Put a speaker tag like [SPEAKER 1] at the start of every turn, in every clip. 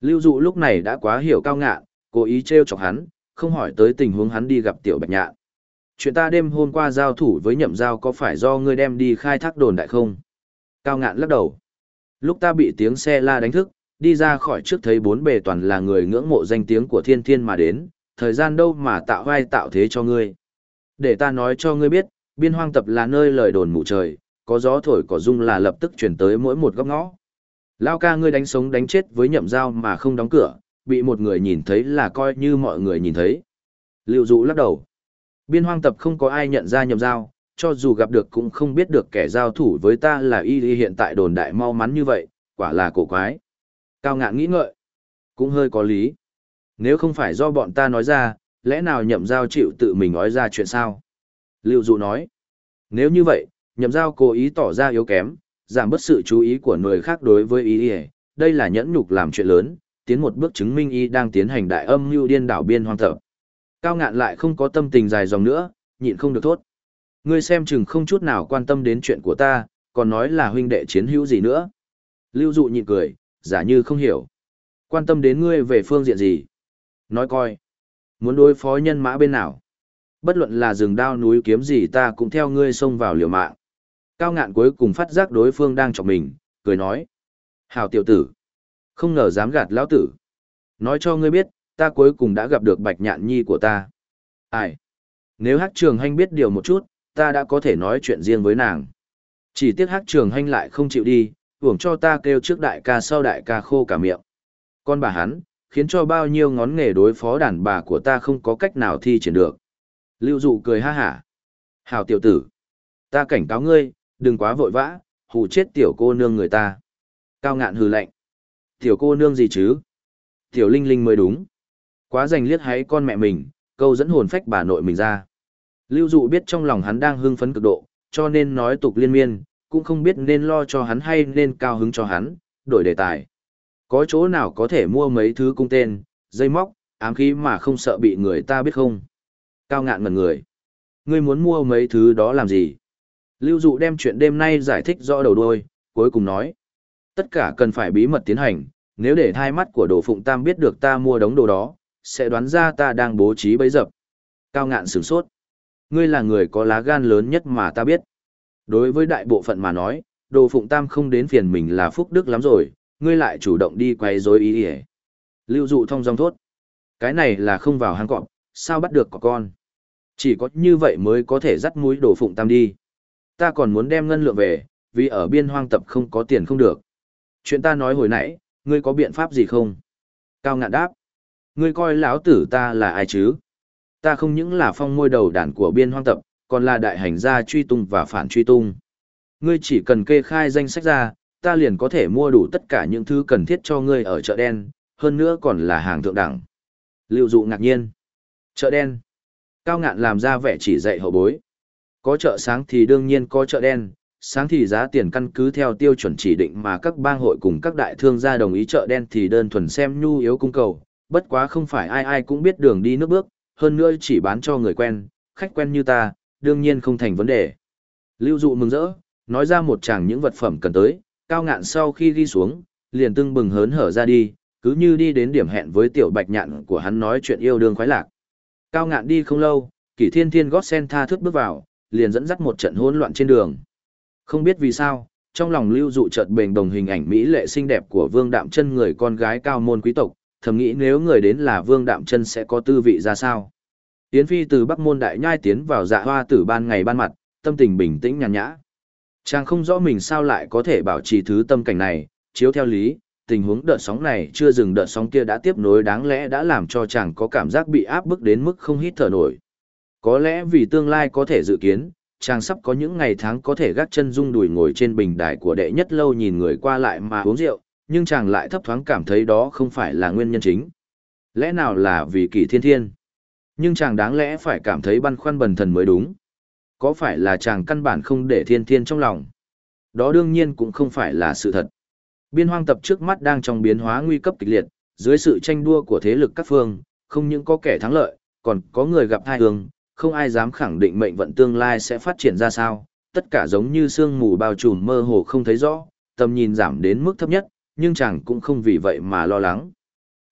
[SPEAKER 1] Lưu dụ lúc này đã quá hiểu cao ngạn, cố ý trêu chọc hắn, không hỏi tới tình huống hắn đi gặp tiểu bạch nhạn. Chuyện ta đêm hôm qua giao thủ với nhậm giao có phải do ngươi đem đi khai thác đồn đại không? Cao ngạn lắc đầu. Lúc ta bị tiếng xe la đánh thức, đi ra khỏi trước thấy bốn bề toàn là người ngưỡng mộ danh tiếng của thiên thiên mà đến, thời gian đâu mà tạo vai tạo thế cho ngươi. Để ta nói cho ngươi biết, biên hoang tập là nơi lời đồn mù trời, có gió thổi có rung là lập tức chuyển tới mỗi một góc ngõ. Lao ca ngươi đánh sống đánh chết với nhậm dao mà không đóng cửa, bị một người nhìn thấy là coi như mọi người nhìn thấy. Liệu dụ lắc đầu. Biên hoang tập không có ai nhận ra nhậm dao, cho dù gặp được cũng không biết được kẻ giao thủ với ta là y y hiện tại đồn đại mau mắn như vậy, quả là cổ quái. Cao ngạn nghĩ ngợi. Cũng hơi có lý. Nếu không phải do bọn ta nói ra, lẽ nào nhậm giao chịu tự mình nói ra chuyện sao? Liệu dụ nói. Nếu như vậy, nhậm giao cố ý tỏ ra yếu kém, giảm bớt sự chú ý của người khác đối với ý ỉa đây là nhẫn nhục làm chuyện lớn, tiến một bước chứng minh y đang tiến hành đại âm mưu điên đảo biên hoang thập. Cao ngạn lại không có tâm tình dài dòng nữa, nhịn không được thốt. Ngươi xem chừng không chút nào quan tâm đến chuyện của ta, còn nói là huynh đệ chiến hữu gì nữa. Lưu dụ nhịn cười, giả như không hiểu. Quan tâm đến ngươi về phương diện gì? Nói coi. Muốn đối phó nhân mã bên nào? Bất luận là rừng đao núi kiếm gì ta cũng theo ngươi xông vào liều mạng. Cao ngạn cuối cùng phát giác đối phương đang chọc mình, cười nói. Hào tiểu tử. Không ngờ dám gạt lão tử. Nói cho ngươi biết, ta cuối cùng đã gặp được bạch nhạn nhi của ta. Ai? Nếu hát trường hanh biết điều một chút, ta đã có thể nói chuyện riêng với nàng. Chỉ tiếc hát trường hanh lại không chịu đi, hưởng cho ta kêu trước đại ca sau đại ca khô cả miệng. Con bà hắn, khiến cho bao nhiêu ngón nghề đối phó đàn bà của ta không có cách nào thi triển được. Lưu dụ cười ha hả. Hào tiểu tử. Ta cảnh cáo ngươi, đừng quá vội vã, hù chết tiểu cô nương người ta. Cao ngạn hừ lạnh. Tiểu cô nương gì chứ? Tiểu linh linh mới đúng. Quá dành liếc hái con mẹ mình, câu dẫn hồn phách bà nội mình ra. Lưu dụ biết trong lòng hắn đang hưng phấn cực độ, cho nên nói tục liên miên, cũng không biết nên lo cho hắn hay nên cao hứng cho hắn, đổi đề tài. Có chỗ nào có thể mua mấy thứ cung tên, dây móc, ám khí mà không sợ bị người ta biết không? Cao ngạn ngần người. Ngươi muốn mua mấy thứ đó làm gì? Lưu dụ đem chuyện đêm nay giải thích rõ đầu đuôi, cuối cùng nói. Tất cả cần phải bí mật tiến hành, nếu để thai mắt của đồ phụng tam biết được ta mua đống đồ đó, sẽ đoán ra ta đang bố trí bấy dập. Cao ngạn sửng sốt. Ngươi là người có lá gan lớn nhất mà ta biết. Đối với đại bộ phận mà nói, đồ phụng tam không đến phiền mình là phúc đức lắm rồi, ngươi lại chủ động đi quay rối ý ỉa lưu dụ thông dòng thốt cái này là không vào hang cọp sao bắt được có con chỉ có như vậy mới có thể dắt mũi đồ phụng tam đi ta còn muốn đem ngân lượng về vì ở biên hoang tập không có tiền không được chuyện ta nói hồi nãy ngươi có biện pháp gì không cao ngạn đáp ngươi coi lão tử ta là ai chứ ta không những là phong môi đầu đàn của biên hoang tập còn là đại hành gia truy tung và phản truy tung ngươi chỉ cần kê khai danh sách ra ta liền có thể mua đủ tất cả những thứ cần thiết cho ngươi ở chợ đen, hơn nữa còn là hàng thượng đẳng. Lưu dụ ngạc nhiên. Chợ đen. Cao ngạn làm ra vẻ chỉ dạy hậu bối. Có chợ sáng thì đương nhiên có chợ đen, sáng thì giá tiền căn cứ theo tiêu chuẩn chỉ định mà các bang hội cùng các đại thương gia đồng ý chợ đen thì đơn thuần xem nhu yếu cung cầu, bất quá không phải ai ai cũng biết đường đi nước bước, hơn nữa chỉ bán cho người quen, khách quen như ta, đương nhiên không thành vấn đề. Lưu dụ mừng rỡ, nói ra một chàng những vật phẩm cần tới, cao ngạn sau khi ghi xuống, liền tưng bừng hớn hở ra đi, cứ như đi đến điểm hẹn với tiểu bạch nhạn của hắn nói chuyện yêu đương khoái lạc. Cao ngạn đi không lâu, kỷ thiên thiên gót sen tha thước bước vào, liền dẫn dắt một trận hỗn loạn trên đường. Không biết vì sao, trong lòng lưu dụ chợt bềnh đồng hình ảnh mỹ lệ xinh đẹp của vương đạm chân người con gái cao môn quý tộc, thầm nghĩ nếu người đến là vương đạm chân sẽ có tư vị ra sao. Tiến phi từ bắc môn đại nhai tiến vào dạ hoa tử ban ngày ban mặt, tâm tình bình tĩnh nhàn nhã. Chàng không rõ mình sao lại có thể bảo trì thứ tâm cảnh này, chiếu theo lý, tình huống đợt sóng này chưa dừng đợt sóng kia đã tiếp nối đáng lẽ đã làm cho chàng có cảm giác bị áp bức đến mức không hít thở nổi. Có lẽ vì tương lai có thể dự kiến, chàng sắp có những ngày tháng có thể gác chân rung đùi ngồi trên bình đài của đệ nhất lâu nhìn người qua lại mà uống rượu, nhưng chàng lại thấp thoáng cảm thấy đó không phải là nguyên nhân chính. Lẽ nào là vì kỳ thiên thiên? Nhưng chàng đáng lẽ phải cảm thấy băn khoăn bần thần mới đúng có phải là chàng căn bản không để thiên thiên trong lòng? Đó đương nhiên cũng không phải là sự thật. Biên hoang tập trước mắt đang trong biến hóa nguy cấp kịch liệt, dưới sự tranh đua của thế lực các phương, không những có kẻ thắng lợi, còn có người gặp hai hương, không ai dám khẳng định mệnh vận tương lai sẽ phát triển ra sao, tất cả giống như sương mù bao trùm mơ hồ không thấy rõ, tầm nhìn giảm đến mức thấp nhất, nhưng chàng cũng không vì vậy mà lo lắng.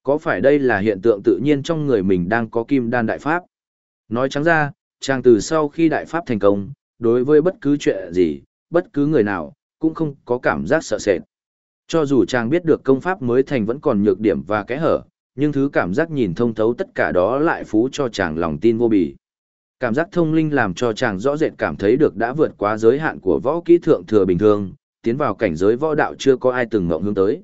[SPEAKER 1] Có phải đây là hiện tượng tự nhiên trong người mình đang có kim đan đại pháp? Nói trắng ra, chàng từ sau khi đại pháp thành công, đối với bất cứ chuyện gì, bất cứ người nào, cũng không có cảm giác sợ sệt. Cho dù chàng biết được công pháp mới thành vẫn còn nhược điểm và kẽ hở, nhưng thứ cảm giác nhìn thông thấu tất cả đó lại phú cho chàng lòng tin vô bì. Cảm giác thông linh làm cho chàng rõ rệt cảm thấy được đã vượt quá giới hạn của võ kỹ thượng thừa bình thường, tiến vào cảnh giới võ đạo chưa có ai từng ngộng hướng tới.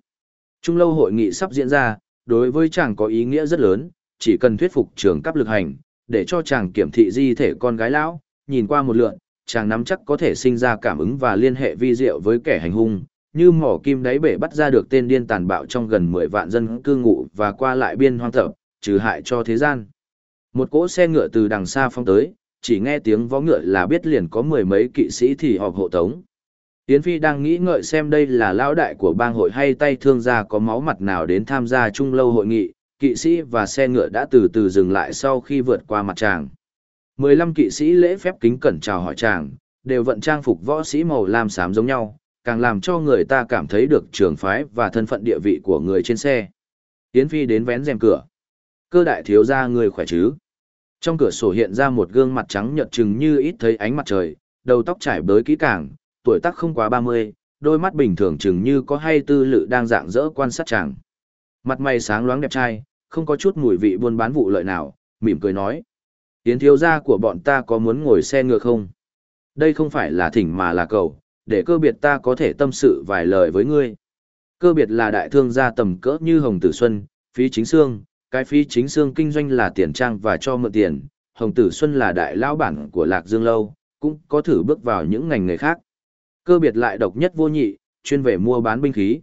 [SPEAKER 1] Trung lâu hội nghị sắp diễn ra, đối với chàng có ý nghĩa rất lớn, chỉ cần thuyết phục trường cấp lực hành, để cho chàng kiểm thị di thể con gái lão, nhìn qua một lượn, chàng nắm chắc có thể sinh ra cảm ứng và liên hệ vi diệu với kẻ hành hung, như mỏ kim đáy bể bắt ra được tên điên tàn bạo trong gần 10 vạn dân cư ngụ và qua lại biên hoang thập, trừ hại cho thế gian. Một cỗ xe ngựa từ đằng xa phong tới, chỉ nghe tiếng vó ngựa là biết liền có mười mấy kỵ sĩ thì họp hộ tống. Yến Phi đang nghĩ ngợi xem đây là lão đại của bang hội hay tay thương gia có máu mặt nào đến tham gia chung lâu hội nghị, kỵ sĩ và xe ngựa đã từ từ dừng lại sau khi vượt qua mặt tràng. 15 kỵ sĩ lễ phép kính cẩn chào hỏi chàng, đều vận trang phục võ sĩ màu lam xám giống nhau, càng làm cho người ta cảm thấy được trường phái và thân phận địa vị của người trên xe. Yến Phi đến vén rèm cửa. Cơ đại thiếu gia người khỏe chứ? Trong cửa sổ hiện ra một gương mặt trắng nhợt chừng như ít thấy ánh mặt trời, đầu tóc trải bới kỹ càng, tuổi tác không quá 30, đôi mắt bình thường chừng như có hay tư lự đang dạng dỡ quan sát chàng. Mặt mày sáng loáng đẹp trai, không có chút mùi vị buôn bán vụ lợi nào, mỉm cười nói. Yến thiếu gia của bọn ta có muốn ngồi xe ngựa không? Đây không phải là thỉnh mà là cầu, để cơ biệt ta có thể tâm sự vài lời với ngươi. Cơ biệt là đại thương gia tầm cỡ như Hồng Tử Xuân, phí chính xương, cái phí chính xương kinh doanh là tiền trang và cho mượn tiền, Hồng Tử Xuân là đại lão bản của Lạc Dương Lâu, cũng có thử bước vào những ngành nghề khác. Cơ biệt lại độc nhất vô nhị, chuyên về mua bán binh khí.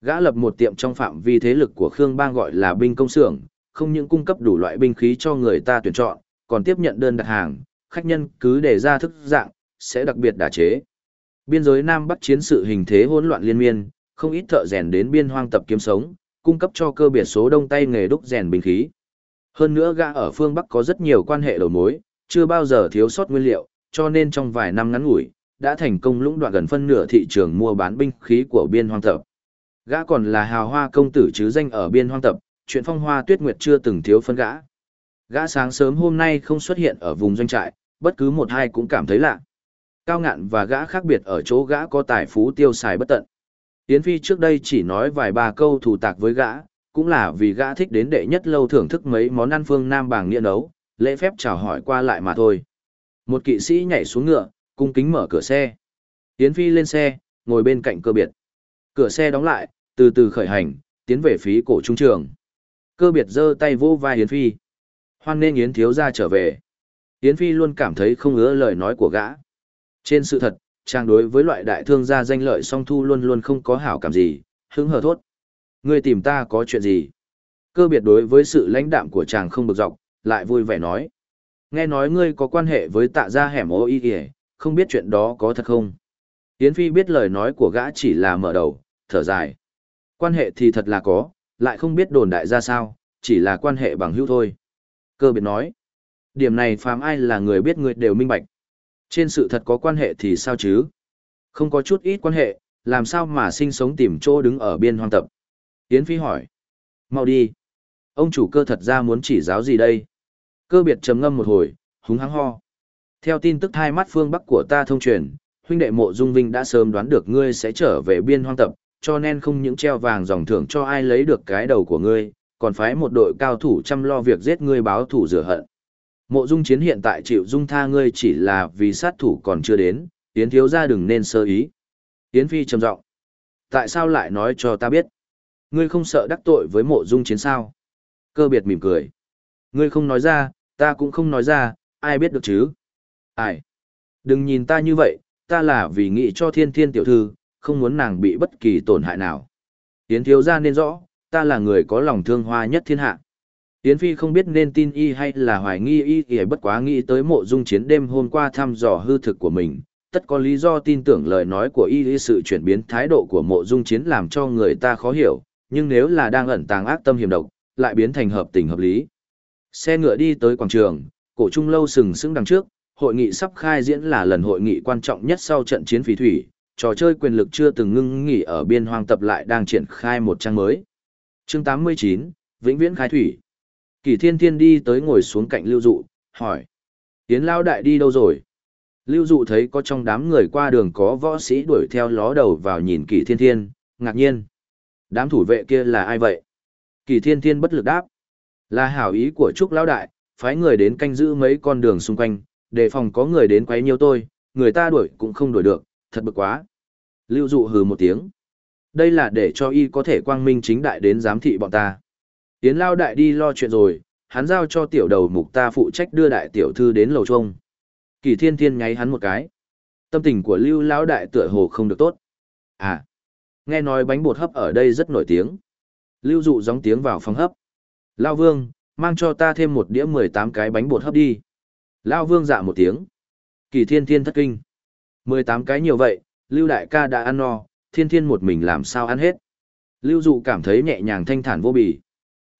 [SPEAKER 1] Gã lập một tiệm trong phạm vi thế lực của Khương Bang gọi là binh công xưởng, không những cung cấp đủ loại binh khí cho người ta tuyển chọn, còn tiếp nhận đơn đặt hàng, khách nhân cứ để ra thức dạng, sẽ đặc biệt đả chế. Biên giới Nam Bắc chiến sự hình thế hỗn loạn liên miên, không ít thợ rèn đến biên hoang tập kiếm sống, cung cấp cho cơ biệt số đông tay nghề đúc rèn binh khí. Hơn nữa gã ở phương Bắc có rất nhiều quan hệ đầu mối, chưa bao giờ thiếu sót nguyên liệu, cho nên trong vài năm ngắn ngủi, đã thành công lũng đoạn gần phân nửa thị trường mua bán binh khí của biên hoang tập. Gã còn là hào hoa công tử chứ danh ở biên hoang tập, chuyện phong hoa tuyết nguyệt chưa từng thiếu phân gã. Gã sáng sớm hôm nay không xuất hiện ở vùng doanh trại, bất cứ một hai cũng cảm thấy lạ. Cao ngạn và gã khác biệt ở chỗ gã có tài phú tiêu xài bất tận. Yến Phi trước đây chỉ nói vài ba câu thủ tạc với gã, cũng là vì gã thích đến đệ nhất lâu thưởng thức mấy món ăn phương Nam bảng nghĩa nấu, lễ phép chào hỏi qua lại mà thôi. Một kỵ sĩ nhảy xuống ngựa, cung kính mở cửa xe. Yến Phi lên xe, ngồi bên cạnh cơ biệt. Cửa xe đóng lại, từ từ khởi hành, tiến về phía cổ trung trường. Cơ biệt giơ tay vô vai Yến Phi. Hoan nên Yến thiếu gia trở về. Yến Phi luôn cảm thấy không ngứa lời nói của gã. Trên sự thật, chàng đối với loại đại thương gia danh lợi song thu luôn luôn không có hảo cảm gì, hứng hờ thốt. Ngươi tìm ta có chuyện gì? Cơ biệt đối với sự lãnh đạm của chàng không bực dọc, lại vui vẻ nói. Nghe nói ngươi có quan hệ với tạ gia hẻm ô y kìa, không biết chuyện đó có thật không? Yến Phi biết lời nói của gã chỉ là mở đầu, thở dài. Quan hệ thì thật là có, lại không biết đồn đại ra sao, chỉ là quan hệ bằng hữu thôi. Cơ biệt nói. Điểm này phàm ai là người biết người đều minh bạch. Trên sự thật có quan hệ thì sao chứ? Không có chút ít quan hệ, làm sao mà sinh sống tìm chỗ đứng ở biên hoang tập? Yến Phi hỏi. Mau đi. Ông chủ cơ thật ra muốn chỉ giáo gì đây? Cơ biệt trầm ngâm một hồi, húng hắng ho. Theo tin tức hai mắt phương Bắc của ta thông truyền, huynh đệ mộ dung vinh đã sớm đoán được ngươi sẽ trở về biên hoang tập, cho nên không những treo vàng dòng thưởng cho ai lấy được cái đầu của ngươi, còn phái một đội cao thủ chăm lo việc giết ngươi báo thủ rửa hận. Mộ dung chiến hiện tại chịu dung tha ngươi chỉ là vì sát thủ còn chưa đến, Yến thiếu ra đừng nên sơ ý. Yến phi trầm giọng Tại sao lại nói cho ta biết? Ngươi không sợ đắc tội với mộ dung chiến sao? Cơ biệt mỉm cười. Ngươi không nói ra, ta cũng không nói ra, ai biết được chứ? Ai? Đừng nhìn ta như vậy, ta là vì nghĩ cho thiên thiên tiểu thư, không muốn nàng bị bất kỳ tổn hại nào. Yến thiếu ra nên rõ, ta là người có lòng thương hoa nhất thiên hạ. Yến Phi không biết nên tin y hay là hoài nghi y kìa bất quá nghĩ tới mộ dung chiến đêm hôm qua thăm dò hư thực của mình. Tất có lý do tin tưởng lời nói của y y sự chuyển biến thái độ của mộ dung chiến làm cho người ta khó hiểu, nhưng nếu là đang ẩn tàng ác tâm hiểm độc, lại biến thành hợp tình hợp lý. Xe ngựa đi tới quảng trường, cổ trung lâu sừng sững đằng trước, hội nghị sắp khai diễn là lần hội nghị quan trọng nhất sau trận chiến phí thủy, trò chơi quyền lực chưa từng ngưng nghỉ ở biên hoang tập lại đang triển khai một trang mới. Chương 89, vĩnh viễn khai thủy. Kỳ thiên thiên đi tới ngồi xuống cạnh lưu dụ, hỏi. Tiến lao đại đi đâu rồi? Lưu dụ thấy có trong đám người qua đường có võ sĩ đuổi theo ló đầu vào nhìn kỳ thiên thiên, ngạc nhiên. Đám thủ vệ kia là ai vậy? Kỳ thiên thiên bất lực đáp. Là hảo ý của Trúc Lão Đại, phái người đến canh giữ mấy con đường xung quanh, đề phòng có người đến quấy nhiêu tôi, người ta đuổi cũng không đuổi được, thật bực quá. Lưu dụ hừ một tiếng. Đây là để cho y có thể quang minh chính đại đến giám thị bọn ta. Tiến Lao Đại đi lo chuyện rồi, hắn giao cho tiểu đầu mục ta phụ trách đưa đại tiểu thư đến lầu trông. Kỳ thiên thiên nháy hắn một cái. Tâm tình của Lưu Lão Đại tựa hồ không được tốt. À, nghe nói bánh bột hấp ở đây rất nổi tiếng. Lưu dụ gióng tiếng vào phòng hấp. Lao Vương, mang cho ta thêm một đĩa 18 cái bánh bột hấp đi. Lao Vương dạ một tiếng. Kỳ thiên thiên thất kinh. 18 cái nhiều vậy, Lưu Đại ca đã ăn no, thiên thiên một mình làm sao ăn hết. Lưu dụ cảm thấy nhẹ nhàng thanh thản vô bì.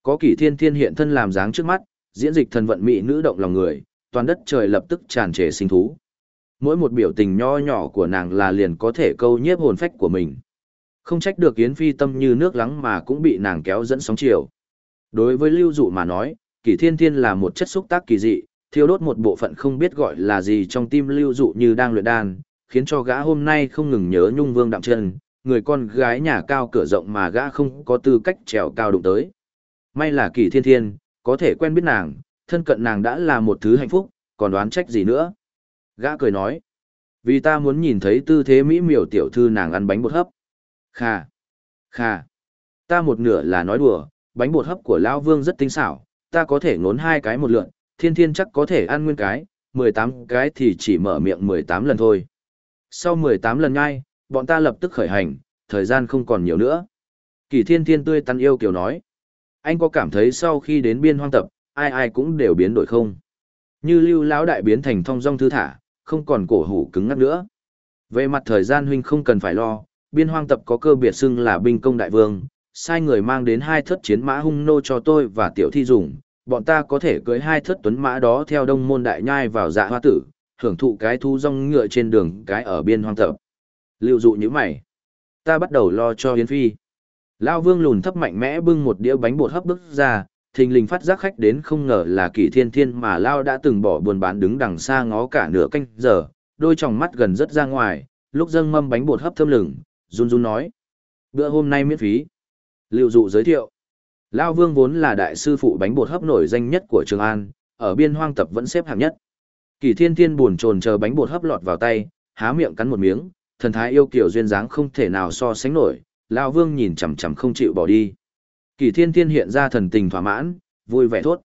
[SPEAKER 1] Có kỷ thiên thiên hiện thân làm dáng trước mắt, diễn dịch thần vận mỹ nữ động lòng người, toàn đất trời lập tức tràn trề sinh thú. Mỗi một biểu tình nho nhỏ của nàng là liền có thể câu nhiếp hồn phách của mình. Không trách được Yến Phi tâm như nước lắng mà cũng bị nàng kéo dẫn sóng chiều. Đối với lưu dụ mà nói, kỷ thiên thiên là một chất xúc tác kỳ dị, thiêu đốt một bộ phận không biết gọi là gì trong tim lưu dụ như đang luyện đan, khiến cho gã hôm nay không ngừng nhớ nhung vương đạm chân, người con gái nhà cao cửa rộng mà gã không có tư cách trèo cao đụng tới. May là Kỳ thiên thiên, có thể quen biết nàng, thân cận nàng đã là một thứ hạnh phúc, còn đoán trách gì nữa. Gã cười nói, vì ta muốn nhìn thấy tư thế mỹ miều tiểu thư nàng ăn bánh bột hấp. Kha, kha, ta một nửa là nói đùa, bánh bột hấp của Lão Vương rất tinh xảo, ta có thể ngốn hai cái một lượn, thiên thiên chắc có thể ăn nguyên cái, 18 cái thì chỉ mở miệng 18 lần thôi. Sau 18 lần ngay, bọn ta lập tức khởi hành, thời gian không còn nhiều nữa. Kỳ thiên thiên tươi tắn yêu kiều nói. Anh có cảm thấy sau khi đến biên hoang tập, ai ai cũng đều biến đổi không? Như lưu lão đại biến thành thong dong thư thả, không còn cổ hủ cứng ngắc nữa. Về mặt thời gian huynh không cần phải lo, biên hoang tập có cơ biệt xưng là binh công đại vương, sai người mang đến hai thất chiến mã hung nô cho tôi và tiểu thi dùng, bọn ta có thể cưới hai thất tuấn mã đó theo đông môn đại nhai vào dạ hoa tử, hưởng thụ cái thu rong ngựa trên đường cái ở biên hoang tập. Lưu dụ như mày. Ta bắt đầu lo cho Yến Phi. Lao vương lùn thấp mạnh mẽ bưng một đĩa bánh bột hấp bức ra, thình lình phát giác khách đến không ngờ là kỷ thiên thiên mà Lao đã từng bỏ buồn bán đứng đằng xa ngó cả nửa canh giờ, đôi tròng mắt gần rất ra ngoài, lúc dâng mâm bánh bột hấp thơm lừng, run run nói. Bữa hôm nay miễn phí. Liệu dụ giới thiệu. Lao Vương vốn là đại sư phụ bánh bột hấp nổi danh nhất của Trường An, ở biên hoang tập vẫn xếp hạng nhất. Kỳ Thiên Thiên buồn chồn chờ bánh bột hấp lọt vào tay, há miệng cắn một miếng, thần thái yêu kiều duyên dáng không thể nào so sánh nổi, Lao Vương nhìn chằm chằm không chịu bỏ đi. Kỳ Thiên Thiên hiện ra thần tình thỏa mãn, vui vẻ thốt.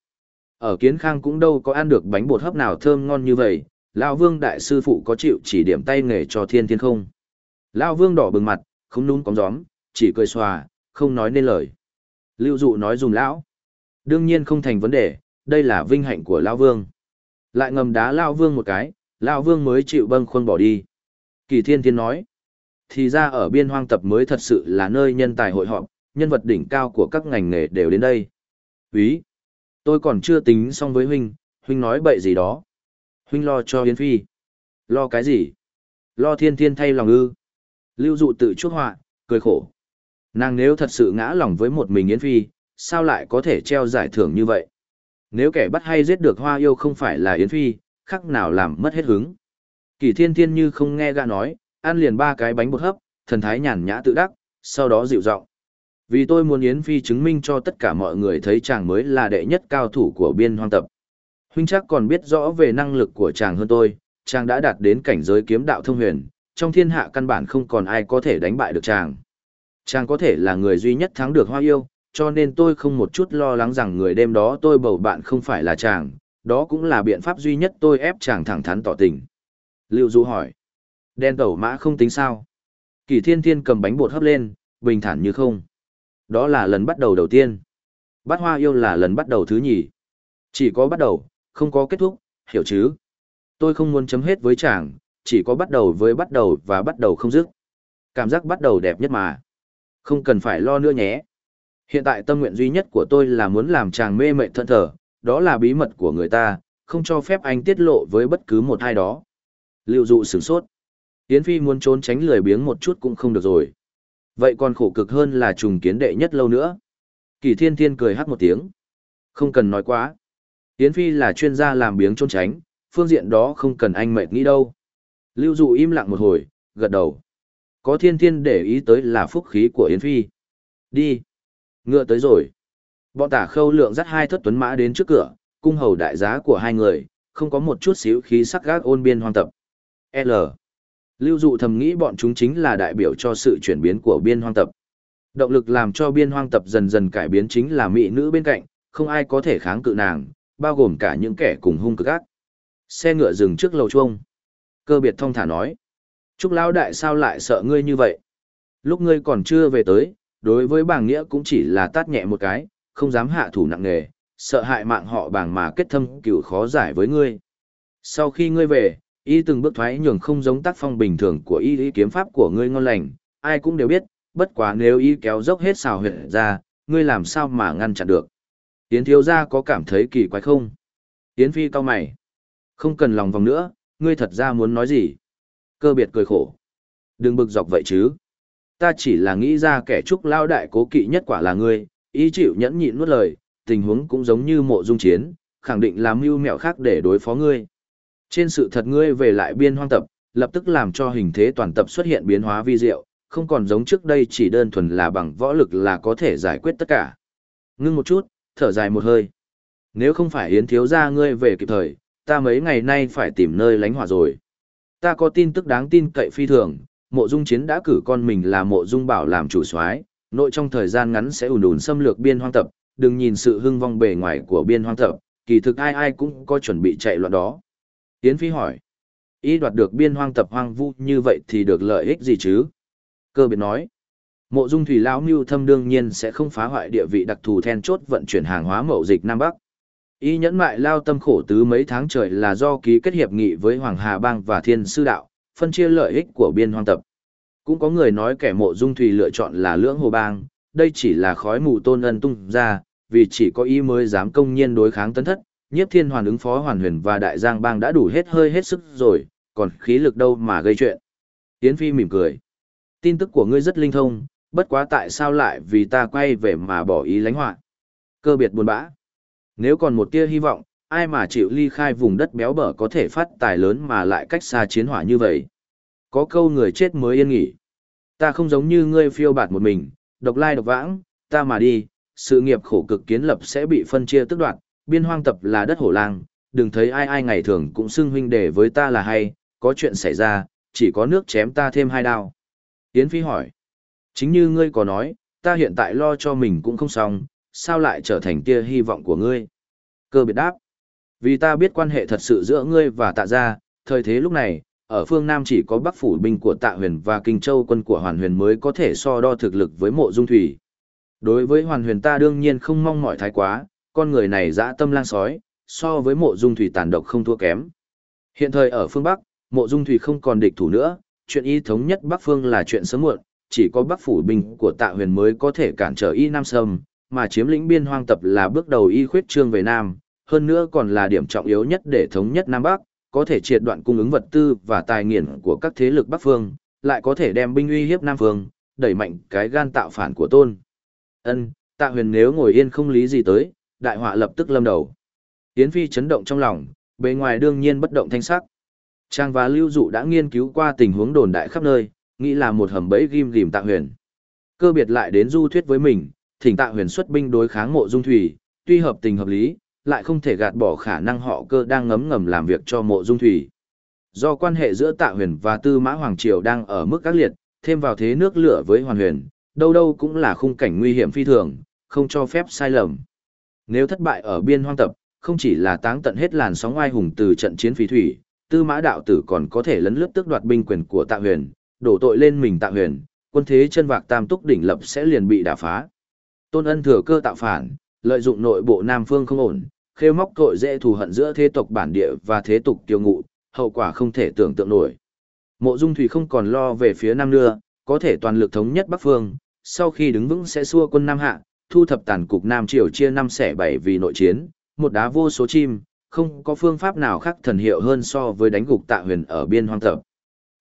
[SPEAKER 1] Ở Kiến Khang cũng đâu có ăn được bánh bột hấp nào thơm ngon như vậy, Lao Vương đại sư phụ có chịu chỉ điểm tay nghề cho Thiên Thiên không? Lao Vương đỏ bừng mặt, không nún cóng gióm, chỉ cười xòa, không nói nên lời. Lưu dụ nói dùng lão. Đương nhiên không thành vấn đề, đây là vinh hạnh của Lão Vương. Lại ngầm đá Lão Vương một cái, Lão Vương mới chịu bâng khuôn bỏ đi. Kỳ thiên thiên nói. Thì ra ở biên hoang tập mới thật sự là nơi nhân tài hội họp, nhân vật đỉnh cao của các ngành nghề đều đến đây. Úy! Tôi còn chưa tính xong với Huynh, Huynh nói bậy gì đó. Huynh lo cho Yến Phi. Lo cái gì? Lo thiên thiên thay lòng ư. Lưu dụ tự chuốc họa, cười khổ. Nàng nếu thật sự ngã lòng với một mình Yến Phi, sao lại có thể treo giải thưởng như vậy? Nếu kẻ bắt hay giết được hoa yêu không phải là Yến Phi, khắc nào làm mất hết hứng. Kỳ thiên thiên như không nghe gã nói, ăn liền ba cái bánh bột hấp, thần thái nhàn nhã tự đắc, sau đó dịu giọng. Vì tôi muốn Yến Phi chứng minh cho tất cả mọi người thấy chàng mới là đệ nhất cao thủ của biên hoang tập. Huynh chắc còn biết rõ về năng lực của chàng hơn tôi, chàng đã đạt đến cảnh giới kiếm đạo thông huyền, trong thiên hạ căn bản không còn ai có thể đánh bại được chàng. Chàng có thể là người duy nhất thắng được hoa yêu, cho nên tôi không một chút lo lắng rằng người đêm đó tôi bầu bạn không phải là chàng, đó cũng là biện pháp duy nhất tôi ép chàng thẳng thắn tỏ tình. Lưu Du hỏi, đen tẩu mã không tính sao? Kỳ thiên thiên cầm bánh bột hấp lên, bình thản như không. Đó là lần bắt đầu đầu tiên. Bắt hoa yêu là lần bắt đầu thứ nhì. Chỉ có bắt đầu, không có kết thúc, hiểu chứ? Tôi không muốn chấm hết với chàng, chỉ có bắt đầu với bắt đầu và bắt đầu không dứt. Cảm giác bắt đầu đẹp nhất mà. Không cần phải lo nữa nhé. Hiện tại tâm nguyện duy nhất của tôi là muốn làm chàng mê mệt thân thở, đó là bí mật của người ta, không cho phép anh tiết lộ với bất cứ một ai đó. Lưu dụ sửng sốt. Yến Phi muốn trốn tránh lười biếng một chút cũng không được rồi. Vậy còn khổ cực hơn là trùng kiến đệ nhất lâu nữa. Kỳ thiên thiên cười hát một tiếng. Không cần nói quá. Yến Phi là chuyên gia làm biếng trốn tránh, phương diện đó không cần anh mệt nghĩ đâu. Lưu dụ im lặng một hồi, gật đầu. Có thiên thiên để ý tới là phúc khí của Yến Phi. Đi. Ngựa tới rồi. Bọn tả khâu lượng dắt hai thất tuấn mã đến trước cửa, cung hầu đại giá của hai người, không có một chút xíu khí sắc gác ôn biên hoang tập. L. Lưu dụ thầm nghĩ bọn chúng chính là đại biểu cho sự chuyển biến của biên hoang tập. Động lực làm cho biên hoang tập dần dần cải biến chính là mỹ nữ bên cạnh, không ai có thể kháng cự nàng, bao gồm cả những kẻ cùng hung cực ác. Xe ngựa dừng trước lầu chuông. Cơ biệt thông thả nói. Trúc Lão Đại sao lại sợ ngươi như vậy? Lúc ngươi còn chưa về tới, đối với bàng nghĩa cũng chỉ là tát nhẹ một cái, không dám hạ thủ nặng nề, sợ hại mạng họ bàng mà kết thâm cửu khó giải với ngươi. Sau khi ngươi về, y từng bước thoái nhường không giống tác phong bình thường của y y kiếm pháp của ngươi ngon lành, ai cũng đều biết, bất quá nếu y kéo dốc hết xào huyệt ra, ngươi làm sao mà ngăn chặn được. Yến thiếu gia có cảm thấy kỳ quái không? Yến phi cao mày. Không cần lòng vòng nữa, ngươi thật ra muốn nói gì? Cơ biệt cười khổ. Đừng bực dọc vậy chứ. Ta chỉ là nghĩ ra kẻ trúc lao đại cố kỵ nhất quả là ngươi, Y chịu nhẫn nhịn nuốt lời, tình huống cũng giống như mộ dung chiến, khẳng định làm mưu mẹo khác để đối phó ngươi. Trên sự thật ngươi về lại biên hoang tập, lập tức làm cho hình thế toàn tập xuất hiện biến hóa vi diệu, không còn giống trước đây chỉ đơn thuần là bằng võ lực là có thể giải quyết tất cả. Ngưng một chút, thở dài một hơi. Nếu không phải Yến thiếu gia ngươi về kịp thời, ta mấy ngày nay phải tìm nơi lánh hỏa rồi. Ta có tin tức đáng tin cậy phi thường, mộ dung chiến đã cử con mình là mộ dung bảo làm chủ soái nội trong thời gian ngắn sẽ ủn ủn xâm lược biên hoang tập, đừng nhìn sự hưng vong bề ngoài của biên hoang tập, kỳ thực ai ai cũng có chuẩn bị chạy loạn đó. Yến Phi hỏi, ý đoạt được biên hoang tập hoang vu như vậy thì được lợi ích gì chứ? Cơ biệt nói, mộ dung thủy lão mưu thâm đương nhiên sẽ không phá hoại địa vị đặc thù then chốt vận chuyển hàng hóa mậu dịch Nam Bắc. Y nhẫn mại lao tâm khổ tứ mấy tháng trời là do ký kết hiệp nghị với Hoàng Hà Bang và Thiên Sư Đạo, phân chia lợi ích của biên hoang tập. Cũng có người nói kẻ mộ dung thủy lựa chọn là lưỡng hồ bang, đây chỉ là khói mù tôn ân tung ra, vì chỉ có ý mới dám công nhiên đối kháng tấn thất, nhiếp thiên hoàn ứng phó hoàn huyền và đại giang bang đã đủ hết hơi hết sức rồi, còn khí lực đâu mà gây chuyện. Yến Phi mỉm cười. Tin tức của ngươi rất linh thông, bất quá tại sao lại vì ta quay về mà bỏ ý lánh họa Cơ biệt buồn bã. Nếu còn một tia hy vọng, ai mà chịu ly khai vùng đất béo bở có thể phát tài lớn mà lại cách xa chiến hỏa như vậy. Có câu người chết mới yên nghỉ. Ta không giống như ngươi phiêu bạt một mình, độc lai độc vãng, ta mà đi, sự nghiệp khổ cực kiến lập sẽ bị phân chia tức đoạn, biên hoang tập là đất hổ lang, đừng thấy ai ai ngày thường cũng xưng huynh đệ với ta là hay, có chuyện xảy ra, chỉ có nước chém ta thêm hai đao. Yến Phi hỏi, chính như ngươi có nói, ta hiện tại lo cho mình cũng không xong, sao lại trở thành tia hy vọng của ngươi? Cơ biệt đáp, vì ta biết quan hệ thật sự giữa ngươi và tạ gia, thời thế lúc này, ở phương Nam chỉ có bắc phủ binh của tạ huyền và kinh châu quân của hoàn huyền mới có thể so đo thực lực với mộ dung thủy. Đối với hoàn huyền ta đương nhiên không mong mỏi thái quá, con người này dã tâm lang sói, so với mộ dung thủy tàn độc không thua kém. Hiện thời ở phương Bắc, mộ dung thủy không còn địch thủ nữa, chuyện y thống nhất Bắc phương là chuyện sớm muộn, chỉ có Bắc phủ binh của tạ huyền mới có thể cản trở y Nam Sâm, mà chiếm lĩnh biên hoang tập là bước đầu y khuyết trương về Nam, hơn nữa còn là điểm trọng yếu nhất để thống nhất Nam Bắc, có thể triệt đoạn cung ứng vật tư và tài nghiền của các thế lực Bắc phương, lại có thể đem binh uy hiếp Nam phương, đẩy mạnh cái gan tạo phản của tôn. Ân, Tạ Huyền nếu ngồi yên không lý gì tới, đại họa lập tức lâm đầu. Yến Phi chấn động trong lòng, bề ngoài đương nhiên bất động thanh sắc. Trang và Lưu Dụ đã nghiên cứu qua tình huống đồn đại khắp nơi, nghĩ là một hầm bẫy ghim ghim Tạ Huyền. Cơ biệt lại đến du thuyết với mình, thỉnh Tạ Huyền xuất binh đối kháng mộ dung thủy, tuy hợp tình hợp lý, lại không thể gạt bỏ khả năng họ cơ đang ngấm ngầm làm việc cho mộ dung thủy. Do quan hệ giữa Tạ Huyền và Tư Mã Hoàng Triều đang ở mức các liệt, thêm vào thế nước lửa với Hoàn Huyền, đâu đâu cũng là khung cảnh nguy hiểm phi thường, không cho phép sai lầm. Nếu thất bại ở biên hoang tập, không chỉ là táng tận hết làn sóng oai hùng từ trận chiến phí thủy, tư mã đạo tử còn có thể lấn lướt tước đoạt binh quyền của tạ huyền, đổ tội lên mình tạ huyền, quân thế chân vạc tam túc đỉnh lập sẽ liền bị đả phá. Tôn ân thừa cơ tạo phản, lợi dụng nội bộ Nam Phương không ổn, khêu móc tội dễ thù hận giữa thế tộc bản địa và thế tục tiêu ngụ, hậu quả không thể tưởng tượng nổi. Mộ Dung Thủy không còn lo về phía Nam nữa, có thể toàn lực thống nhất Bắc Phương, sau khi đứng vững sẽ xua quân Nam Hạ, thu thập tàn cục Nam Triều chia năm xẻ bảy vì nội chiến, một đá vô số chim, không có phương pháp nào khác thần hiệu hơn so với đánh gục tạ huyền ở biên hoang tập.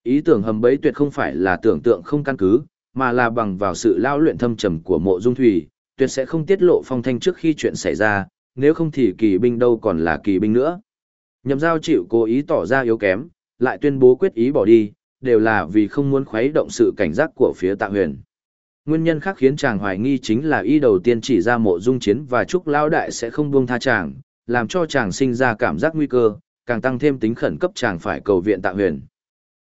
[SPEAKER 1] Ý tưởng hầm bấy tuyệt không phải là tưởng tượng không căn cứ, mà là bằng vào sự lao luyện thâm trầm của mộ dung thủy, tuyệt sẽ không tiết lộ phong thanh trước khi chuyện xảy ra, nếu không thì kỳ binh đâu còn là kỳ binh nữa. Nhậm giao chịu cố ý tỏ ra yếu kém, lại tuyên bố quyết ý bỏ đi, đều là vì không muốn khuấy động sự cảnh giác của phía tạ huyền. Nguyên nhân khác khiến chàng hoài nghi chính là y đầu tiên chỉ ra mộ dung chiến và chúc lão đại sẽ không buông tha chàng, làm cho chàng sinh ra cảm giác nguy cơ, càng tăng thêm tính khẩn cấp chàng phải cầu viện tạ huyền.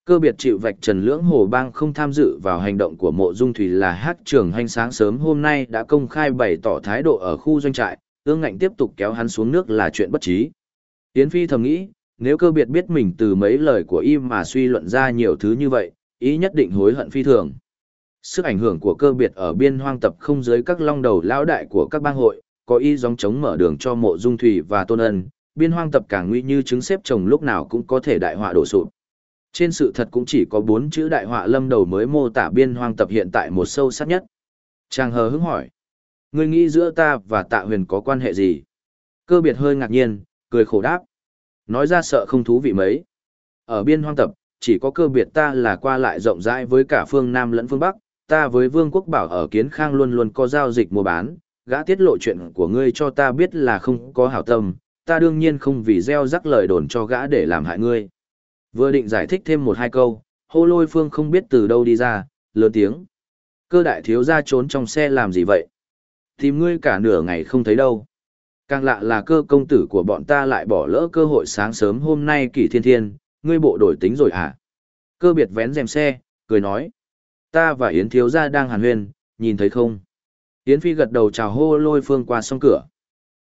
[SPEAKER 1] Cơ biệt chịu vạch trần lưỡng hồ bang không tham dự vào hành động của mộ dung thủy là hát trường hành sáng sớm hôm nay đã công khai bày tỏ thái độ ở khu doanh trại, ương ngạnh tiếp tục kéo hắn xuống nước là chuyện bất trí. Yến Phi thầm nghĩ, nếu cơ biệt biết mình từ mấy lời của y mà suy luận ra nhiều thứ như vậy, ý nhất định hối hận phi thường. Sức ảnh hưởng của cơ biệt ở biên hoang tập không dưới các long đầu lão đại của các bang hội, có ý gióng chống mở đường cho mộ dung thủy và tôn ân, biên hoang tập càng nguy như trứng xếp chồng lúc nào cũng có thể đại họa đổ sụp. Trên sự thật cũng chỉ có bốn chữ đại họa lâm đầu mới mô tả biên hoang tập hiện tại một sâu sắc nhất. Chàng hờ hững hỏi. Ngươi nghĩ giữa ta và tạ huyền có quan hệ gì? Cơ biệt hơi ngạc nhiên, cười khổ đáp. Nói ra sợ không thú vị mấy. Ở biên hoang tập, chỉ có cơ biệt ta là qua lại rộng rãi với cả phương Nam lẫn phương Bắc, ta với Vương quốc bảo ở Kiến Khang luôn luôn có giao dịch mua bán, gã tiết lộ chuyện của ngươi cho ta biết là không có hảo tâm, ta đương nhiên không vì gieo rắc lời đồn cho gã để làm hại ngươi. Vừa định giải thích thêm một hai câu, hô lôi phương không biết từ đâu đi ra, lớn tiếng. Cơ đại thiếu ra trốn trong xe làm gì vậy? Tìm ngươi cả nửa ngày không thấy đâu. Càng lạ là cơ công tử của bọn ta lại bỏ lỡ cơ hội sáng sớm hôm nay kỷ thiên thiên, ngươi bộ đổi tính rồi à? Cơ biệt vén rèm xe, cười nói. Ta và Yến thiếu gia đang hàn huyên, nhìn thấy không? Yến Phi gật đầu chào hô lôi phương qua song cửa.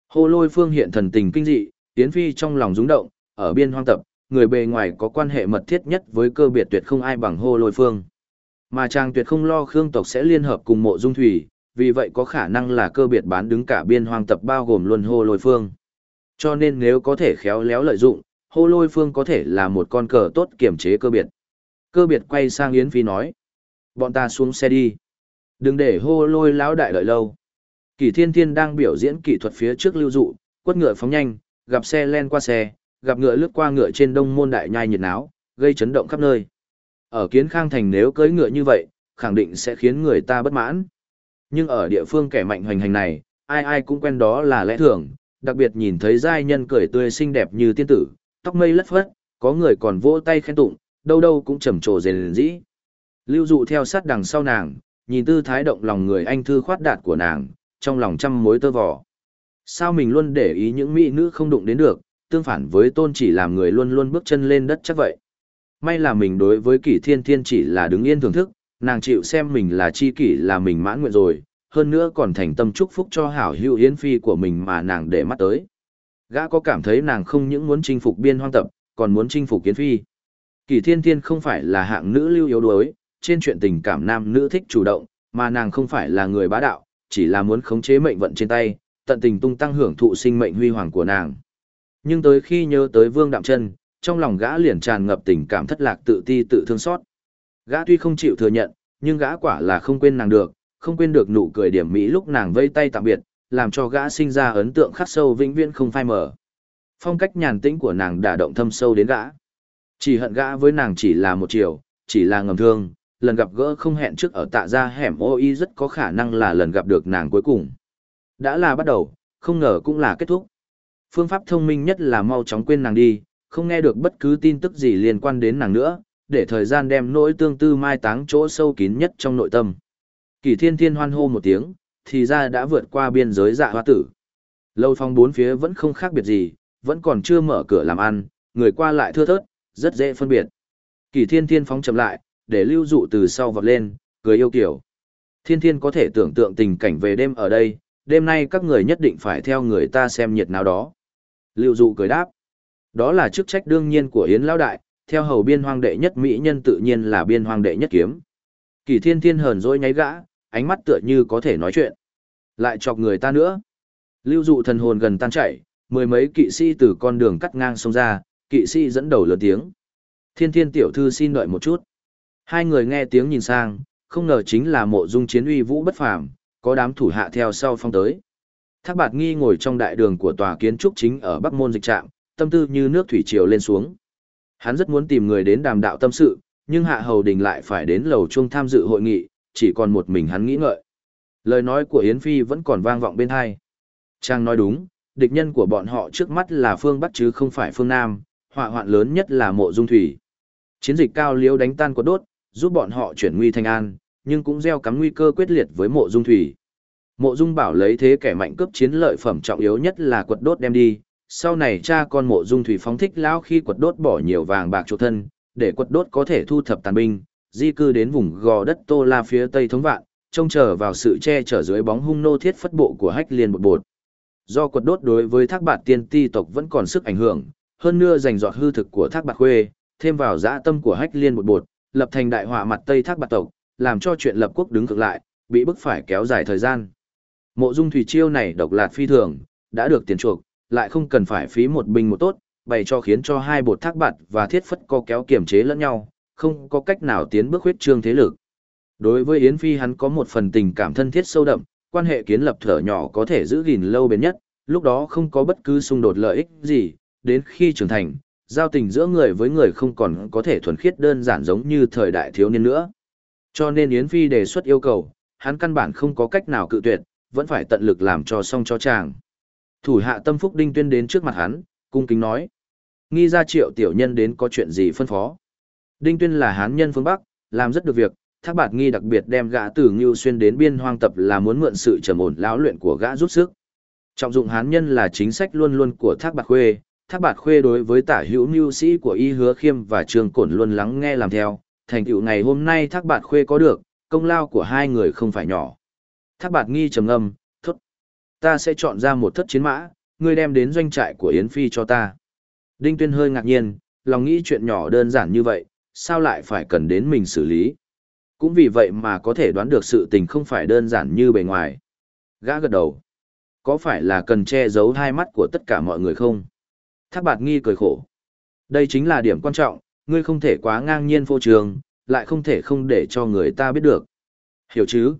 [SPEAKER 1] Hô lôi phương hiện thần tình kinh dị, Yến Phi trong lòng rúng động, ở biên hoang tập, người bề ngoài có quan hệ mật thiết nhất với cơ biệt tuyệt không ai bằng hô lôi phương. Mà chàng tuyệt không lo khương tộc sẽ liên hợp cùng mộ dung thủy, vì vậy có khả năng là cơ biệt bán đứng cả biên hoang tập bao gồm luôn hô lôi phương. Cho nên nếu có thể khéo léo lợi dụng, hô lôi phương có thể là một con cờ tốt kiểm chế cơ biệt. Cơ biệt quay sang Yến Phi nói. Bọn ta xuống xe đi. Đừng để hô lôi lão đại đợi lâu. Kỳ thiên thiên đang biểu diễn kỹ thuật phía trước lưu dụ, quất ngựa phóng nhanh, gặp xe len qua xe, gặp ngựa lướt qua ngựa trên đông môn đại nhai nhiệt náo, gây chấn động khắp nơi. Ở kiến khang thành nếu cưỡi ngựa như vậy, khẳng định sẽ khiến người ta bất mãn. Nhưng ở địa phương kẻ mạnh hoành hành này, ai ai cũng quen đó là lẽ thường, đặc biệt nhìn thấy giai nhân cười tươi xinh đẹp như tiên tử, tóc mây lất phất, có người còn vỗ tay khen tụng, đâu đâu cũng trầm trồ rền rĩ. Lưu dụ theo sát đằng sau nàng, nhìn tư thái động lòng người anh thư khoát đạt của nàng, trong lòng trăm mối tơ vò. Sao mình luôn để ý những mỹ nữ không đụng đến được, tương phản với tôn chỉ làm người luôn luôn bước chân lên đất chắc vậy. May là mình đối với kỷ thiên thiên chỉ là đứng yên thưởng thức, nàng chịu xem mình là chi kỷ là mình mãn nguyện rồi, hơn nữa còn thành tâm chúc phúc cho hảo hữu yến phi của mình mà nàng để mắt tới. Gã có cảm thấy nàng không những muốn chinh phục biên hoang tập, còn muốn chinh phục yến phi. Kỷ thiên thiên không phải là hạng nữ lưu yếu đuối, trên chuyện tình cảm nam nữ thích chủ động, mà nàng không phải là người bá đạo, chỉ là muốn khống chế mệnh vận trên tay, tận tình tung tăng hưởng thụ sinh mệnh huy hoàng của nàng. Nhưng tới khi nhớ tới Vương Đạm Chân, trong lòng gã liền tràn ngập tình cảm thất lạc tự ti tự thương xót. Gã tuy không chịu thừa nhận, nhưng gã quả là không quên nàng được, không quên được nụ cười điểm mỹ lúc nàng vây tay tạm biệt, làm cho gã sinh ra ấn tượng khắc sâu vĩnh viễn không phai mờ. Phong cách nhàn tĩnh của nàng đả động thâm sâu đến gã. Chỉ hận gã với nàng chỉ là một chiều, chỉ là ngầm thương, lần gặp gỡ không hẹn trước ở tạ gia hẻm ô y rất có khả năng là lần gặp được nàng cuối cùng. Đã là bắt đầu, không ngờ cũng là kết thúc. Phương pháp thông minh nhất là mau chóng quên nàng đi, không nghe được bất cứ tin tức gì liên quan đến nàng nữa, để thời gian đem nỗi tương tư mai táng chỗ sâu kín nhất trong nội tâm. Kỳ thiên thiên hoan hô một tiếng, thì ra đã vượt qua biên giới dạ hoa tử. Lâu phong bốn phía vẫn không khác biệt gì, vẫn còn chưa mở cửa làm ăn, người qua lại thưa thớt, rất dễ phân biệt. Kỳ thiên thiên phóng chậm lại, để lưu dụ từ sau vọt lên, cười yêu kiểu. Thiên thiên có thể tưởng tượng tình cảnh về đêm ở đây, đêm nay các người nhất định phải theo người ta xem nhiệt nào đó. Lưu dụ cười đáp. Đó là chức trách đương nhiên của Yến Lão Đại, theo hầu biên hoang đệ nhất mỹ nhân tự nhiên là biên hoang đệ nhất kiếm. Kỳ thiên thiên hờn dỗi nháy gã, ánh mắt tựa như có thể nói chuyện. Lại chọc người ta nữa. Lưu dụ thần hồn gần tan chảy, mười mấy kỵ sĩ từ con đường cắt ngang sông ra, kỵ sĩ dẫn đầu lớn tiếng. Thiên thiên tiểu thư xin đợi một chút. Hai người nghe tiếng nhìn sang, không ngờ chính là mộ dung chiến uy vũ bất phàm, có đám thủ hạ theo sau phong tới. Thác bạt nghi ngồi trong đại đường của tòa kiến trúc chính ở Bắc Môn dịch trạm, tâm tư như nước thủy triều lên xuống. Hắn rất muốn tìm người đến đàm đạo tâm sự, nhưng hạ hầu đình lại phải đến lầu chuông tham dự hội nghị, chỉ còn một mình hắn nghĩ ngợi. Lời nói của Yến Phi vẫn còn vang vọng bên hai. Trang nói đúng, địch nhân của bọn họ trước mắt là phương Bắc chứ không phải phương Nam, họa hoạn lớn nhất là mộ dung thủy. Chiến dịch cao liếu đánh tan quật đốt, giúp bọn họ chuyển nguy thành an, nhưng cũng gieo cắm nguy cơ quyết liệt với mộ dung thủy. Mộ dung bảo lấy thế kẻ mạnh cướp chiến lợi phẩm trọng yếu nhất là quật đốt đem đi, sau này cha con mộ dung thủy phóng thích lão khi quật đốt bỏ nhiều vàng bạc chỗ thân, để quật đốt có thể thu thập tàn binh, di cư đến vùng gò đất Tô La phía tây thống vạn, trông chờ vào sự che chở dưới bóng hung nô thiết phất bộ của hách liên bột bột. Do quật đốt đối với thác bạt tiên ti tộc vẫn còn sức ảnh hưởng, hơn nữa giành giọt hư thực của thác bạt khuê, thêm vào dã tâm của hách liên bột bột, lập thành đại họa mặt tây thác bạt tộc, làm cho chuyện lập quốc đứng cực lại, bị bức phải kéo dài thời gian. Mộ dung thủy chiêu này độc lạt phi thường, đã được tiền chuộc, lại không cần phải phí một binh một tốt, bày cho khiến cho hai bột thác bạt và thiết phất co kéo kiểm chế lẫn nhau, không có cách nào tiến bước huyết trương thế lực. Đối với Yến Phi hắn có một phần tình cảm thân thiết sâu đậm, quan hệ kiến lập thở nhỏ có thể giữ gìn lâu bền nhất, lúc đó không có bất cứ xung đột lợi ích gì, đến khi trưởng thành, giao tình giữa người với người không còn có thể thuần khiết đơn giản giống như thời đại thiếu niên nữa. Cho nên Yến Phi đề xuất yêu cầu, hắn căn bản không có cách nào cự tuyệt, vẫn phải tận lực làm cho xong cho chàng. Thủ hạ tâm phúc đinh tuyên đến trước mặt hắn, cung kính nói. Nghi ra triệu tiểu nhân đến có chuyện gì phân phó. Đinh tuyên là hán nhân phương Bắc, làm rất được việc, thác bạt nghi đặc biệt đem gã Tử ngưu xuyên đến biên hoang tập là muốn mượn sự trầm ổn lão luyện của gã giúp sức. Trọng dụng hán nhân là chính sách luôn luôn của thác bạt khuê, thác bạt khuê đối với tả hữu mưu sĩ của y hứa khiêm và trường cổn luôn lắng nghe làm theo, thành tựu ngày hôm nay thác bạt khuê có được, công lao của hai người không phải nhỏ. Thác bạt nghi trầm ngâm, thốt. Ta sẽ chọn ra một thất chiến mã, ngươi đem đến doanh trại của Yến Phi cho ta. Đinh Tuyên hơi ngạc nhiên, lòng nghĩ chuyện nhỏ đơn giản như vậy, sao lại phải cần đến mình xử lý. Cũng vì vậy mà có thể đoán được sự tình không phải đơn giản như bề ngoài. Gã gật đầu. Có phải là cần che giấu hai mắt của tất cả mọi người không? Thác bạt nghi cười khổ. Đây chính là điểm quan trọng, ngươi không thể quá ngang nhiên phô trường, lại không thể không để cho người ta biết được. Hiểu chứ?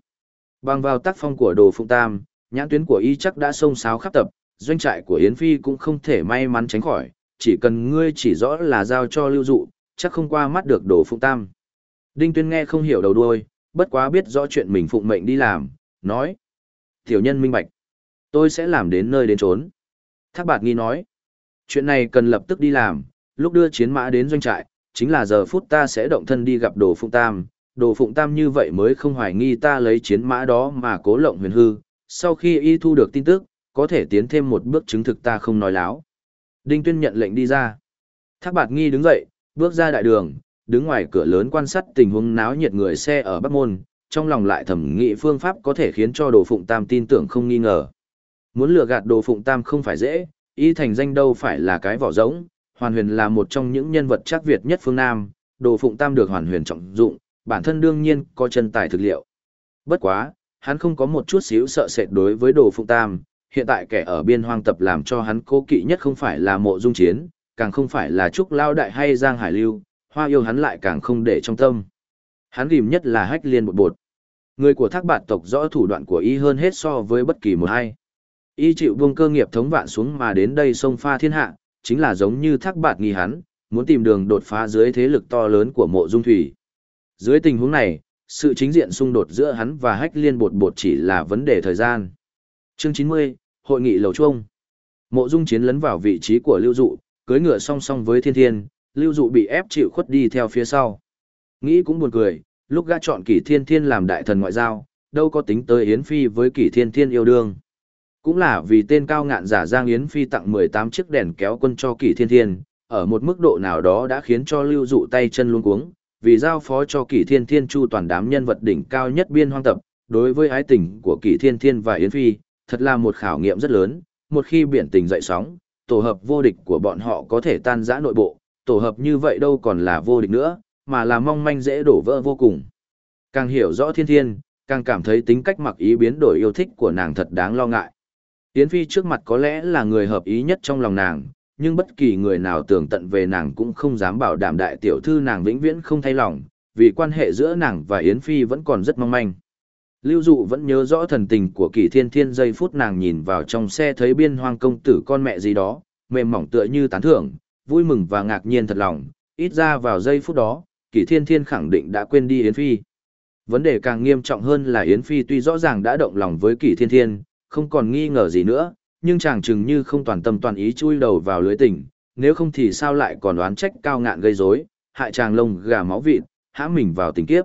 [SPEAKER 1] Bằng vào tác phong của đồ phụng tam, nhãn tuyến của y chắc đã xông xáo khắp tập, doanh trại của Yến Phi cũng không thể may mắn tránh khỏi, chỉ cần ngươi chỉ rõ là giao cho lưu dụ, chắc không qua mắt được đồ phụng tam. Đinh Tuyên nghe không hiểu đầu đuôi, bất quá biết rõ chuyện mình phụng mệnh đi làm, nói. Tiểu nhân minh bạch. Tôi sẽ làm đến nơi đến trốn. Thác bạt nghi nói. Chuyện này cần lập tức đi làm, lúc đưa chiến mã đến doanh trại, chính là giờ phút ta sẽ động thân đi gặp đồ phụng tam. Đồ phụng tam như vậy mới không hoài nghi ta lấy chiến mã đó mà cố lộng huyền hư. Sau khi y thu được tin tức, có thể tiến thêm một bước chứng thực ta không nói láo. Đinh Tuyên nhận lệnh đi ra. Thác bạt nghi đứng dậy, bước ra đại đường, đứng ngoài cửa lớn quan sát tình huống náo nhiệt người xe ở Bắc Môn, trong lòng lại thẩm nghĩ phương pháp có thể khiến cho Đồ Phụng Tam tin tưởng không nghi ngờ. Muốn lừa gạt Đồ Phụng Tam không phải dễ, y thành danh đâu phải là cái vỏ rỗng, Hoàn Huyền là một trong những nhân vật chắc Việt nhất phương Nam, Đồ Phụng Tam được Hoàn Huyền trọng dụng, bản thân đương nhiên có chân tài thực liệu. Bất quá, hắn không có một chút xíu sợ sệt đối với Đồ Phụng Tam, hiện tại kẻ ở biên hoang tập làm cho hắn cố kỵ nhất không phải là mộ dung chiến, càng không phải là Trúc Lao Đại hay Giang Hải Lưu, hoa yêu hắn lại càng không để trong tâm. Hắn ghim nhất là hách liên bột bột. Người của thác bạt tộc rõ thủ đoạn của y hơn hết so với bất kỳ một ai. Y chịu buông cơ nghiệp thống vạn xuống mà đến đây sông pha thiên hạ, chính là giống như thác bạt nghi hắn, muốn tìm đường đột phá dưới thế lực to lớn của mộ dung thủy. Dưới tình huống này, sự chính diện xung đột giữa hắn và hách liên bột bột chỉ là vấn đề thời gian. Chương 90, Hội nghị Lầu Trung. Mộ dung chiến lấn vào vị trí của lưu dụ, cưới ngựa song song với thiên thiên, lưu dụ bị ép chịu khuất đi theo phía sau. Nghĩ cũng buồn cười, lúc gã chọn kỷ thiên thiên làm đại thần ngoại giao, đâu có tính tới Yến Phi với kỷ thiên thiên yêu đương. Cũng là vì tên cao ngạn giả Giang Yến Phi tặng 18 chiếc đèn kéo quân cho kỷ thiên thiên, ở một mức độ nào đó đã khiến cho lưu dụ tay chân luôn cuống, vì giao phó cho kỷ thiên thiên chu toàn đám nhân vật đỉnh cao nhất biên hoang tập, đối với ái tình của kỷ thiên thiên và Yến Phi, thật là một khảo nghiệm rất lớn, một khi biển tình dậy sóng, tổ hợp vô địch của bọn họ có thể tan rã nội bộ, tổ hợp như vậy đâu còn là vô địch nữa, mà là mong manh dễ đổ vỡ vô cùng. Càng hiểu rõ thiên thiên, càng cảm thấy tính cách mặc ý biến đổi yêu thích của nàng thật đáng lo ngại. Yến Phi trước mặt có lẽ là người hợp ý nhất trong lòng nàng, nhưng bất kỳ người nào tưởng tận về nàng cũng không dám bảo đảm đại tiểu thư nàng vĩnh viễn không thay lòng, vì quan hệ giữa nàng và Yến Phi vẫn còn rất mong manh. Lưu Dụ vẫn nhớ rõ thần tình của Kỷ Thiên Thiên giây phút nàng nhìn vào trong xe thấy biên hoang công tử con mẹ gì đó, mềm mỏng tựa như tán thưởng, vui mừng và ngạc nhiên thật lòng, ít ra vào giây phút đó, Kỷ Thiên Thiên khẳng định đã quên đi Yến Phi. Vấn đề càng nghiêm trọng hơn là Yến Phi tuy rõ ràng đã động lòng với kỷ thiên thiên, không còn nghi ngờ gì nữa, nhưng chàng chừng như không toàn tâm toàn ý chui đầu vào lưới tình, nếu không thì sao lại còn đoán trách cao ngạn gây rối, hại chàng lông gà máu vịt, hãm mình vào tình kiếp.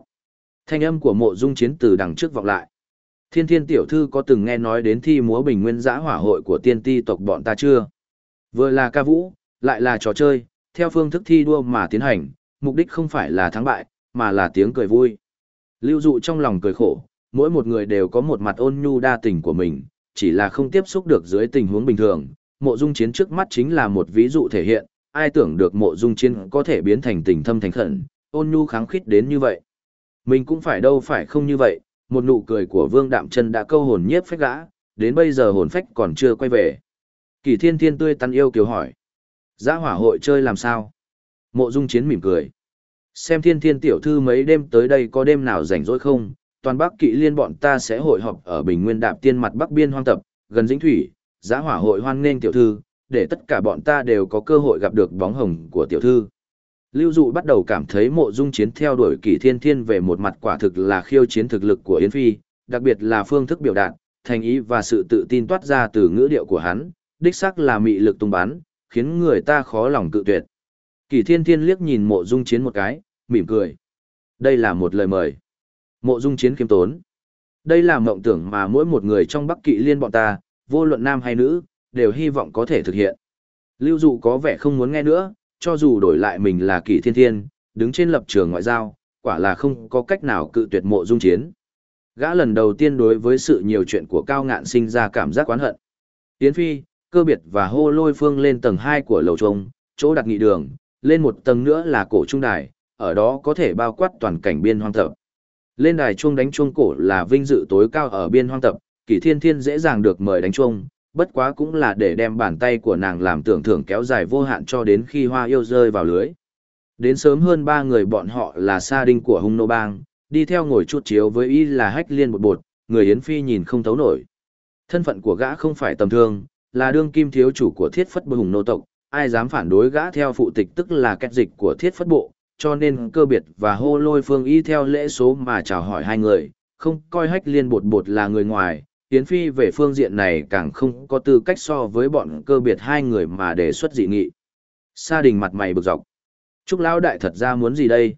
[SPEAKER 1] Thanh âm của mộ dung chiến từ đằng trước vọng lại. Thiên thiên tiểu thư có từng nghe nói đến thi múa bình nguyên giã hỏa hội của tiên ti tộc bọn ta chưa? Vừa là ca vũ, lại là trò chơi, theo phương thức thi đua mà tiến hành, mục đích không phải là thắng bại, mà là tiếng cười vui. Lưu dụ trong lòng cười khổ, mỗi một người đều có một mặt ôn nhu đa tình của mình, chỉ là không tiếp xúc được dưới tình huống bình thường. Mộ dung chiến trước mắt chính là một ví dụ thể hiện, ai tưởng được mộ dung chiến có thể biến thành tình thâm thành khẩn, ôn nhu kháng khít đến như vậy. Mình cũng phải đâu phải không như vậy, một nụ cười của vương đạm chân đã câu hồn nhiếp phách gã, đến bây giờ hồn phách còn chưa quay về. Kỳ thiên thiên tươi tắn yêu kiều hỏi. Giã hỏa hội chơi làm sao? Mộ dung chiến mỉm cười. Xem thiên thiên tiểu thư mấy đêm tới đây có đêm nào rảnh rỗi không? Toàn Bắc kỵ liên bọn ta sẽ hội họp ở Bình Nguyên Đạp Tiên mặt Bắc Biên hoang tập, gần Dĩnh Thủy, Giá hỏa hội hoan nghênh tiểu thư, để tất cả bọn ta đều có cơ hội gặp được bóng hồng của tiểu thư. Lưu Dụ bắt đầu cảm thấy mộ dung chiến theo đuổi kỷ thiên thiên về một mặt quả thực là khiêu chiến thực lực của Yến Phi, đặc biệt là phương thức biểu đạt, thành ý và sự tự tin toát ra từ ngữ điệu của hắn, đích xác là mị lực tung bắn, khiến người ta khó lòng cự tuyệt. Kỷ thiên thiên liếc nhìn mộ dung chiến một cái, mỉm cười. Đây là một lời mời. Mộ dung chiến khiêm tốn. Đây là mộng tưởng mà mỗi một người trong Bắc Kỵ liên bọn ta, vô luận nam hay nữ, đều hy vọng có thể thực hiện. Lưu dụ có vẻ không muốn nghe nữa, cho dù đổi lại mình là kỷ thiên thiên, đứng trên lập trường ngoại giao, quả là không có cách nào cự tuyệt mộ dung chiến. Gã lần đầu tiên đối với sự nhiều chuyện của cao ngạn sinh ra cảm giác oán hận. Yến Phi, cơ biệt và hô lôi phương lên tầng 2 của lầu trông, chỗ đặt nghị đường, lên một tầng nữa là cổ trung đài, ở đó có thể bao quát toàn cảnh biên hoang thập. Lên đài chuông đánh chuông cổ là vinh dự tối cao ở biên hoang tập, kỷ thiên thiên dễ dàng được mời đánh chuông, bất quá cũng là để đem bàn tay của nàng làm tưởng thưởng kéo dài vô hạn cho đến khi hoa yêu rơi vào lưới. Đến sớm hơn ba người bọn họ là sa đinh của hung nô bang, đi theo ngồi chút chiếu với y là hách liên một bột, người Yến Phi nhìn không thấu nổi. Thân phận của gã không phải tầm thường, là đương kim thiếu chủ của thiết phất bờ hùng nô tộc, ai dám phản đối gã theo phụ tịch tức là kết dịch của thiết phất bộ, cho nên cơ biệt và hô lôi phương y theo lễ số mà chào hỏi hai người, không coi hách liên bột bột là người ngoài, Yến Phi về phương diện này càng không có tư cách so với bọn cơ biệt hai người mà đề xuất dị nghị. Sa đình mặt mày bực dọc. Trúc Lão Đại thật ra muốn gì đây?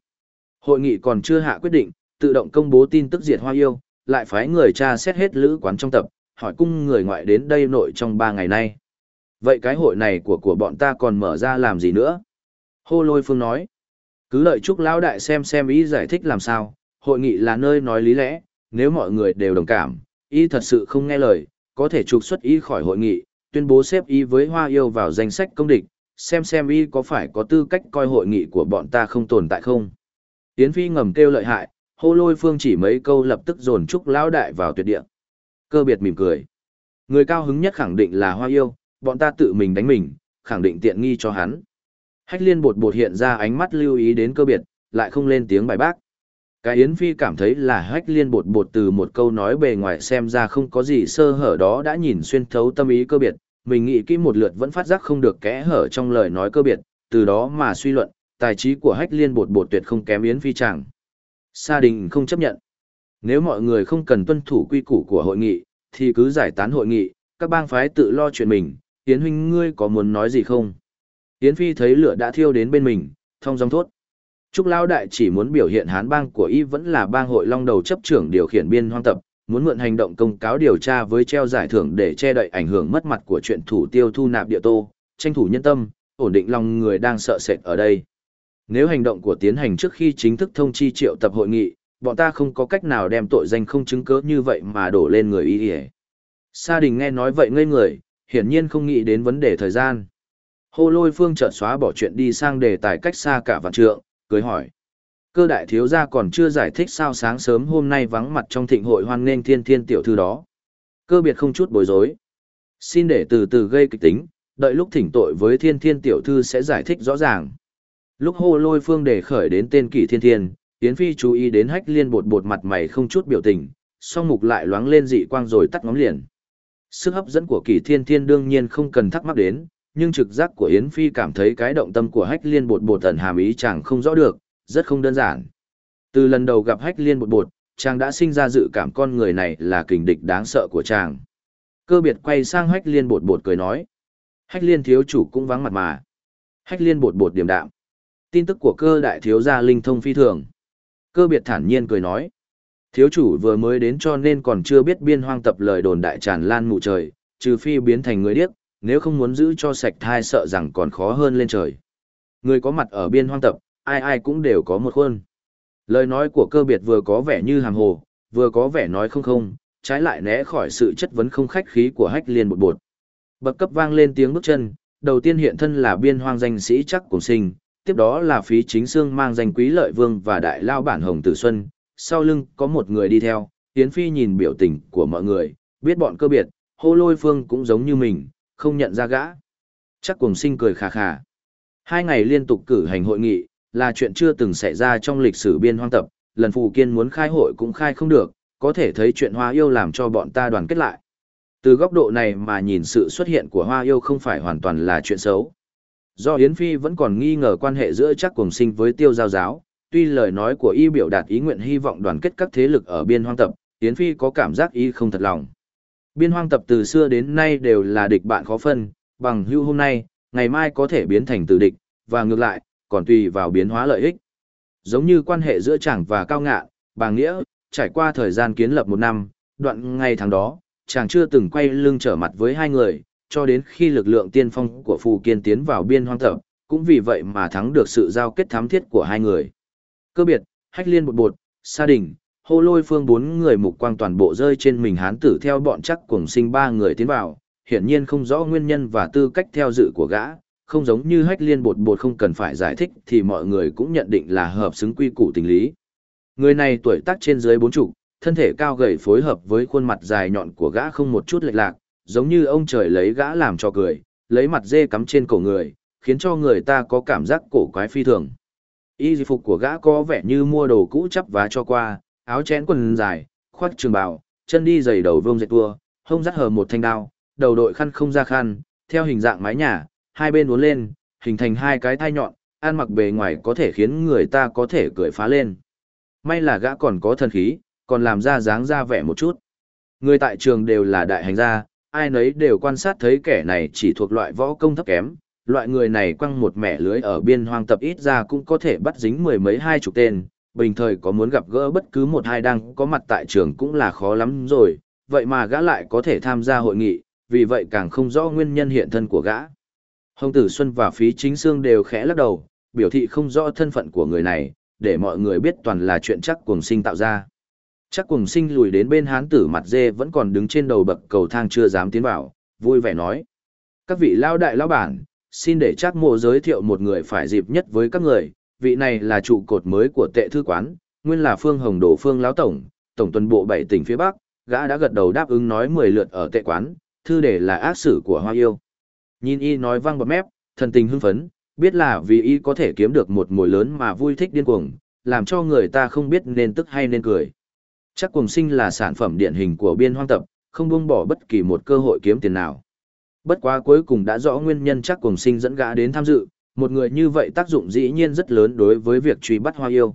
[SPEAKER 1] Hội nghị còn chưa hạ quyết định, tự động công bố tin tức diệt hoa yêu, lại phái người tra xét hết lữ quán trong tập, hỏi cung người ngoại đến đây nội trong ba ngày nay. Vậy cái hội này của của bọn ta còn mở ra làm gì nữa? Hô lôi phương nói. Cứ lợi Trúc Lão Đại xem xem ý giải thích làm sao, hội nghị là nơi nói lý lẽ, nếu mọi người đều đồng cảm, y thật sự không nghe lời, có thể trục xuất y khỏi hội nghị, tuyên bố xếp y với Hoa Yêu vào danh sách công địch, xem xem y có phải có tư cách coi hội nghị của bọn ta không tồn tại không. Yến Phi ngầm kêu lợi hại, hô lôi phương chỉ mấy câu lập tức dồn trúc lão đại vào tuyệt địa. Cơ biệt mỉm cười. Người cao hứng nhất khẳng định là Hoa Yêu, bọn ta tự mình đánh mình, khẳng định tiện nghi cho hắn. Hách liên bột bột hiện ra ánh mắt lưu ý đến cơ biệt, lại không lên tiếng bài bác. Cái Yến Phi cảm thấy là hách liên bột bột từ một câu nói bề ngoài xem ra không có gì sơ hở đó đã nhìn xuyên thấu tâm ý cơ biệt, mình nghĩ kỹ một lượt vẫn phát giác không được kẽ hở trong lời nói cơ biệt, từ đó mà suy luận, tài trí của hách liên bột bột tuyệt không kém Yến Phi chẳng. Sa đình không chấp nhận. Nếu mọi người không cần tuân thủ quy củ của hội nghị, thì cứ giải tán hội nghị, các bang phái tự lo chuyện mình, Yến huynh ngươi có muốn nói gì không? Yến Phi thấy lửa đã thiêu đến bên mình, thông dòng thốt. Trúc Lao Đại chỉ muốn biểu hiện hán bang của y vẫn là bang hội long đầu chấp trưởng điều khiển biên hoang tập, muốn mượn hành động công cáo điều tra với treo giải thưởng để che đậy ảnh hưởng mất mặt của chuyện thủ tiêu thu nạp địa tô, tranh thủ nhân tâm, ổn định lòng người đang sợ sệt ở đây. Nếu hành động của tiến hành trước khi chính thức thông chi triệu tập hội nghị, bọn ta không có cách nào đem tội danh không chứng cớ như vậy mà đổ lên người y y. Sa đình nghe nói vậy ngây người, hiển nhiên không nghĩ đến vấn đề thời gian. Hô lôi phương chợt xóa bỏ chuyện đi sang đề tài cách xa cả vạn trượng, cười hỏi. Cơ đại thiếu gia còn chưa giải thích sao sáng sớm hôm nay vắng mặt trong thịnh hội hoan nghênh thiên thiên tiểu thư đó. Cơ biệt không chút bối rối. Xin để từ từ gây kịch tính, đợi lúc thỉnh tội với thiên thiên tiểu thư sẽ giải thích rõ ràng. Lúc hô lôi phương đề khởi đến tên kỷ thiên thiên, Yến Phi chú ý đến hách liên bột bột mặt mày không chút biểu tình, song mục lại loáng lên dị quang rồi tắt ngóng liền. Sức hấp dẫn của kỷ thiên thiên đương nhiên không cần thắc mắc đến, nhưng trực giác của Yến Phi cảm thấy cái động tâm của hách liên bột bột ẩn hàm ý chàng không rõ được, rất không đơn giản. Từ lần đầu gặp hách liên bột bột, chàng đã sinh ra dự cảm con người này là kình địch đáng sợ của chàng. Cơ biệt quay sang hách liên bột bột cười nói. Hách liên thiếu chủ cũng vắng mặt mà. Hách liên bột bột điềm đạm. Tin tức của cơ đại thiếu gia linh thông phi thường. Cơ biệt thản nhiên cười nói. Thiếu chủ vừa mới đến cho nên còn chưa biết biên hoang tập lời đồn đại tràn lan mù trời, trừ phi biến thành người điếc, nếu không muốn giữ cho sạch thai sợ rằng còn khó hơn lên trời. Người có mặt ở biên hoang tập, ai ai cũng đều có một khuôn. Lời nói của cơ biệt vừa có vẻ như hàng hồ, vừa có vẻ nói không không, trái lại né khỏi sự chất vấn không khách khí của hách liên bột bột. Bậc cấp vang lên tiếng bước chân, đầu tiên hiện thân là biên hoang danh sĩ chắc cùng sinh, tiếp đó là phí chính xương mang danh quý lợi vương và đại lao bản hồng tử xuân, sau lưng có một người đi theo, Yến Phi nhìn biểu tình của mọi người, biết bọn cơ biệt, hô lôi phương cũng giống như mình, không nhận ra gã. Chắc cùng sinh cười khà khà. Hai ngày liên tục cử hành hội nghị, là chuyện chưa từng xảy ra trong lịch sử biên hoang tập, lần phù kiên muốn khai hội cũng khai không được, có thể thấy chuyện hoa yêu làm cho bọn ta đoàn kết lại. Từ góc độ này mà nhìn sự xuất hiện của hoa yêu không phải hoàn toàn là chuyện xấu. Do Yến Phi vẫn còn nghi ngờ quan hệ giữa chắc cùng sinh với tiêu giao giáo, tuy lời nói của y biểu đạt ý nguyện hy vọng đoàn kết các thế lực ở biên hoang tập, Yến Phi có cảm giác y không thật lòng. Biên hoang tập từ xưa đến nay đều là địch bạn khó phân, bằng hưu hôm nay, ngày mai có thể biến thành tử địch, và ngược lại, còn tùy vào biến hóa lợi ích. Giống như quan hệ giữa chàng và cao ngạ, bằng nghĩa, trải qua thời gian kiến lập một năm, đoạn ngày tháng đó, chàng chưa từng quay lưng trở mặt với hai người, cho đến khi lực lượng tiên phong của Phù Kiên tiến vào biên hoang tập, cũng vì vậy mà thắng được sự giao kết thám thiết của hai người. Cơ biệt, hách liên bột bột, sa đình, hô lôi phương bốn người mục quang toàn bộ rơi trên mình hán tử theo bọn chắc cùng sinh ba người tiến vào, hiển nhiên không rõ nguyên nhân và tư cách theo dự của gã, không giống như hách liên bột bột không cần phải giải thích thì mọi người cũng nhận định là hợp xứng quy củ tình lý. Người này tuổi tác trên dưới bốn chục, thân thể cao gầy phối hợp với khuôn mặt dài nhọn của gã không một chút lệch lạc, giống như ông trời lấy gã làm cho cười, lấy mặt dê cắm trên cổ người, khiến cho người ta có cảm giác cổ quái phi thường. Y phục của gã có vẻ như mua đồ cũ chắp vá cho qua, áo chén quần dài, khoác trường bào, chân đi giày đầu vương dệt tua, hông dắt hờ một thanh đao, đầu đội khăn không ra khăn, theo hình dạng mái nhà, hai bên uốn lên, hình thành hai cái thai nhọn, ăn mặc bề ngoài có thể khiến người ta có thể cười phá lên. May là gã còn có thần khí, còn làm ra dáng ra vẻ một chút. Người tại trường đều là đại hành gia, ai nấy đều quan sát thấy kẻ này chỉ thuộc loại võ công thấp kém, loại người này quăng một mẻ lưới ở biên hoang tập ít ra cũng có thể bắt dính mười mấy hai chục tên, bình thời có muốn gặp gỡ bất cứ một hai đang có mặt tại trường cũng là khó lắm rồi, vậy mà gã lại có thể tham gia hội nghị, vì vậy càng không rõ nguyên nhân hiện thân của gã. Hồng Tử Xuân và Phí Chính Sương đều khẽ lắc đầu, biểu thị không rõ thân phận của người này, để mọi người biết toàn là chuyện chắc cuồng sinh tạo ra. Chắc cuồng sinh lùi đến bên hán tử mặt dê vẫn còn đứng trên đầu bậc cầu thang chưa dám tiến vào, vui vẻ nói. Các vị lao đại lao bản, xin để chắc mộ giới thiệu một người phải dịp nhất với các người, vị này là trụ cột mới của tệ thư quán, nguyên là Phương Hồng Đồ Phương lão tổng, tổng tuần bộ bảy tỉnh phía Bắc, gã đã gật đầu đáp ứng nói 10 lượt ở tệ quán, thư để là ác sử của Hoa Yêu. Nhìn y nói vang bọt mép, thần tình hưng phấn, biết là vì y có thể kiếm được một mồi lớn mà vui thích điên cuồng, làm cho người ta không biết nên tức hay nên cười. Chắc cuồng sinh là sản phẩm điển hình của biên hoang tập, không buông bỏ bất kỳ một cơ hội kiếm tiền nào. Bất quá cuối cùng đã rõ nguyên nhân chắc cuồng sinh dẫn gã đến tham dự, một người như vậy tác dụng dĩ nhiên rất lớn đối với việc truy bắt hoa yêu.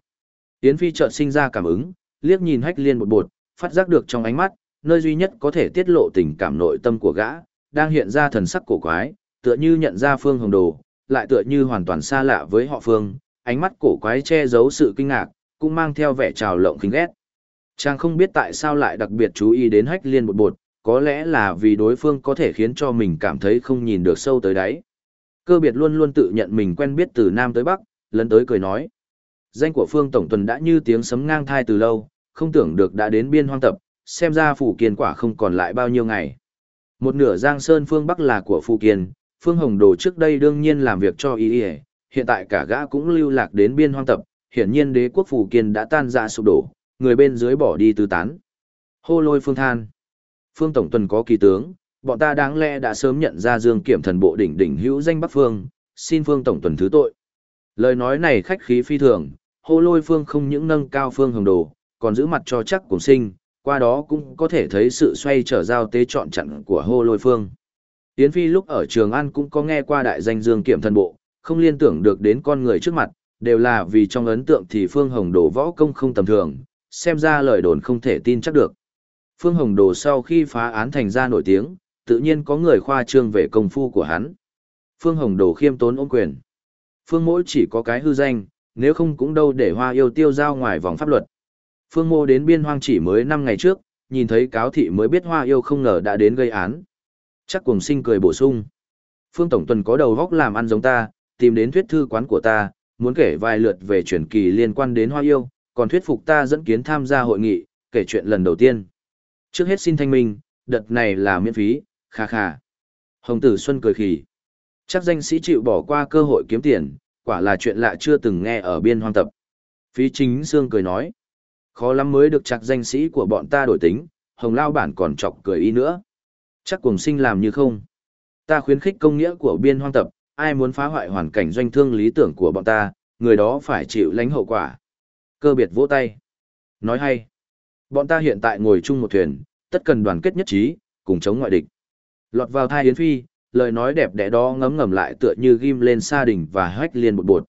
[SPEAKER 1] Yến Phi chợt sinh ra cảm ứng, liếc nhìn hách liên một bột, phát giác được trong ánh mắt, nơi duy nhất có thể tiết lộ tình cảm nội tâm của gã, đang hiện ra thần sắc cổ quái, tựa như nhận ra Phương Hồng Đồ, lại tựa như hoàn toàn xa lạ với họ Phương, ánh mắt cổ quái che giấu sự kinh ngạc, cũng mang theo vẻ trào lộng khinh ghét. Chàng không biết tại sao lại đặc biệt chú ý đến hách liên một bột, có lẽ là vì đối phương có thể khiến cho mình cảm thấy không nhìn được sâu tới đáy. Cơ biệt luôn luôn tự nhận mình quen biết từ Nam tới Bắc, lần tới cười nói. Danh của Phương Tổng Tuần đã như tiếng sấm ngang thai từ lâu, không tưởng được đã đến biên hoang tập, xem ra phủ kiên quả không còn lại bao nhiêu ngày. Một nửa Giang Sơn phương Bắc là của Phù Kiên, Phương Hồng Đồ trước đây đương nhiên làm việc cho ý ý, hiện tại cả gã cũng lưu lạc đến biên hoang tập, hiển nhiên đế quốc Phù Kiên đã tan ra sụp đổ, người bên dưới bỏ đi tứ tán. Hô lôi phương than. Phương Tổng Tuần có kỳ tướng, bọn ta đáng lẽ đã sớm nhận ra Dương Kiểm thần bộ đỉnh đỉnh hữu danh Bắc Phương, xin Phương Tổng Tuần thứ tội. Lời nói này khách khí phi thường, hô lôi phương không những nâng cao Phương Hồng Đồ, còn giữ mặt cho chắc cùng sinh, qua đó cũng có thể thấy sự xoay trở giao tế chọn chặn của hô lôi phương. Yến Phi lúc ở Trường An cũng có nghe qua đại danh Dương Kiểm thần bộ, không liên tưởng được đến con người trước mặt, đều là vì trong ấn tượng thì Phương Hồng Đồ võ công không tầm thường, xem ra lời đồn không thể tin chắc được. Phương Hồng Đồ sau khi phá án thành ra nổi tiếng, tự nhiên có người khoa trương về công phu của hắn. Phương Hồng Đồ khiêm tốn ôm quyền. Phương mỗi chỉ có cái hư danh, nếu không cũng đâu để hoa yêu tiêu giao ngoài vòng pháp luật. Phương mô đến biên hoang chỉ mới 5 ngày trước, nhìn thấy cáo thị mới biết hoa yêu không ngờ đã đến gây án. Chắc cùng sinh cười bổ sung. Phương Tổng Tuần có đầu góc làm ăn giống ta, tìm đến thuyết thư quán của ta, muốn kể vài lượt về truyền kỳ liên quan đến hoa yêu, còn thuyết phục ta dẫn kiến tham gia hội nghị, kể chuyện lần đầu tiên. Trước hết xin thanh minh, đợt này là miễn phí, kha kha. Hồng Tử Xuân cười khỉ. Chắc danh sĩ chịu bỏ qua cơ hội kiếm tiền, quả là chuyện lạ chưa từng nghe ở biên hoang tập. Phí chính Sương cười nói. Khó lắm mới được chắc danh sĩ của bọn ta đổi tính, Hồng Lao bản còn chọc cười ý nữa. Chắc cùng sinh làm như không. Ta khuyến khích công nghĩa của biên hoang tập, ai muốn phá hoại hoàn cảnh doanh thương lý tưởng của bọn ta, người đó phải chịu lãnh hậu quả. Cơ biệt vỗ tay. Nói hay. Bọn ta hiện tại ngồi chung một thuyền, tất cần đoàn kết nhất trí, cùng chống ngoại địch. Lọt vào thai Yến Phi, lời nói đẹp đẽ đó ngấm ngầm lại tựa như ghim lên sa đỉnh và hách liên bột bột.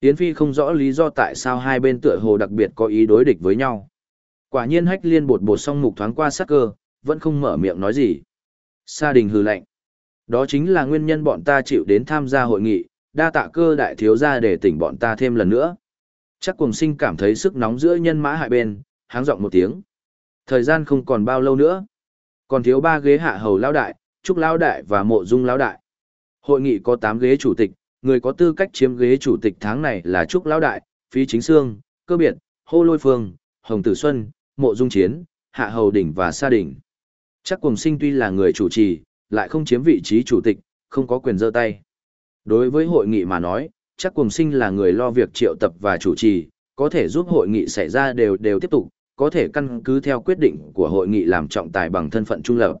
[SPEAKER 1] Yến Phi không rõ lý do tại sao hai bên tựa hồ đặc biệt có ý đối địch với nhau. Quả nhiên hách liên bột bột song mục thoáng qua sắc cơ, vẫn không mở miệng nói gì. Sa đình hừ lạnh. Đó chính là nguyên nhân bọn ta chịu đến tham gia hội nghị, đa tạ cơ đại thiếu gia để tỉnh bọn ta thêm lần nữa. Chắc cùng sinh cảm thấy sức nóng giữa nhân mã hai bên, háng giọng một tiếng. Thời gian không còn bao lâu nữa. Còn thiếu ba ghế hạ hầu lão đại, trúc lão đại và mộ dung lão đại. Hội nghị có 8 ghế chủ tịch, người có tư cách chiếm ghế chủ tịch tháng này là trúc lão đại, phí chính sương, cơ biệt, hô lôi phương, hồng tử xuân, mộ dung chiến, hạ hầu đỉnh và sa đỉnh. Chắc cùng sinh tuy là người chủ trì, lại không chiếm vị trí chủ tịch, không có quyền giơ tay. Đối với hội nghị mà nói, chắc cùng sinh là người lo việc triệu tập và chủ trì, có thể giúp hội nghị xảy ra đều đều tiếp tục, có thể căn cứ theo quyết định của hội nghị làm trọng tài bằng thân phận trung lập.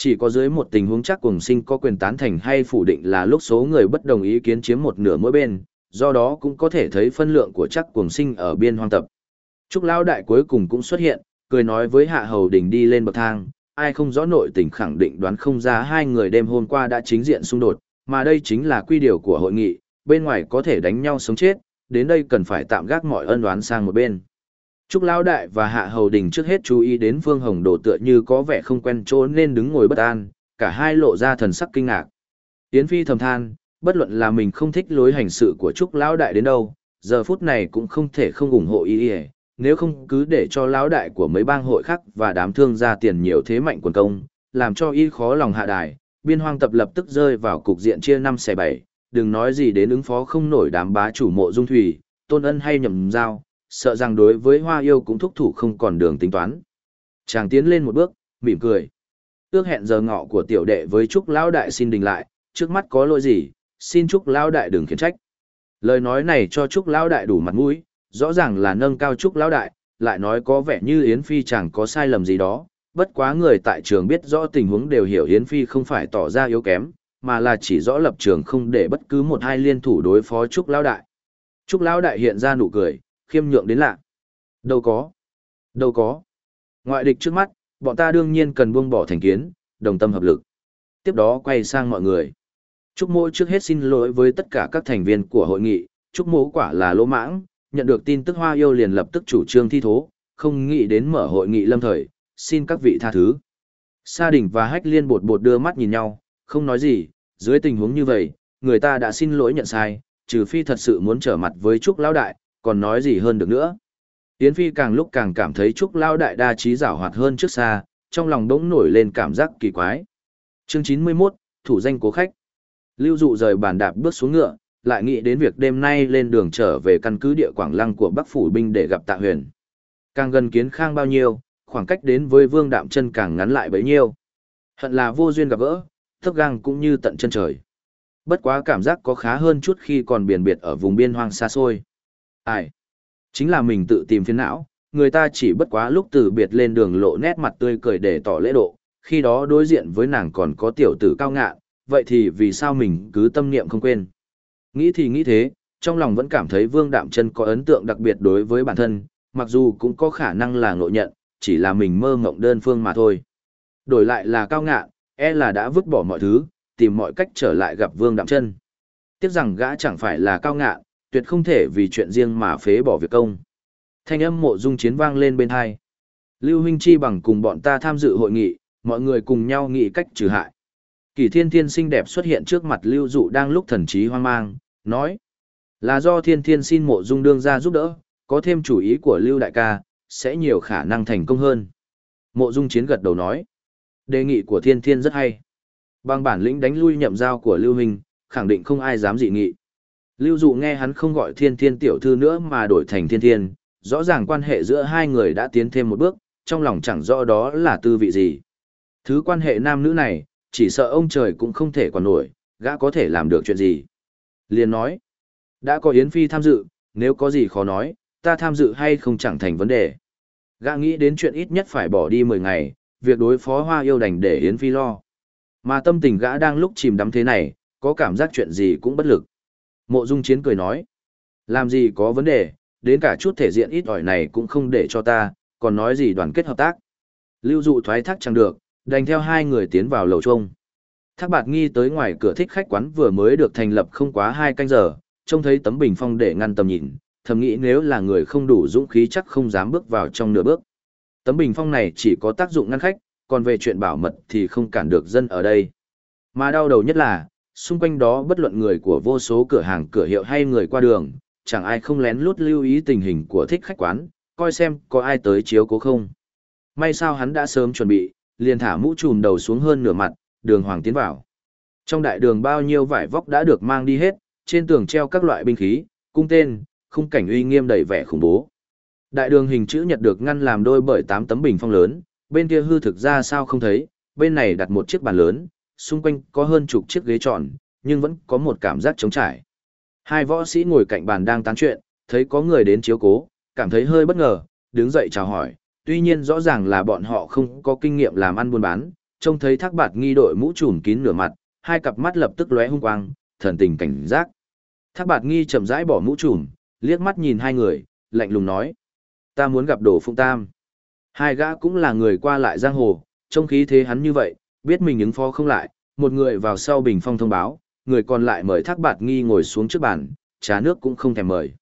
[SPEAKER 1] Chỉ có dưới một tình huống chắc cùng sinh có quyền tán thành hay phủ định là lúc số người bất đồng ý kiến chiếm một nửa mỗi bên, do đó cũng có thể thấy phân lượng của chắc cùng sinh ở biên hoang tập. Trúc Lão Đại cuối cùng cũng xuất hiện, cười nói với Hạ Hầu Đình đi lên bậc thang, ai không rõ nội tình khẳng định đoán không ra hai người đêm hôm qua đã chính diện xung đột, mà đây chính là quy điều của hội nghị, bên ngoài có thể đánh nhau sống chết, đến đây cần phải tạm gác mọi ân đoán sang một bên. Trúc Lão Đại và Hạ Hầu Đình trước hết chú ý đến Phương Hồng Đồ tựa như có vẻ không quen chỗ nên đứng ngồi bất an, cả hai lộ ra thần sắc kinh ngạc. Yến Phi thầm than, bất luận là mình không thích lối hành sự của Trúc Lão Đại đến đâu, giờ phút này cũng không thể không ủng hộ ý ý, nếu không cứ để cho Lão Đại của mấy bang hội khác và đám thương ra tiền nhiều thế mạnh quần công, làm cho y khó lòng hạ đài, biên hoang tập lập tức rơi vào cục diện chia năm xẻ bảy, đừng nói gì đến ứng phó không nổi đám bá chủ mộ dung thủy, tôn ân hay nhầm giao, sợ rằng đối với hoa yêu cũng thúc thủ không còn đường tính toán. Chàng tiến lên một bước, mỉm cười. Ước hẹn giờ ngọ của tiểu đệ với Trúc Lão Đại xin đình lại, trước mắt có lỗi gì, xin Trúc Lão Đại đừng khiển trách. Lời nói này cho Trúc Lão Đại đủ mặt mũi, rõ ràng là nâng cao Trúc Lão Đại, lại nói có vẻ như Yến Phi chẳng có sai lầm gì đó, bất quá người tại trường biết rõ tình huống đều hiểu Yến Phi không phải tỏ ra yếu kém, mà là chỉ rõ lập trường không để bất cứ một hai liên thủ đối phó Trúc Lão Đại. Trúc Lão Đại hiện ra nụ cười, khiêm nhượng đến lạ. Đâu có. Đâu có. Ngoại địch trước mắt, bọn ta đương nhiên cần buông bỏ thành kiến, đồng tâm hợp lực. Tiếp đó quay sang mọi người. Trúc mỗ trước hết xin lỗi với tất cả các thành viên của hội nghị, Trúc mỗ quả là lỗ mãng, nhận được tin tức hoa yêu liền lập tức chủ trương thi thố, không nghĩ đến mở hội nghị lâm thời, xin các vị tha thứ. Sa đình và hách liên bột bột đưa mắt nhìn nhau, không nói gì, dưới tình huống như vậy, người ta đã xin lỗi nhận sai, trừ phi thật sự muốn trở mặt với Trúc Lão Đại, còn nói gì hơn được nữa. Yến Phi càng lúc càng cảm thấy Trúc lao Đại đa trí giảo hoạt hơn trước xa, trong lòng đống nổi lên cảm giác kỳ quái. Chương 91, Thủ danh cố khách. Lưu dụ rời bàn đạp bước xuống ngựa, lại nghĩ đến việc đêm nay lên đường trở về căn cứ địa Quảng Lăng của Bắc Phủ Binh để gặp Tạ Huyền. Càng gần kiến khang bao nhiêu, khoảng cách đến với Vương Đạm chân càng ngắn lại bấy nhiêu. Hận là vô duyên gặp gỡ, thấp gang cũng như tận chân trời. Bất quá cảm giác có khá hơn chút khi còn biển biệt ở vùng biên hoang xa xôi. Ai? Chính là mình tự tìm phiền não, người ta chỉ bất quá lúc từ biệt lên đường lộ nét mặt tươi cười để tỏ lễ độ, khi đó đối diện với nàng còn có tiểu tử cao ngạ, vậy thì vì sao mình cứ tâm niệm không quên. Nghĩ thì nghĩ thế, trong lòng vẫn cảm thấy Vương Đạm Chân có ấn tượng đặc biệt đối với bản thân, mặc dù cũng có khả năng là ngộ nhận, chỉ là mình mơ ngộng đơn phương mà thôi. Đổi lại là cao ngạ, e là đã vứt bỏ mọi thứ, tìm mọi cách trở lại gặp Vương Đạm Chân. Tiếc rằng gã chẳng phải là cao ngạ, tuyệt không thể vì chuyện riêng mà phế bỏ việc công. Thanh âm mộ dung chiến vang lên bên hai. Lưu Huynh Chi bằng cùng bọn ta tham dự hội nghị, mọi người cùng nhau nghĩ cách trừ hại. Kỳ thiên thiên xinh đẹp xuất hiện trước mặt Lưu Dụ đang lúc thần trí hoang mang, nói. Là do thiên thiên xin mộ dung đương ra giúp đỡ, có thêm chủ ý của Lưu Đại ca, sẽ nhiều khả năng thành công hơn. Mộ dung chiến gật đầu nói. Đề nghị của thiên thiên rất hay. Bằng bản lĩnh đánh lui nhậm giao của Lưu Huynh, khẳng định không ai dám dị nghị. Lưu Dụ nghe hắn không gọi thiên thiên tiểu thư nữa mà đổi thành thiên thiên, rõ ràng quan hệ giữa hai người đã tiến thêm một bước, trong lòng chẳng rõ đó là tư vị gì. Thứ quan hệ nam nữ này, chỉ sợ ông trời cũng không thể quản nổi, gã có thể làm được chuyện gì. Liền nói, đã có Yến Phi tham dự, nếu có gì khó nói, ta tham dự hay không chẳng thành vấn đề. Gã nghĩ đến chuyện ít nhất phải bỏ đi 10 ngày, việc đối phó hoa yêu đành để Yến Phi lo. Mà tâm tình gã đang lúc chìm đắm thế này, có cảm giác chuyện gì cũng bất lực. Mộ Dung Chiến cười nói, làm gì có vấn đề, đến cả chút thể diện ít ỏi này cũng không để cho ta, còn nói gì đoàn kết hợp tác. Lưu dụ thoái thác chẳng được, đành theo hai người tiến vào lầu trông. Thác bạt nghi tới ngoài cửa thích khách quán vừa mới được thành lập không quá hai canh giờ, trông thấy tấm bình phong để ngăn tầm nhìn, thầm nghĩ nếu là người không đủ dũng khí chắc không dám bước vào trong nửa bước. Tấm bình phong này chỉ có tác dụng ngăn khách, còn về chuyện bảo mật thì không cản được dân ở đây. Mà đau đầu nhất là, xung quanh đó bất luận người của vô số cửa hàng cửa hiệu hay người qua đường, chẳng ai không lén lút lưu ý tình hình của thích khách quán, coi xem có ai tới chiếu cố không. May sao hắn đã sớm chuẩn bị, liền thả mũ trùm đầu xuống hơn nửa mặt, đường hoàng tiến vào. Trong đại đường bao nhiêu vải vóc đã được mang đi hết, trên tường treo các loại binh khí, cung tên, khung cảnh uy nghiêm đầy vẻ khủng bố. Đại đường hình chữ nhật được ngăn làm đôi bởi 8 tấm bình phong lớn, bên kia hư thực ra sao không thấy, bên này đặt một chiếc bàn lớn, xung quanh có hơn chục chiếc ghế tròn, nhưng vẫn có một cảm giác trống trải. Hai võ sĩ ngồi cạnh bàn đang tán chuyện, thấy có người đến chiếu cố, cảm thấy hơi bất ngờ, đứng dậy chào hỏi, tuy nhiên rõ ràng là bọn họ không có kinh nghiệm làm ăn buôn bán, trông thấy thác bạt nghi đội mũ trùm kín nửa mặt, hai cặp mắt lập tức lóe hung quang, thần tình cảnh giác. Thác bạt nghi chậm rãi bỏ mũ trùm, liếc mắt nhìn hai người, lạnh lùng nói. Ta muốn gặp đồ phụng tam. Hai gã cũng là người qua lại giang hồ, trông khí thế hắn như vậy, biết mình ứng phó không lại, một người vào sau bình phong thông báo, người còn lại mời Thác Bạt Nghi ngồi xuống trước bàn, trà nước cũng không thèm mời.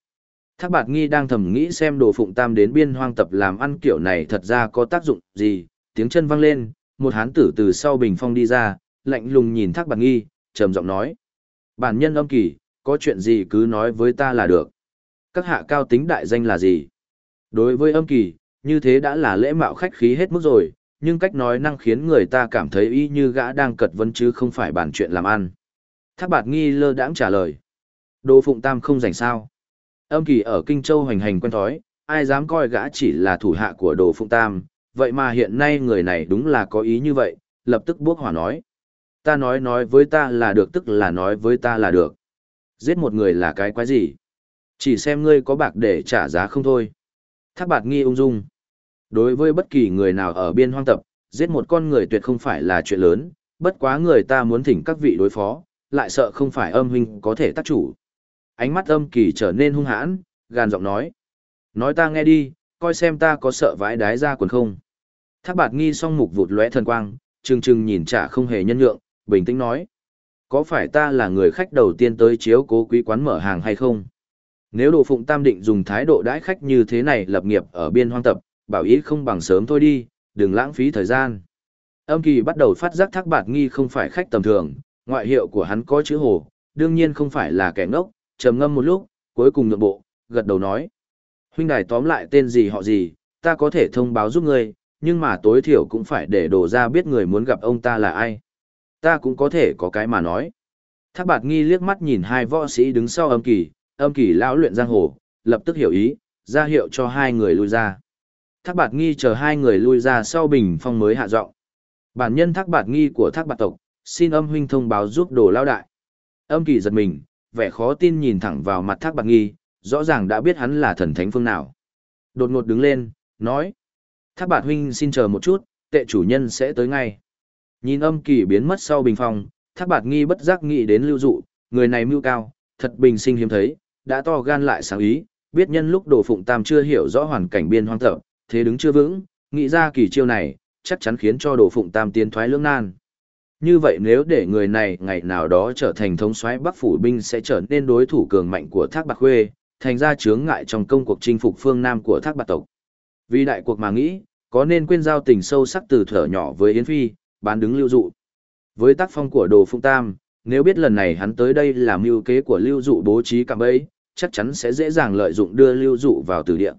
[SPEAKER 1] Thác Bạt Nghi đang thầm nghĩ xem đồ phụng tam đến biên hoang tập làm ăn kiểu này thật ra có tác dụng gì, tiếng chân vang lên, một hán tử từ sau bình phong đi ra, lạnh lùng nhìn Thác Bạt Nghi, trầm giọng nói. Bản nhân âm kỳ, có chuyện gì cứ nói với ta là được. Các hạ cao tính đại danh là gì? Đối với âm kỳ, như thế đã là lễ mạo khách khí hết mức rồi, nhưng cách nói năng khiến người ta cảm thấy y như gã đang cật vấn chứ không phải bàn chuyện làm ăn. Thác bạt nghi lơ đãng trả lời. Đồ Phụng Tam không rảnh sao. Âm kỳ ở Kinh Châu hoành hành quen thói, ai dám coi gã chỉ là thủ hạ của Đồ Phụng Tam, vậy mà hiện nay người này đúng là có ý như vậy, lập tức bước hỏa nói. Ta nói nói với ta là được tức là nói với ta là được. Giết một người là cái quái gì? Chỉ xem ngươi có bạc để trả giá không thôi. Thác bạt nghi ung dung. Đối với bất kỳ người nào ở biên hoang tập, giết một con người tuyệt không phải là chuyện lớn, bất quá người ta muốn thỉnh các vị đối phó, lại sợ không phải âm huynh có thể tác chủ. Ánh mắt âm kỳ trở nên hung hãn, gàn giọng nói. Nói ta nghe đi, coi xem ta có sợ vãi đái ra quần không. Thác bạt nghi song mục vụt lóe thần quang, trừng trừng nhìn chả không hề nhân nhượng, bình tĩnh nói. Có phải ta là người khách đầu tiên tới chiếu cố quý quán mở hàng hay không? Nếu đồ phụng tam định dùng thái độ đãi khách như thế này lập nghiệp ở biên hoang tập, bảo ý không bằng sớm thôi đi, đừng lãng phí thời gian. Âm kỳ bắt đầu phát giác thác bạt nghi không phải khách tầm thường, ngoại hiệu của hắn có chữ hồ, đương nhiên không phải là kẻ ngốc, trầm ngâm một lúc, cuối cùng nhượng bộ, gật đầu nói. Huynh đài tóm lại tên gì họ gì, ta có thể thông báo giúp ngươi, nhưng mà tối thiểu cũng phải để đổ ra biết người muốn gặp ông ta là ai. Ta cũng có thể có cái mà nói. Thác bạt nghi liếc mắt nhìn hai võ sĩ đứng sau âm kỳ, âm kỳ lão luyện giang hồ, lập tức hiểu ý, ra hiệu cho hai người lui ra. Thác bạt nghi chờ hai người lui ra sau bình phong mới hạ giọng. Bản nhân thác bạt nghi của thác bạt tộc, xin âm huynh thông báo giúp đồ lao đại. Âm kỳ giật mình, vẻ khó tin nhìn thẳng vào mặt thác bạt nghi, rõ ràng đã biết hắn là thần thánh phương nào. Đột ngột đứng lên, nói. Thác bạt huynh xin chờ một chút, tệ chủ nhân sẽ tới ngay. Nhìn âm kỳ biến mất sau bình phong, thác bạt nghi bất giác nghĩ đến lưu dụ, người này mưu cao, thật bình sinh hiếm thấy, đã to gan lại sáng ý, biết nhân lúc đồ phụng tam chưa hiểu rõ hoàn cảnh biên hoang thợ, thế đứng chưa vững, nghĩ ra kỳ chiêu này, chắc chắn khiến cho đồ phụng tam tiến thoái lưỡng nan. Như vậy nếu để người này ngày nào đó trở thành thống soái Bắc phủ binh sẽ trở nên đối thủ cường mạnh của Thác Bạc Khuê, thành ra chướng ngại trong công cuộc chinh phục phương Nam của thác Bạc tộc. Vì đại cuộc mà nghĩ, có nên quên giao tình sâu sắc từ thở nhỏ với Yến Phi, bán đứng lưu dụ. Với tác phong của đồ phụng tam, nếu biết lần này hắn tới đây làm mưu kế của lưu dụ bố trí cạm bẫy, chắc chắn sẽ dễ dàng lợi dụng đưa lưu dụ vào tử địa.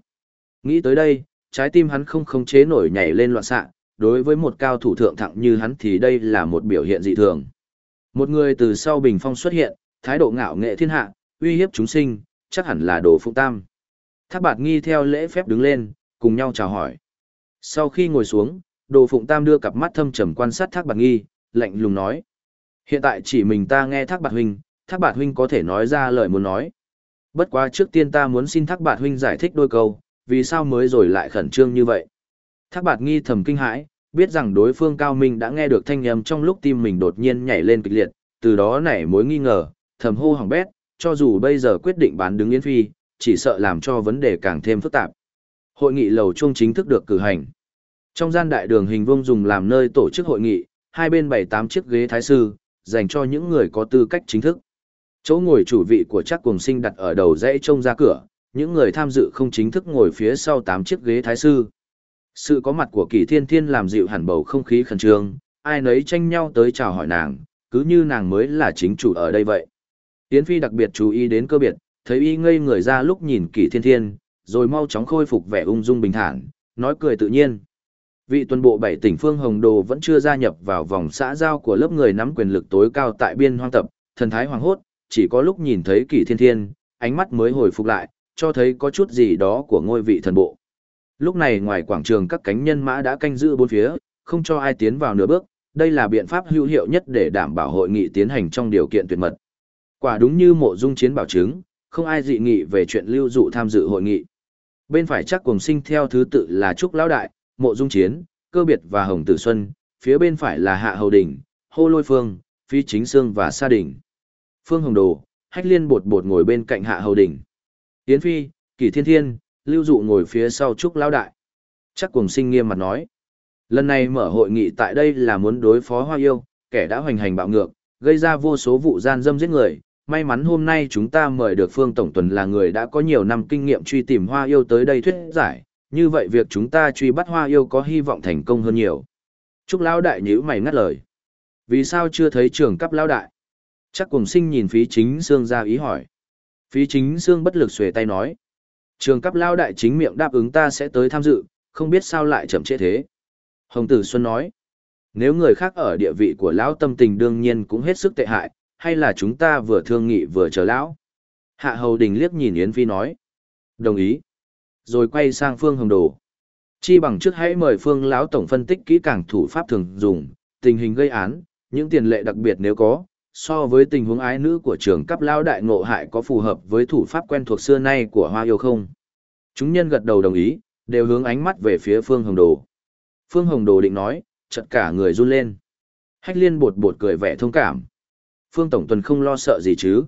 [SPEAKER 1] Nghĩ tới đây, trái tim hắn không khống chế nổi nhảy lên loạn xạ, đối với một cao thủ thượng thặng như hắn thì đây là một biểu hiện dị thường. Một người từ sau bình phong xuất hiện, thái độ ngạo nghệ thiên hạ, uy hiếp chúng sinh, chắc hẳn là đồ phụng tam. Thác bạt nghi theo lễ phép đứng lên, cùng nhau chào hỏi. Sau khi ngồi xuống, đồ phụng tam đưa cặp mắt thâm trầm quan sát thác bạt nghi, lạnh lùng nói. Hiện tại chỉ mình ta nghe thác bạt huynh, thác bạt huynh có thể nói ra lời muốn nói. Bất quá trước tiên ta muốn xin thác bạt huynh giải thích đôi câu, vì sao mới rồi lại khẩn trương như vậy. Thác bạt nghi thầm kinh hãi, biết rằng đối phương cao minh đã nghe được thanh âm trong lúc tim mình đột nhiên nhảy lên kịch liệt, từ đó nảy mối nghi ngờ, thầm hô hỏng bét, cho dù bây giờ quyết định bán đứng Yến Phi, chỉ sợ làm cho vấn đề càng thêm phức tạp. Hội nghị lầu chung chính thức được cử hành. Trong gian đại đường hình vuông dùng làm nơi tổ chức hội nghị, hai bên bày tám chiếc ghế thái sư, dành cho những người có tư cách chính thức. Chỗ ngồi chủ vị của chắc cùng sinh đặt ở đầu dãy trông ra cửa, những người tham dự không chính thức ngồi phía sau tám chiếc ghế thái sư. Sự có mặt của kỳ thiên thiên làm dịu hẳn bầu không khí khẩn trương, ai nấy tranh nhau tới chào hỏi nàng, cứ như nàng mới là chính chủ ở đây vậy. Yến Phi đặc biệt chú ý đến cơ biệt, thấy y ngây người ra lúc nhìn kỳ thiên thiên, rồi mau chóng khôi phục vẻ ung dung bình thản, nói cười tự nhiên. Vị tuần bộ bảy tỉnh Phương Hồng Đồ vẫn chưa gia nhập vào vòng xã giao của lớp người nắm quyền lực tối cao tại biên hoang tập, thần thái hoàng hốt, chỉ có lúc nhìn thấy kỳ thiên thiên, ánh mắt mới hồi phục lại, cho thấy có chút gì đó của ngôi vị thần bộ. Lúc này ngoài quảng trường các cánh nhân mã đã canh giữ bốn phía, không cho ai tiến vào nửa bước, đây là biện pháp hữu hiệu nhất để đảm bảo hội nghị tiến hành trong điều kiện tuyệt mật. Quả đúng như mộ dung chiến bảo chứng, không ai dị nghị về chuyện lưu dụ tham dự hội nghị. Bên phải chắc cùng sinh theo thứ tự là Trúc Lão Đại, Mộ Dung Chiến, Cơ Biệt và Hồng Tử Xuân, phía bên phải là Hạ Hầu Đình, Hô Lôi Phương, Phi Chính Sương và Sa Đình. Phương Hồng Đồ, Hách Liên bột bột ngồi bên cạnh Hạ Hầu Đình. Yến Phi, Kỳ Thiên Thiên, Lưu Dụ ngồi phía sau Trúc Lão Đại. Chắc cùng sinh nghiêm mặt nói. Lần này mở hội nghị tại đây là muốn đối phó Hoa Yêu, kẻ đã hoành hành bạo ngược, gây ra vô số vụ gian dâm giết người. May mắn hôm nay chúng ta mời được Phương Tổng Tuần là người đã có nhiều năm kinh nghiệm truy tìm Hoa Yêu tới đây thuyết giải, như vậy việc chúng ta truy bắt Hoa Yêu có hy vọng thành công hơn nhiều. Trúc Lão Đại nhíu mày ngắt lời. Vì sao chưa thấy trường cấp Lão Đại? Chắc cùng sinh nhìn phí chính xương ra ý hỏi. Phí chính xương bất lực xuề tay nói. Trường cấp lao đại chính miệng đáp ứng ta sẽ tới tham dự, không biết sao lại chậm trễ thế. Hồng Tử Xuân nói. Nếu người khác ở địa vị của lão tâm tình đương nhiên cũng hết sức tệ hại, hay là chúng ta vừa thương nghị vừa chờ lão. Hạ Hầu Đình liếc nhìn Yến Phi nói. Đồng ý. Rồi quay sang Phương Hồng Đồ. Chi bằng trước hãy mời Phương lão tổng phân tích kỹ càng thủ pháp thường dùng, tình hình gây án, những tiền lệ đặc biệt nếu có, so với tình huống ái nữ của trường cấp lao đại ngộ hại có phù hợp với thủ pháp quen thuộc xưa nay của hoa yêu không? Chúng nhân gật đầu đồng ý, đều hướng ánh mắt về phía Phương Hồng Đồ. Phương Hồng Đồ định nói, chợt cả người run lên. Hách liên bột bột cười vẻ thông cảm. Phương Tổng Tuần không lo sợ gì chứ.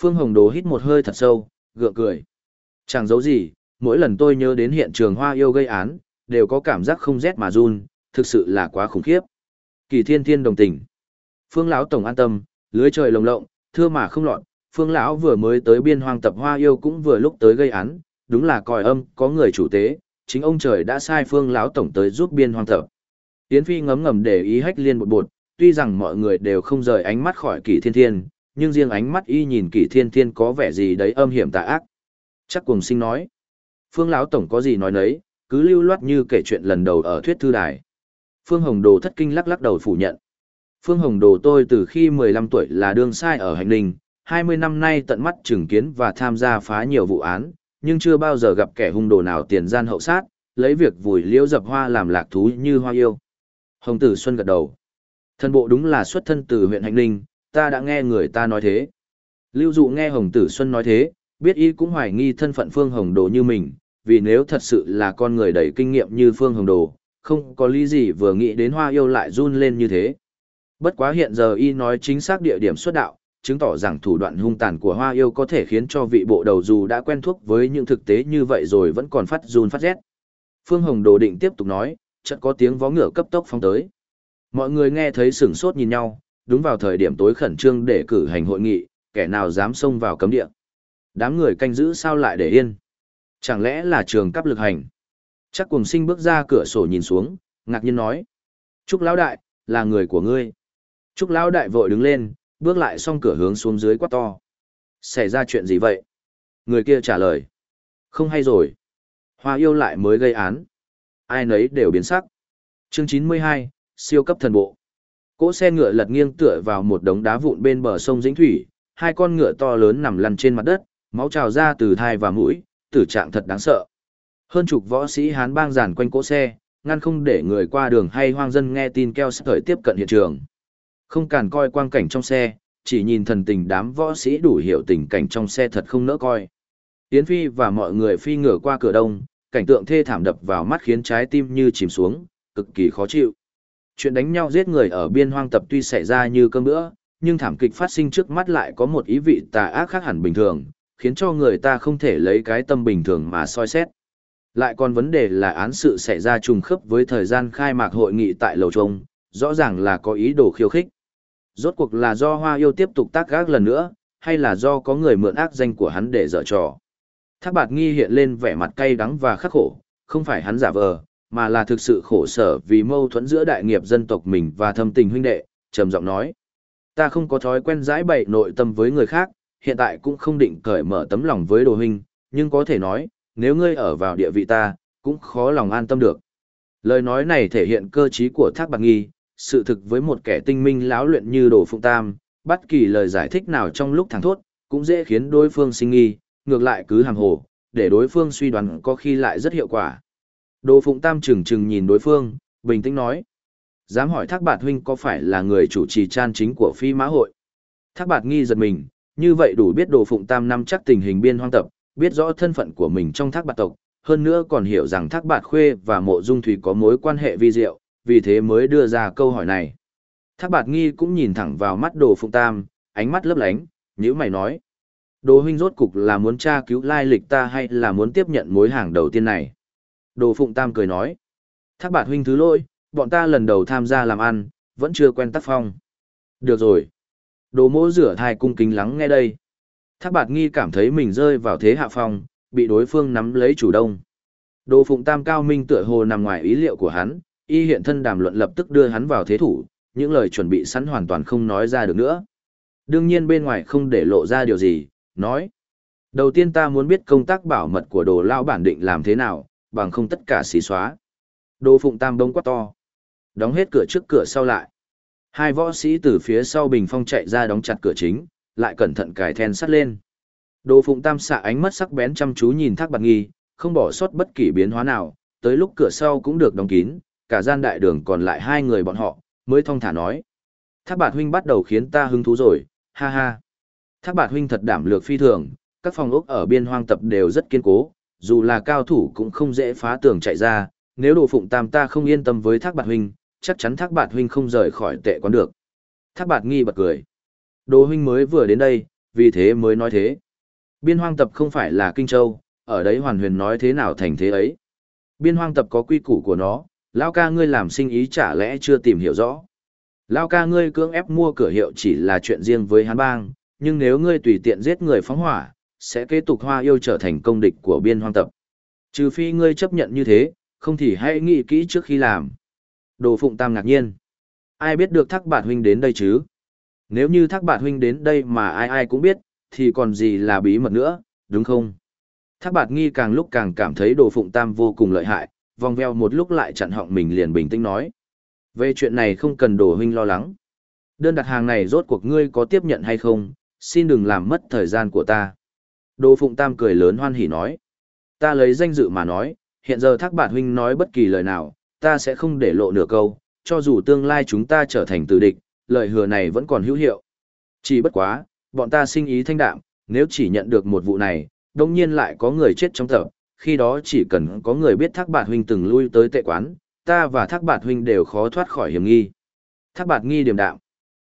[SPEAKER 1] Phương Hồng Đồ hít một hơi thật sâu, gượng cười. Chẳng giấu gì, mỗi lần tôi nhớ đến hiện trường hoa yêu gây án, đều có cảm giác không rét mà run, thực sự là quá khủng khiếp. Kỳ thiên thiên đồng tình. Phương lão tổng an tâm, lưới trời lồng lộng, thưa mà không lọt, Phương lão vừa mới tới biên hoang tập hoa yêu cũng vừa lúc tới gây án, đúng là còi âm, có người chủ tế, chính ông trời đã sai Phương lão tổng tới giúp biên hoang tập. Yến Phi ngấm ngầm để ý hách liên bột bột, tuy rằng mọi người đều không rời ánh mắt khỏi Kỷ Thiên Thiên, nhưng riêng ánh mắt y nhìn Kỷ Thiên Thiên có vẻ gì đấy âm hiểm tà ác. Chắc cùng sinh nói, Phương lão tổng có gì nói nấy, cứ lưu loát như kể chuyện lần đầu ở thuyết thư đài. Phương Hồng Đồ thất kinh lắc lắc đầu phủ nhận. Phương Hồng Đồ tôi từ khi 15 tuổi là đương sai ở hành ninh, 20 năm nay tận mắt chứng kiến và tham gia phá nhiều vụ án, nhưng chưa bao giờ gặp kẻ hung đồ nào tiền gian hậu sát, lấy việc vùi liễu dập hoa làm lạc thú như hoa yêu. Hồng Tử Xuân gật đầu. Thân bộ đúng là xuất thân từ huyện Hành Ninh, ta đã nghe người ta nói thế. Lưu Dụ nghe Hồng Tử Xuân nói thế, biết y cũng hoài nghi thân phận Phương Hồng Đồ như mình, vì nếu thật sự là con người đầy kinh nghiệm như Phương Hồng Đồ, không có lý gì vừa nghĩ đến hoa yêu lại run lên như thế. Bất quá hiện giờ y nói chính xác địa điểm xuất đạo, chứng tỏ rằng thủ đoạn hung tàn của hoa yêu có thể khiến cho vị bộ đầu dù đã quen thuộc với những thực tế như vậy rồi vẫn còn phát run phát rét. Phương Hồng Đồ định tiếp tục nói, chợt có tiếng vó ngựa cấp tốc phóng tới. Mọi người nghe thấy sửng sốt nhìn nhau, đúng vào thời điểm tối khẩn trương để cử hành hội nghị, kẻ nào dám xông vào cấm địa. Đám người canh giữ sao lại để yên? Chẳng lẽ là trường cấp lực hành? Chắc cùng sinh bước ra cửa sổ nhìn xuống, ngạc nhiên nói. Trúc Lão Đại, là người của ngươi. Trúc Lão Đại vội đứng lên, bước lại xong cửa hướng xuống dưới quát to. Xảy ra chuyện gì vậy? Người kia trả lời. Không hay rồi. Hoa yêu lại mới gây án. Ai nấy đều biến sắc. Chương 92, siêu cấp thần bộ. Cỗ xe ngựa lật nghiêng tựa vào một đống đá vụn bên bờ sông Dĩnh Thủy, hai con ngựa to lớn nằm lăn trên mặt đất, máu trào ra từ thai và mũi, tử trạng thật đáng sợ. Hơn chục võ sĩ Hán bang giàn quanh cỗ xe, ngăn không để người qua đường hay hoang dân nghe tin keo sợi tiếp cận hiện trường. Không càn coi quang cảnh trong xe, chỉ nhìn thần tình đám võ sĩ đủ hiểu tình cảnh trong xe thật không nỡ coi. Yến Phi và mọi người phi ngửa qua cửa đông, cảnh tượng thê thảm đập vào mắt khiến trái tim như chìm xuống, cực kỳ khó chịu. Chuyện đánh nhau giết người ở biên hoang tập tuy xảy ra như cơm bữa, nhưng thảm kịch phát sinh trước mắt lại có một ý vị tà ác khác hẳn bình thường, khiến cho người ta không thể lấy cái tâm bình thường mà soi xét. Lại còn vấn đề là án sự xảy ra trùng khớp với thời gian khai mạc hội nghị tại Lầu Trông, rõ ràng là có ý đồ khiêu khích. Rốt cuộc là do Hoa Yêu tiếp tục tác gác lần nữa, hay là do có người mượn ác danh của hắn để dở trò. Thác bạt nghi hiện lên vẻ mặt cay đắng và khắc khổ, không phải hắn giả vờ, mà là thực sự khổ sở vì mâu thuẫn giữa đại nghiệp dân tộc mình và thâm tình huynh đệ, trầm giọng nói. Ta không có thói quen giải bày nội tâm với người khác, hiện tại cũng không định cởi mở tấm lòng với đồ huynh, nhưng có thể nói, nếu ngươi ở vào địa vị ta, cũng khó lòng an tâm được. Lời nói này thể hiện cơ trí của Thác Bạc Nghi, sự thực với một kẻ tinh minh láo luyện như Đồ Phụng Tam, bất kỳ lời giải thích nào trong lúc thẳng thốt, cũng dễ khiến đối phương sinh nghi, ngược lại cứ hàng hồ, để đối phương suy đoán có khi lại rất hiệu quả. Đồ Phụng Tam chừng chừng nhìn đối phương, bình tĩnh nói. Dám hỏi Thác Bạt Huynh có phải là người chủ trì chan chính của phi mã hội? Thác Bạt nghi giật mình, như vậy đủ biết Đồ Phụng Tam nắm chắc tình hình biên hoang tập, biết rõ thân phận của mình trong Thác Bạt tộc, hơn nữa còn hiểu rằng Thác Bạt Khuê và Mộ Dung Thủy có mối quan hệ vi diệu, vì thế mới đưa ra câu hỏi này. Thác Bạt nghi cũng nhìn thẳng vào mắt Đồ Phụng Tam, ánh mắt lấp lánh, như mày nói. Đồ huynh rốt cục là muốn tra cứu lai lịch ta hay là muốn tiếp nhận mối hàng đầu tiên này? Đồ Phụng Tam cười nói. Thác bạt huynh thứ lỗi, bọn ta lần đầu tham gia làm ăn, vẫn chưa quen tác phong. Được rồi. Đồ mỗ rửa thai cung kính lắng nghe đây. Thác bạt nghi cảm thấy mình rơi vào thế hạ phong, bị đối phương nắm lấy chủ đông. Đồ Phụng Tam cao minh tựa hồ nằm ngoài ý liệu của hắn, y hiện thân đàm luận lập tức đưa hắn vào thế thủ, những lời chuẩn bị sẵn hoàn toàn không nói ra được nữa. Đương nhiên bên ngoài không để lộ ra điều gì, nói. Đầu tiên ta muốn biết công tác bảo mật của đồ lao bản định làm thế nào, bằng không tất cả xí xóa. Đồ phụng tam đông quát to. Đóng hết cửa trước cửa sau lại. Hai võ sĩ từ phía sau bình phong chạy ra đóng chặt cửa chính, lại cẩn thận cài then sắt lên. Đồ phụng tam xạ ánh mắt sắc bén chăm chú nhìn thác bạc nghi, không bỏ sót bất kỳ biến hóa nào, tới lúc cửa sau cũng được đóng kín, cả gian đại đường còn lại hai người bọn họ, mới thong thả nói. Thác bạt huynh bắt đầu khiến ta hứng thú rồi, ha ha. Thác bạt huynh thật đảm lược phi thường, các phòng ốc ở biên hoang tập đều rất kiên cố, dù là cao thủ cũng không dễ phá tường chạy ra, nếu đồ phụng tam ta không yên tâm với thác bạt huynh, chắc chắn thác bạt huynh không rời khỏi tệ quán được. Thác bạt nghi bật cười. Đồ huynh mới vừa đến đây, vì thế mới nói thế. Biên hoang tập không phải là Kinh Châu, ở đấy hoàn huyền nói thế nào thành thế ấy. Biên hoang tập có quy củ của nó, lao ca ngươi làm sinh ý chả lẽ chưa tìm hiểu rõ. Lao ca ngươi cưỡng ép mua cửa hiệu chỉ là chuyện riêng với hắn bang, nhưng nếu ngươi tùy tiện giết người phóng hỏa, sẽ kế tục hoa yêu trở thành công địch của biên hoang tập. Trừ phi ngươi chấp nhận như thế, không thì hãy nghĩ kỹ trước khi làm. Đồ Phụng Tam ngạc nhiên. Ai biết được thác bạt huynh đến đây chứ? Nếu như thác bạt huynh đến đây mà ai ai cũng biết, thì còn gì là bí mật nữa, đúng không? Thác bạt nghi càng lúc càng cảm thấy đồ Phụng Tam vô cùng lợi hại, vòng veo một lúc lại chặn họng mình liền bình tĩnh nói. Về chuyện này không cần đổ huynh lo lắng. Đơn đặt hàng này rốt cuộc ngươi có tiếp nhận hay không, xin đừng làm mất thời gian của ta. Đồ Phụng Tam cười lớn hoan hỉ nói. Ta lấy danh dự mà nói, hiện giờ thác bản huynh nói bất kỳ lời nào, ta sẽ không để lộ nửa câu, cho dù tương lai chúng ta trở thành tử địch, lời hứa này vẫn còn hữu hiệu. Chỉ bất quá, bọn ta sinh ý thanh đạm, nếu chỉ nhận được một vụ này, đồng nhiên lại có người chết trong tập, khi đó chỉ cần có người biết thác bạt huynh từng lui tới tệ quán, ta và thác bạt huynh đều khó thoát khỏi hiểm nghi. Thác bạt nghi điểm đạo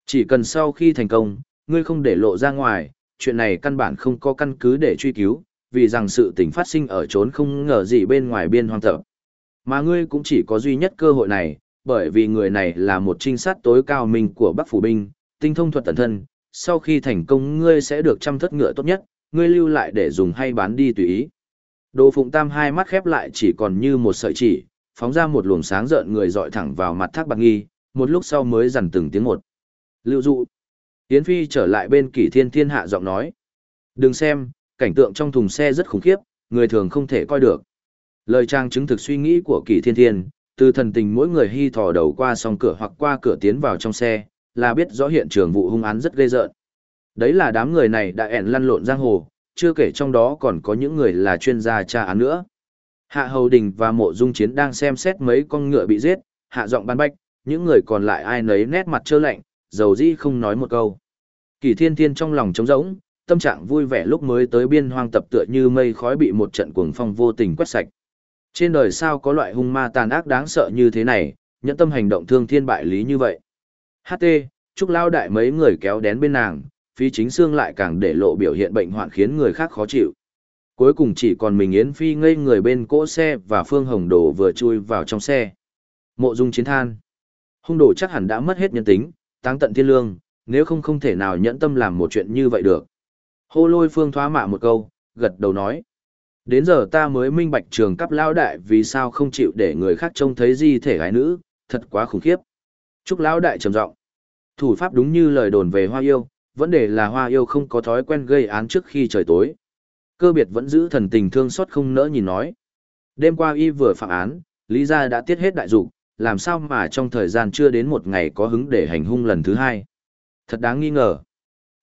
[SPEAKER 1] Chỉ cần sau khi thành công, ngươi không để lộ ra ngoài, chuyện này căn bản không có căn cứ để truy cứu, vì rằng sự tình phát sinh ở trốn không ngờ gì bên ngoài biên hoang tập. Mà ngươi cũng chỉ có duy nhất cơ hội này, bởi vì người này là một trinh sát tối cao minh của Bắc Phủ Binh, tinh thông thuật tần thân, sau khi thành công ngươi sẽ được trăm thất ngựa tốt nhất, ngươi lưu lại để dùng hay bán đi tùy ý. Đồ Phụng Tam hai mắt khép lại chỉ còn như một sợi chỉ, phóng ra một luồng sáng rợn người dọi thẳng vào mặt Thác Bạc Nghi, một lúc sau mới dằn từng tiếng một. Lưu dụ. Yến Phi trở lại bên Kỷ Thiên Thiên hạ giọng nói. Đừng xem, cảnh tượng trong thùng xe rất khủng khiếp, người thường không thể coi được. Lời trang chứng thực suy nghĩ của Kỷ Thiên Thiên, từ thần tình mỗi người hy thò đầu qua song cửa hoặc qua cửa tiến vào trong xe, là biết rõ hiện trường vụ hung án rất ghê rợn. Đấy là đám người này đã ẻn lăn lộn giang hồ, chưa kể trong đó còn có những người là chuyên gia tra án nữa. Hạ Hầu Đình và Mộ Dung Chiến đang xem xét mấy con ngựa bị giết, hạ giọng ban bách, những người còn lại ai nấy nét mặt trơ lạnh, dầu dĩ không nói một câu. Kỳ Thiên Thiên trong lòng trống rỗng, tâm trạng vui vẻ lúc mới tới biên hoang tập tựa như mây khói bị một trận cuồng phong vô tình quét sạch. Trên đời sao có loại hung ma tàn ác đáng sợ như thế này, nhẫn tâm hành động thương thiên bại lý như vậy. HT, Trúc Lao Đại mấy người kéo đến bên nàng, phí chính xương lại càng để lộ biểu hiện bệnh hoạn khiến người khác khó chịu. Cuối cùng chỉ còn mình Yến Phi ngây người bên cỗ xe và Phương Hồng Đồ vừa chui vào trong xe. Mộ dung chiến than. Hung đồ chắc hẳn đã mất hết nhân tính, táng tận thiên lương, nếu không không thể nào nhẫn tâm làm một chuyện như vậy được. Hô lôi phương thoá mạ một câu, gật đầu nói. Đến giờ ta mới minh bạch trường cấp lão đại vì sao không chịu để người khác trông thấy di thể gái nữ, thật quá khủng khiếp. Trúc lão đại trầm giọng. Thủ pháp đúng như lời đồn về hoa yêu, vấn đề là hoa yêu không có thói quen gây án trước khi trời tối. Cơ biệt vẫn giữ thần tình thương xót không nỡ nhìn nói. Đêm qua y vừa phạm án, Lý gia đã tiết hết đại dục, làm sao mà trong thời gian chưa đến một ngày có hứng để hành hung lần thứ hai. Thật đáng nghi ngờ.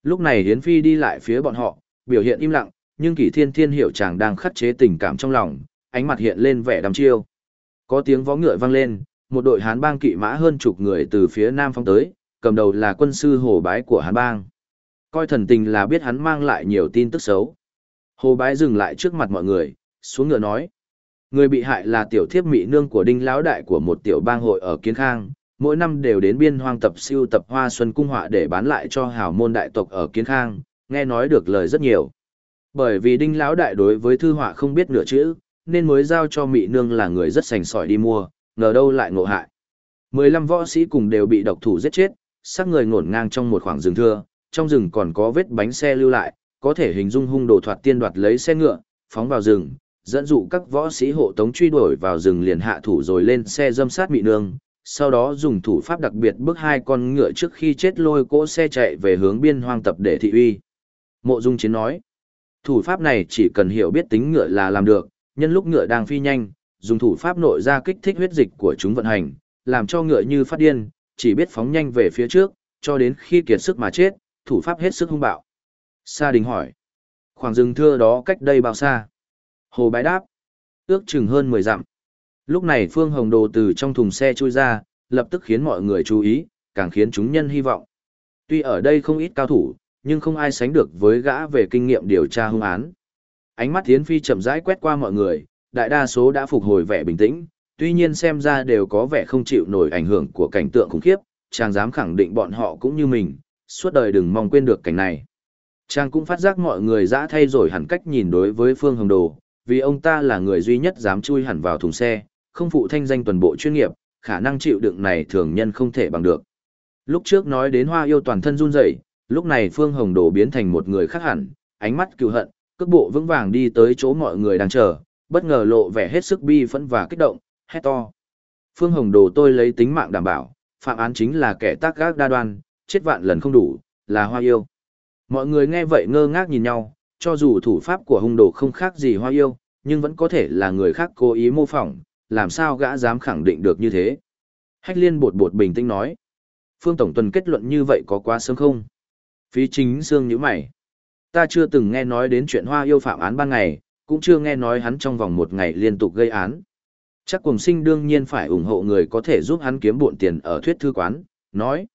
[SPEAKER 1] Lúc này Hiến Phi đi lại phía bọn họ, biểu hiện im lặng, nhưng Kỷ Thiên Thiên hiểu chàng đang khắc chế tình cảm trong lòng, ánh mặt hiện lên vẻ đăm chiêu. Có tiếng vó ngựa vang lên, một đội Hán bang kỵ mã hơn chục người từ phía nam phong tới, cầm đầu là quân sư Hồ Bái của Hán bang. Coi thần tình là biết hắn mang lại nhiều tin tức xấu. Hồ Bái dừng lại trước mặt mọi người, xuống ngựa nói: Người bị hại là tiểu thiếp mỹ nương của đinh lão đại của một tiểu bang hội ở Kiến Khang, mỗi năm đều đến biên hoang tập siêu tập hoa xuân cung họa để bán lại cho hào môn đại tộc ở Kiến Khang, nghe nói được lời rất nhiều. Bởi vì đinh lão đại đối với thư họa không biết nửa chữ, nên mới giao cho mỹ nương là người rất sành sỏi đi mua, ngờ đâu lại ngộ hại. Mười lăm võ sĩ cùng đều bị độc thủ giết chết, xác người ngổn ngang trong một khoảng rừng thưa, trong rừng còn có vết bánh xe lưu lại, có thể hình dung hung đồ thoạt tiên đoạt lấy xe ngựa, phóng vào rừng, dẫn dụ các võ sĩ hộ tống truy đuổi vào rừng liền hạ thủ rồi lên xe dâm sát mị nương, sau đó dùng thủ pháp đặc biệt bước hai con ngựa trước khi chết lôi cỗ xe chạy về hướng biên hoang tập để thị uy. Mộ Dung Chiến nói, thủ pháp này chỉ cần hiểu biết tính ngựa là làm được, nhân lúc ngựa đang phi nhanh, dùng thủ pháp nội ra kích thích huyết dịch của chúng vận hành, làm cho ngựa như phát điên, chỉ biết phóng nhanh về phía trước, cho đến khi kiệt sức mà chết, thủ pháp hết sức hung bạo. Sa Đình hỏi, khoảng rừng thưa đó cách đây bao xa? Hồ bái đáp, ước chừng hơn 10 dặm. Lúc này Phương Hồng Đồ từ trong thùng xe chui ra, lập tức khiến mọi người chú ý, càng khiến chúng nhân hy vọng. Tuy ở đây không ít cao thủ, nhưng không ai sánh được với gã về kinh nghiệm điều tra hung án. Ánh mắt Thiến Phi chậm rãi quét qua mọi người, đại đa số đã phục hồi vẻ bình tĩnh, tuy nhiên xem ra đều có vẻ không chịu nổi ảnh hưởng của cảnh tượng khủng khiếp, chàng dám khẳng định bọn họ cũng như mình, suốt đời đừng mong quên được cảnh này. Chàng cũng phát giác mọi người dã thay đổi hẳn cách nhìn đối với Phương Hồng Đồ, vì ông ta là người duy nhất dám chui hẳn vào thùng xe, không phụ thanh danh toàn bộ chuyên nghiệp, khả năng chịu đựng này thường nhân không thể bằng được. Lúc trước nói đến hoa yêu toàn thân run rẩy, lúc này Phương Hồng Đồ biến thành một người khác hẳn, ánh mắt cừu hận, cước bộ vững vàng đi tới chỗ mọi người đang chờ, bất ngờ lộ vẻ hết sức bi phẫn và kích động, hét to. Phương Hồng Đồ tôi lấy tính mạng đảm bảo, phạm án chính là kẻ tác gác đa đoan, chết vạn lần không đủ, là hoa yêu. Mọi người nghe vậy ngơ ngác nhìn nhau, cho dù thủ pháp của hung đồ không khác gì hoa yêu, nhưng vẫn có thể là người khác cố ý mô phỏng, làm sao gã dám khẳng định được như thế. Hách liên bột bột bình tĩnh nói. Phương Tổng Tuần kết luận như vậy có quá sớm không? Phí chính xương như mày. Ta chưa từng nghe nói đến chuyện hoa yêu phạm án ban ngày, cũng chưa nghe nói hắn trong vòng một ngày liên tục gây án. Chắc cùng sinh đương nhiên phải ủng hộ người có thể giúp hắn kiếm bộn tiền ở thuyết thư quán, nói.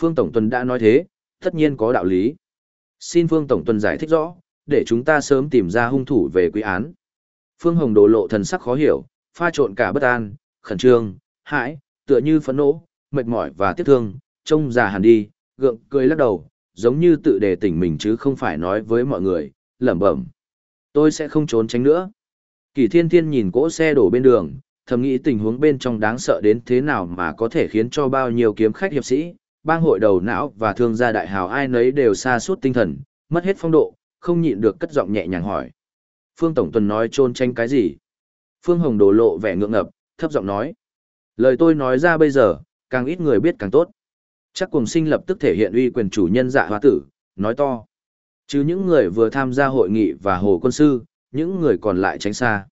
[SPEAKER 1] Phương Tổng Tuần đã nói thế, tất nhiên có đạo lý. Xin Phương Tổng Tuần giải thích rõ, để chúng ta sớm tìm ra hung thủ về quy án. Phương Hồng đổ lộ thần sắc khó hiểu, pha trộn cả bất an, khẩn trương, hãi, tựa như phẫn nộ, mệt mỏi và tiếc thương, trông già hẳn đi, gượng cười lắc đầu, giống như tự đề tỉnh mình chứ không phải nói với mọi người, lẩm bẩm. Tôi sẽ không trốn tránh nữa. Kỳ thiên thiên nhìn cỗ xe đổ bên đường, thầm nghĩ tình huống bên trong đáng sợ đến thế nào mà có thể khiến cho bao nhiêu kiếm khách hiệp sĩ, bang hội đầu não và thương gia đại hào ai nấy đều xa suốt tinh thần, mất hết phong độ, không nhịn được cất giọng nhẹ nhàng hỏi. Phương Tổng Tuần nói trôn tranh cái gì? Phương Hồng đổ lộ vẻ ngượng ngập, thấp giọng nói. Lời tôi nói ra bây giờ, càng ít người biết càng tốt. Chắc cùng sinh lập tức thể hiện uy quyền chủ nhân dạ hóa tử, nói to. Chứ những người vừa tham gia hội nghị và hồ quân sư, những người còn lại tránh xa.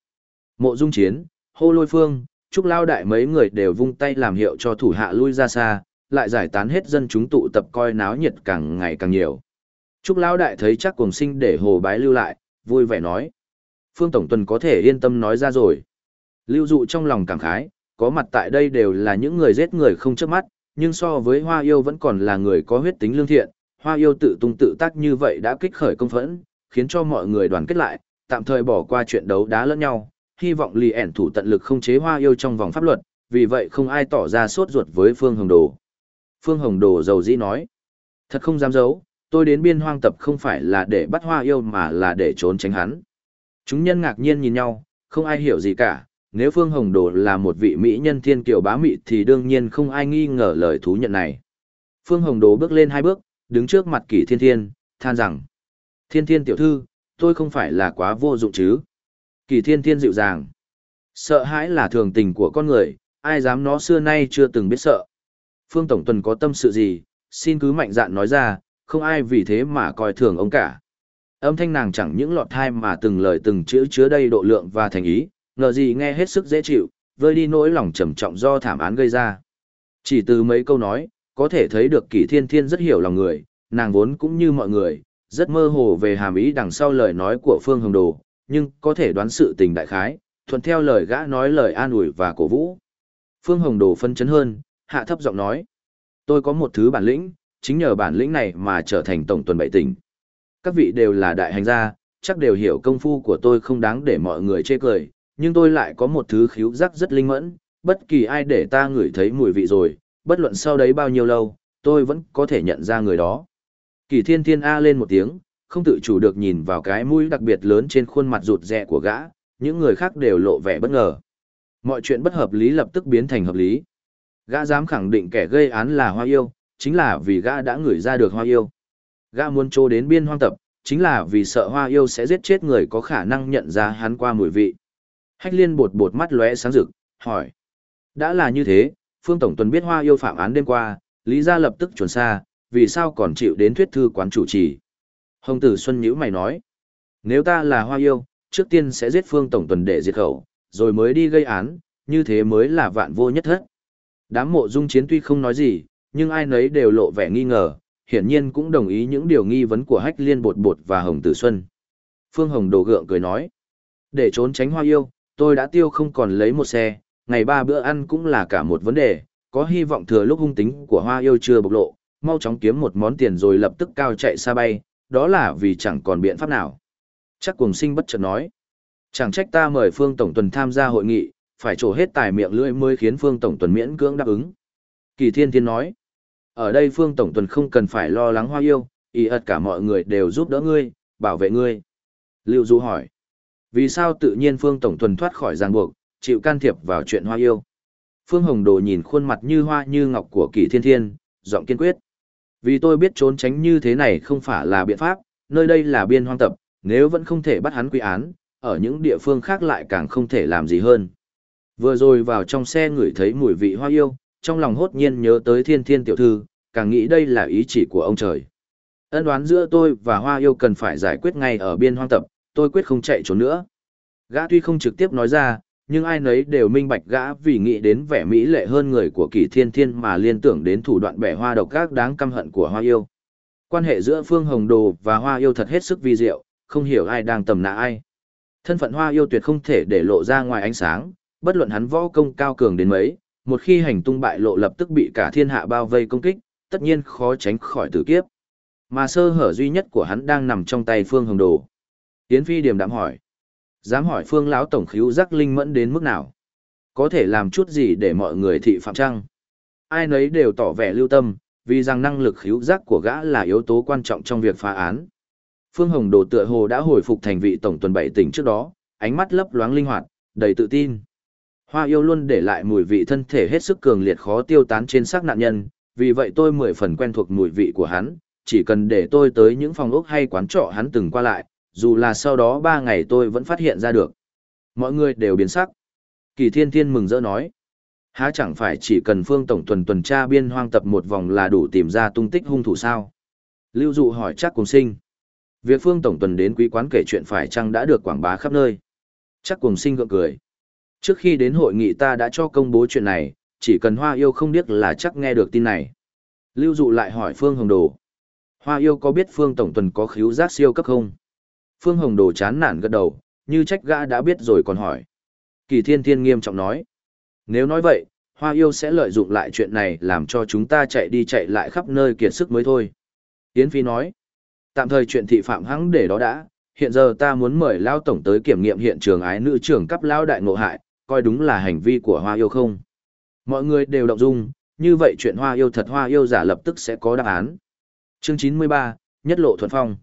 [SPEAKER 1] Mộ dung chiến, hô lôi phương, trúc lao đại mấy người đều vung tay làm hiệu cho thủ hạ lui ra xa, lại giải tán hết dân chúng tụ tập coi náo nhiệt càng ngày càng nhiều. Trúc lão đại thấy chắc cùng sinh để hồ bái lưu lại, vui vẻ nói. Phương Tổng Tuần có thể yên tâm nói ra rồi. Lưu dụ trong lòng cảm khái, có mặt tại đây đều là những người giết người không chớp mắt, nhưng so với hoa yêu vẫn còn là người có huyết tính lương thiện, hoa yêu tự tung tự tác như vậy đã kích khởi công phẫn, khiến cho mọi người đoàn kết lại, tạm thời bỏ qua chuyện đấu đá lẫn nhau, hy vọng lì ẻn thủ tận lực không chế hoa yêu trong vòng pháp luật, vì vậy không ai tỏ ra sốt ruột với Phương Hồng Đồ. Phương Hồng Đồ dầu dĩ nói, thật không dám giấu, tôi đến biên hoang tập không phải là để bắt hoa yêu mà là để trốn tránh hắn. Chúng nhân ngạc nhiên nhìn nhau, không ai hiểu gì cả, nếu Phương Hồng Đồ là một vị mỹ nhân thiên kiều bá mị thì đương nhiên không ai nghi ngờ lời thú nhận này. Phương Hồng Đồ bước lên hai bước, đứng trước mặt kỷ thiên thiên, than rằng, thiên thiên tiểu thư, tôi không phải là quá vô dụng chứ. Kỷ thiên thiên dịu dàng. Sợ hãi là thường tình của con người, ai dám nó xưa nay chưa từng biết sợ. Phương Tổng Tuần có tâm sự gì, xin cứ mạnh dạn nói ra, không ai vì thế mà coi thường ông cả. Âm thanh nàng chẳng những lọt thai mà từng lời từng chữ chứa đầy độ lượng và thành ý, ngờ gì nghe hết sức dễ chịu, vơi đi nỗi lòng trầm trọng do thảm án gây ra. Chỉ từ mấy câu nói, có thể thấy được kỷ thiên thiên rất hiểu lòng người, nàng vốn cũng như mọi người, rất mơ hồ về hàm ý đằng sau lời nói của Phương Hồng Đồ, nhưng có thể đoán sự tình đại khái, thuận theo lời gã nói lời an ủi và cổ vũ. Phương Hồng Đồ phân chấn hơn, hạ thấp giọng nói. Tôi có một thứ bản lĩnh, chính nhờ bản lĩnh này mà trở thành tổng tuần bảy tỉnh. Các vị đều là đại hành gia, chắc đều hiểu công phu của tôi không đáng để mọi người chê cười, nhưng tôi lại có một thứ khíu giác rất linh mẫn, bất kỳ ai để ta ngửi thấy mùi vị rồi, bất luận sau đấy bao nhiêu lâu, tôi vẫn có thể nhận ra người đó. Kỳ thiên thiên A lên một tiếng, không tự chủ được nhìn vào cái mũi đặc biệt lớn trên khuôn mặt rụt rẹ của gã, những người khác đều lộ vẻ bất ngờ. Mọi chuyện bất hợp lý lập tức biến thành hợp lý. Gã dám khẳng định kẻ gây án là hoa yêu, chính là vì gã đã ngửi ra được hoa yêu. Gã muốn trô đến biên hoang tập, chính là vì sợ hoa yêu sẽ giết chết người có khả năng nhận ra hắn qua mùi vị. Hách liên bột bột mắt lóe sáng rực, hỏi. Đã là như thế, Phương Tổng Tuần biết hoa yêu phạm án đêm qua, Lý Gia lập tức chuẩn xa, vì sao còn chịu đến thuyết thư quán chủ trì. Hồng tử Xuân nhữ mày nói. Nếu ta là hoa yêu, trước tiên sẽ giết Phương Tổng Tuần để diệt khẩu, rồi mới đi gây án, như thế mới là vạn vô nhất thất. Đám mộ dung chiến tuy không nói gì, nhưng ai nấy đều lộ vẻ nghi ngờ, hiển nhiên cũng đồng ý những điều nghi vấn của hách liên bột bột và Hồng tử Xuân. Phương Hồng đồ gượng cười nói. Để trốn tránh hoa yêu, tôi đã tiêu không còn lấy một xe, ngày ba bữa ăn cũng là cả một vấn đề, có hy vọng thừa lúc hung tính của hoa yêu chưa bộc lộ, mau chóng kiếm một món tiền rồi lập tức cao chạy xa bay, đó là vì chẳng còn biện pháp nào. Chắc cùng sinh bất chợt nói. Chẳng trách ta mời Phương Tổng Tuần tham gia hội nghị, phải trổ hết tài miệng lưỡi mới khiến Phương Tổng Tuần miễn cưỡng đáp ứng. Kỳ Thiên Thiên nói. Ở đây Phương Tổng Tuần không cần phải lo lắng hoa yêu, ý ật cả mọi người đều giúp đỡ ngươi, bảo vệ ngươi. Lưu Du hỏi. Vì sao tự nhiên Phương Tổng Tuần thoát khỏi ràng buộc, chịu can thiệp vào chuyện hoa yêu? Phương Hồng Đồ nhìn khuôn mặt như hoa như ngọc của Kỳ Thiên Thiên, giọng kiên quyết. Vì tôi biết trốn tránh như thế này không phải là biện pháp, nơi đây là biên hoang tập, nếu vẫn không thể bắt hắn quy án, ở những địa phương khác lại càng không thể làm gì hơn. Vừa rồi vào trong xe ngửi thấy mùi vị hoa yêu, trong lòng hốt nhiên nhớ tới thiên thiên tiểu thư, càng nghĩ đây là ý chỉ của ông trời. Ân đoán giữa tôi và hoa yêu cần phải giải quyết ngay ở biên hoang tập, tôi quyết không chạy trốn nữa. Gã tuy không trực tiếp nói ra, nhưng ai nấy đều minh bạch gã vì nghĩ đến vẻ mỹ lệ hơn người của kỳ thiên thiên mà liên tưởng đến thủ đoạn bẻ hoa độc các đáng căm hận của hoa yêu. Quan hệ giữa Phương Hồng Đồ và hoa yêu thật hết sức vi diệu, không hiểu ai đang tầm nạ ai. Thân phận hoa yêu tuyệt không thể để lộ ra ngoài ánh sáng, bất luận hắn võ công cao cường đến mấy, một khi hành tung bại lộ lập tức bị cả thiên hạ bao vây công kích, tất nhiên khó tránh khỏi tử kiếp. Mà sơ hở duy nhất của hắn đang nằm trong tay Phương Hồng Đồ. Tiễn Phi điềm đạm hỏi. Dám hỏi phương lão tổng khíu giác linh mẫn đến mức nào? Có thể làm chút gì để mọi người thị phạm trăng? Ai nấy đều tỏ vẻ lưu tâm, vì rằng năng lực khíu giác của gã là yếu tố quan trọng trong việc phá án. Phương Hồng Đồ tựa hồ đã hồi phục thành vị tổng tuần bảy tỉnh trước đó, ánh mắt lấp loáng linh hoạt, đầy tự tin. Hoa yêu luôn để lại mùi vị thân thể hết sức cường liệt khó tiêu tán trên xác nạn nhân, vì vậy tôi mười phần quen thuộc mùi vị của hắn, chỉ cần để tôi tới những phòng ốc hay quán trọ hắn từng qua lại, dù là sau đó ba ngày tôi vẫn phát hiện ra được. Mọi người đều biến sắc. Kỳ thiên thiên mừng rỡ nói. Há chẳng phải chỉ cần phương tổng tuần tuần tra biên hoang tập một vòng là đủ tìm ra tung tích hung thủ sao? Lưu dụ hỏi chắc cùng sinh. Việc phương tổng tuần đến quý quán kể chuyện phải chăng đã được quảng bá khắp nơi? Chắc cùng sinh gượng cười. Trước khi đến hội nghị ta đã cho công bố chuyện này, chỉ cần hoa yêu không biết là chắc nghe được tin này. Lưu dụ lại hỏi Phương Hồng Đồ. Hoa yêu có biết Phương Tổng Tuần có khíu giác siêu cấp không? Phương Hồng Đồ chán nản gật đầu, như trách gã đã biết rồi còn hỏi. Kỳ thiên thiên nghiêm trọng nói. Nếu nói vậy, Hoa yêu sẽ lợi dụng lại chuyện này làm cho chúng ta chạy đi chạy lại khắp nơi kiệt sức mới thôi. Yến Phi nói. Tạm thời chuyện thị phạm hắng để đó đã, hiện giờ ta muốn mời Lao Tổng tới kiểm nghiệm hiện trường ái nữ trưởng cấp Lao Đại Ngộ Hại, coi đúng là hành vi của Hoa yêu không. Mọi người đều động dung, như vậy chuyện Hoa yêu thật Hoa yêu giả lập tức sẽ có đáp án. Chương 93, Nhất Lộ Thuận Phong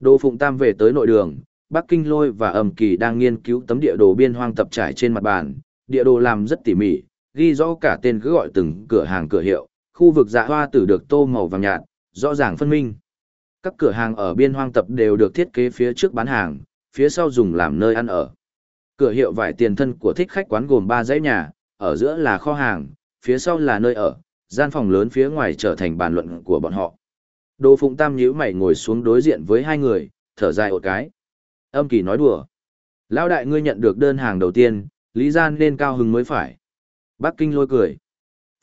[SPEAKER 1] Đô Phụng Tam về tới nội đường, Bắc Kinh Lôi và Ẩm Kỳ đang nghiên cứu tấm địa đồ biên hoang tập trải trên mặt bàn, địa đồ làm rất tỉ mỉ, ghi rõ cả tên cứ gọi từng cửa hàng cửa hiệu, khu vực dạ hoa tử được tô màu vàng nhạt, rõ ràng phân minh. Các cửa hàng ở biên hoang tập đều được thiết kế phía trước bán hàng, phía sau dùng làm nơi ăn ở. Cửa hiệu vải tiền thân của thích khách quán gồm 3 dãy nhà, ở giữa là kho hàng, phía sau là nơi ở, gian phòng lớn phía ngoài trở thành bàn luận của bọn họ. đồ Phụng Tam nhíu mày ngồi xuống đối diện với hai người, thở dài một cái. Âm Kỳ nói đùa. Lão đại ngươi nhận được đơn hàng đầu tiên, lý gian nên cao hứng mới phải. Bắc Kinh lôi cười.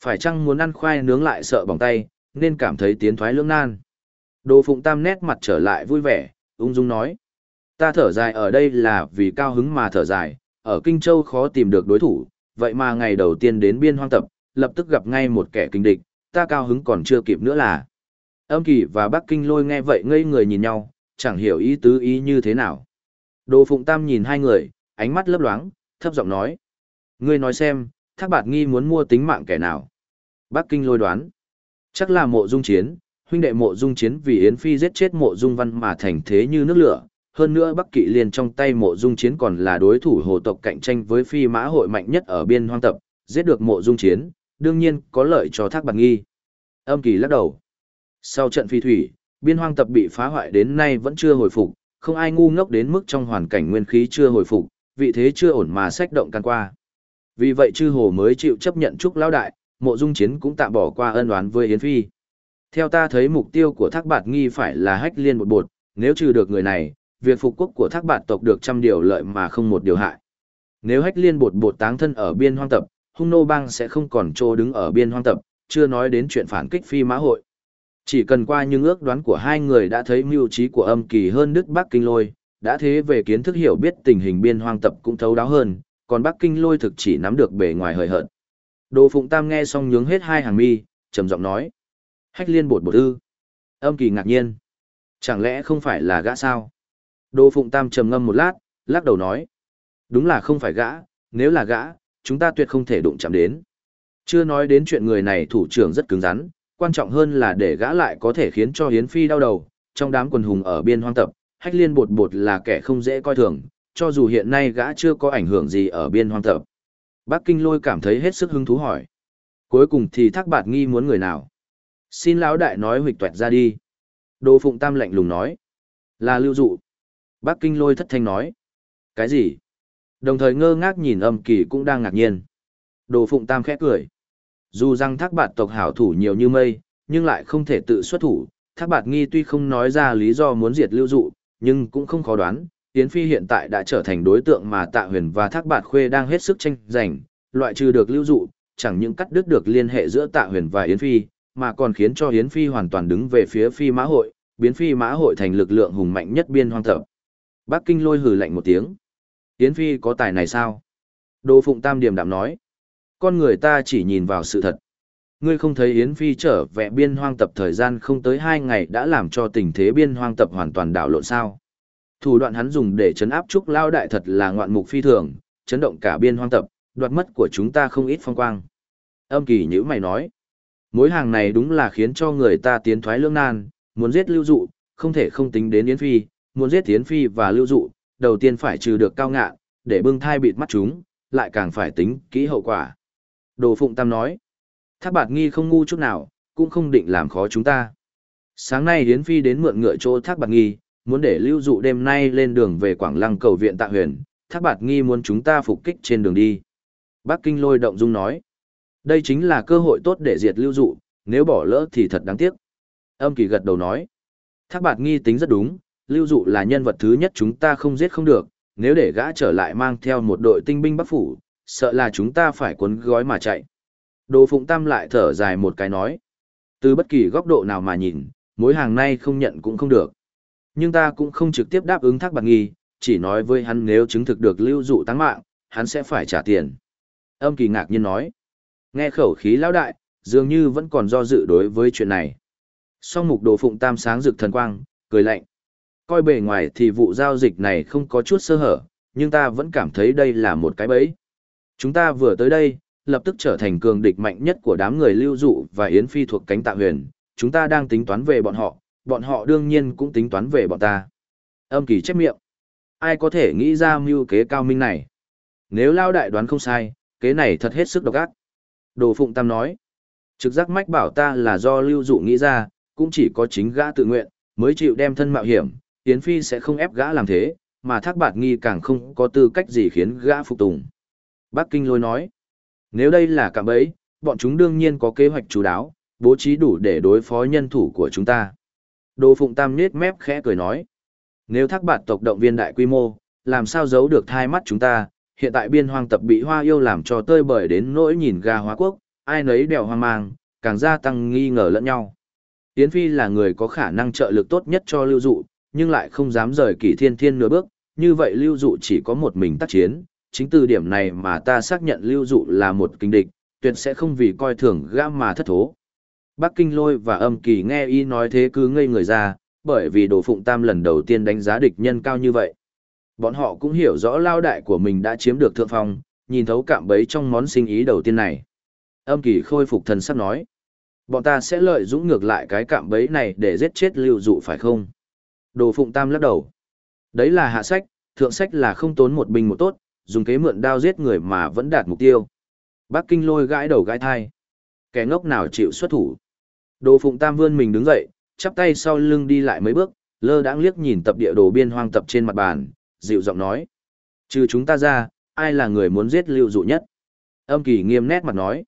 [SPEAKER 1] Phải chăng muốn ăn khoai nướng lại sợ bỏng tay, nên cảm thấy tiến thoái lưỡng nan. Đồ Phụng Tam nét mặt trở lại vui vẻ, ung dung nói. Ta thở dài ở đây là vì cao hứng mà thở dài, ở Kinh Châu khó tìm được đối thủ, vậy mà ngày đầu tiên đến biên hoang tập, lập tức gặp ngay một kẻ kinh địch, ta cao hứng còn chưa kịp nữa là. Âm Kỳ và Bắc Kinh lôi nghe vậy ngây người nhìn nhau, chẳng hiểu ý tứ ý như thế nào. Đồ Phụng Tam nhìn hai người, ánh mắt lấp loáng, thấp giọng nói. Ngươi nói xem, Thác Bạt Nghi muốn mua tính mạng kẻ nào? Bắc Kinh lôi đoán. Chắc là mộ dung chiến, huynh đệ mộ dung chiến vì Yến Phi giết chết mộ dung văn mà thành thế như nước lửa. Hơn nữa Bắc Kỵ liền trong tay mộ dung chiến còn là đối thủ hồ tộc cạnh tranh với phi mã hội mạnh nhất ở biên hoang tập, giết được mộ dung chiến, đương nhiên có lợi cho Thác Bạt Nghi. Âm kỳ lắc đầu. Sau trận phi thủy, biên hoang tập bị phá hoại đến nay vẫn chưa hồi phục, không ai ngu ngốc đến mức trong hoàn cảnh nguyên khí chưa hồi phục, vị thế chưa ổn mà sách động can qua. Vì vậy chư hồ mới chịu chấp nhận chúc lão đại, mộ dung chiến cũng tạm bỏ qua ân oán với Yến Phi. Theo ta thấy mục tiêu của thác bạt nghi phải là hách liên một bột, nếu trừ được người này, việc phục quốc của thác bạt tộc được trăm điều lợi mà không một điều hại. Nếu hách liên bột bột táng thân ở biên hoang tập, hung nô bang sẽ không còn chỗ đứng ở biên hoang tập, chưa nói đến chuyện phản kích phi mã hội. Chỉ cần qua những ước đoán của hai người đã thấy mưu trí của âm kỳ hơn Đức Bắc Kinh Lôi, đã thế về kiến thức hiểu biết tình hình biên hoang tập cũng thấu đáo hơn, còn Bắc Kinh Lôi thực chỉ nắm được bề ngoài hời hợt. Đồ Phụng Tam nghe xong nhướng hết hai hàng mi, trầm giọng nói. Hách liên bột bột ư. Âm kỳ ngạc nhiên. Chẳng lẽ không phải là gã sao? Đô Phụng Tam trầm ngâm một lát, lắc đầu nói. Đúng là không phải gã, nếu là gã, chúng ta tuyệt không thể đụng chạm đến. Chưa nói đến chuyện người này thủ trưởng rất cứng rắn, quan trọng hơn là để gã lại có thể khiến cho Hiến Phi đau đầu, trong đám quần hùng ở biên hoang tập, hách liên bột bột là kẻ không dễ coi thường, cho dù hiện nay gã chưa có ảnh hưởng gì ở biên hoang tập. Bắc Kinh lôi cảm thấy hết sức hứng thú hỏi. Cuối cùng thì thác bạt nghi muốn người nào? Xin lão đại nói huỵch tuẹt ra đi. Đồ Phụng Tam lạnh lùng nói. Là lưu dụ. Bắc Kinh lôi thất thanh nói. Cái gì? Đồng thời ngơ ngác nhìn âm kỳ cũng đang ngạc nhiên. Đồ Phụng Tam khẽ cười. Dù rằng thác bạt tộc hảo thủ nhiều như mây, nhưng lại không thể tự xuất thủ. Thác bạt nghi tuy không nói ra lý do muốn diệt lưu dụ, nhưng cũng không khó đoán. Yến Phi hiện tại đã trở thành đối tượng mà Tạ Huyền và Thác Bạt Khuê đang hết sức tranh giành, loại trừ được lưu dụ, chẳng những cắt đứt được liên hệ giữa Tạ Huyền và Yến Phi, mà còn khiến cho Yến Phi hoàn toàn đứng về phía Phi Mã Hội, biến Phi Mã Hội thành lực lượng hùng mạnh nhất biên hoang thập. Bắc Kinh lôi hừ lạnh một tiếng. Yến Phi có tài này sao? Đỗ Phụng Tam điềm đạm nói con người ta chỉ nhìn vào sự thật. Ngươi không thấy Yến Phi trở về biên hoang tập thời gian không tới hai ngày đã làm cho tình thế biên hoang tập hoàn toàn đảo lộn sao. Thủ đoạn hắn dùng để chấn áp trúc lao đại thật là ngoạn mục phi thường, chấn động cả biên hoang tập, đoạt mất của chúng ta không ít phong quang. Âm kỳ như mày nói, mối hàng này đúng là khiến cho người ta tiến thoái lương nan, muốn giết lưu dụ, không thể không tính đến Yến Phi, muốn giết Yến Phi và lưu dụ, đầu tiên phải trừ được cao ngạn, để bưng thai bịt mắt chúng, lại càng phải tính kỹ hậu quả. Đồ Phụng Tam nói, Thác Bạt Nghi không ngu chút nào, cũng không định làm khó chúng ta. Sáng nay Yến Phi đến mượn ngựa chỗ Thác Bạt Nghi, muốn để lưu dụ đêm nay lên đường về Quảng Lăng cầu viện Tạ Huyền, Thác Bạt Nghi muốn chúng ta phục kích trên đường đi. Bắc Kinh lôi động dung nói, đây chính là cơ hội tốt để diệt lưu dụ, nếu bỏ lỡ thì thật đáng tiếc. Âm kỳ gật đầu nói, Thác Bạt Nghi tính rất đúng, lưu dụ là nhân vật thứ nhất chúng ta không giết không được, nếu để gã trở lại mang theo một đội tinh binh bắc phủ, sợ là chúng ta phải cuốn gói mà chạy. Đồ Phụng Tam lại thở dài một cái nói, từ bất kỳ góc độ nào mà nhìn, mối hàng này không nhận cũng không được. Nhưng ta cũng không trực tiếp đáp ứng Thác bạc Nghi, chỉ nói với hắn nếu chứng thực được lưu dụ tăng mạng, hắn sẽ phải trả tiền. Âm kỳ ngạc nhiên nói, nghe khẩu khí lão đại, dường như vẫn còn do dự đối với chuyện này. Song mục đồ phụng tam sáng rực thần quang, cười lạnh. Coi bề ngoài thì vụ giao dịch này không có chút sơ hở, nhưng ta vẫn cảm thấy đây là một cái bẫy. Chúng ta vừa tới đây, lập tức trở thành cường địch mạnh nhất của đám người lưu dụ và Yến Phi thuộc cánh tạ huyền. Chúng ta đang tính toán về bọn họ, bọn họ đương nhiên cũng tính toán về bọn ta. Âm kỳ chép miệng. Ai có thể nghĩ ra mưu kế cao minh này? Nếu lao đại đoán không sai, kế này thật hết sức độc ác. Đồ Phụng Tam nói. Trực giác mách bảo ta là do lưu dụ nghĩ ra, cũng chỉ có chính gã tự nguyện, mới chịu đem thân mạo hiểm, Yến Phi sẽ không ép gã làm thế, mà thác bạt nghi càng không có tư cách gì khiến gã phục tùng. Bắc Kinh lôi nói, nếu đây là cạm bẫy, bọn chúng đương nhiên có kế hoạch chú đáo, bố trí đủ để đối phó nhân thủ của chúng ta. Đồ Phụng Tam nết mép khẽ cười nói, nếu thác bạt tộc động viên đại quy mô, làm sao giấu được thai mắt chúng ta, hiện tại biên hoang tập bị hoa yêu làm cho tơi bời đến nỗi nhìn gà hóa quốc, ai nấy đèo hoang mang, càng gia tăng nghi ngờ lẫn nhau. Yến Phi là người có khả năng trợ lực tốt nhất cho lưu dụ, nhưng lại không dám rời kỷ thiên thiên nửa bước, như vậy lưu dụ chỉ có một mình tác chiến, chính từ điểm này mà ta xác nhận lưu dụ là một kinh địch, tuyệt sẽ không vì coi thường gã mà thất thố. Bắc Kinh lôi và âm kỳ nghe y nói thế cứ ngây người ra, bởi vì đồ phụng tam lần đầu tiên đánh giá địch nhân cao như vậy. Bọn họ cũng hiểu rõ lao đại của mình đã chiếm được thượng phong, nhìn thấu cạm bấy trong món sinh ý đầu tiên này. Âm kỳ khôi phục thần sắp nói. Bọn ta sẽ lợi dũng ngược lại cái cạm bấy này để giết chết lưu dụ phải không? Đồ Phụng Tam lắc đầu. Đấy là hạ sách, thượng sách là không tốn một binh một tốt, dùng kế mượn đao giết người mà vẫn đạt mục tiêu. Bắc Kinh lôi gãi đầu gãi thai. Kẻ ngốc nào chịu xuất thủ. Đồ Phụng Tam vươn mình đứng dậy, chắp tay sau lưng đi lại mấy bước, lơ đãng liếc nhìn tập địa đồ biên hoang tập trên mặt bàn, dịu giọng nói. Trừ chúng ta ra, ai là người muốn giết lưu dụ nhất? Âm kỳ nghiêm nét mặt nói.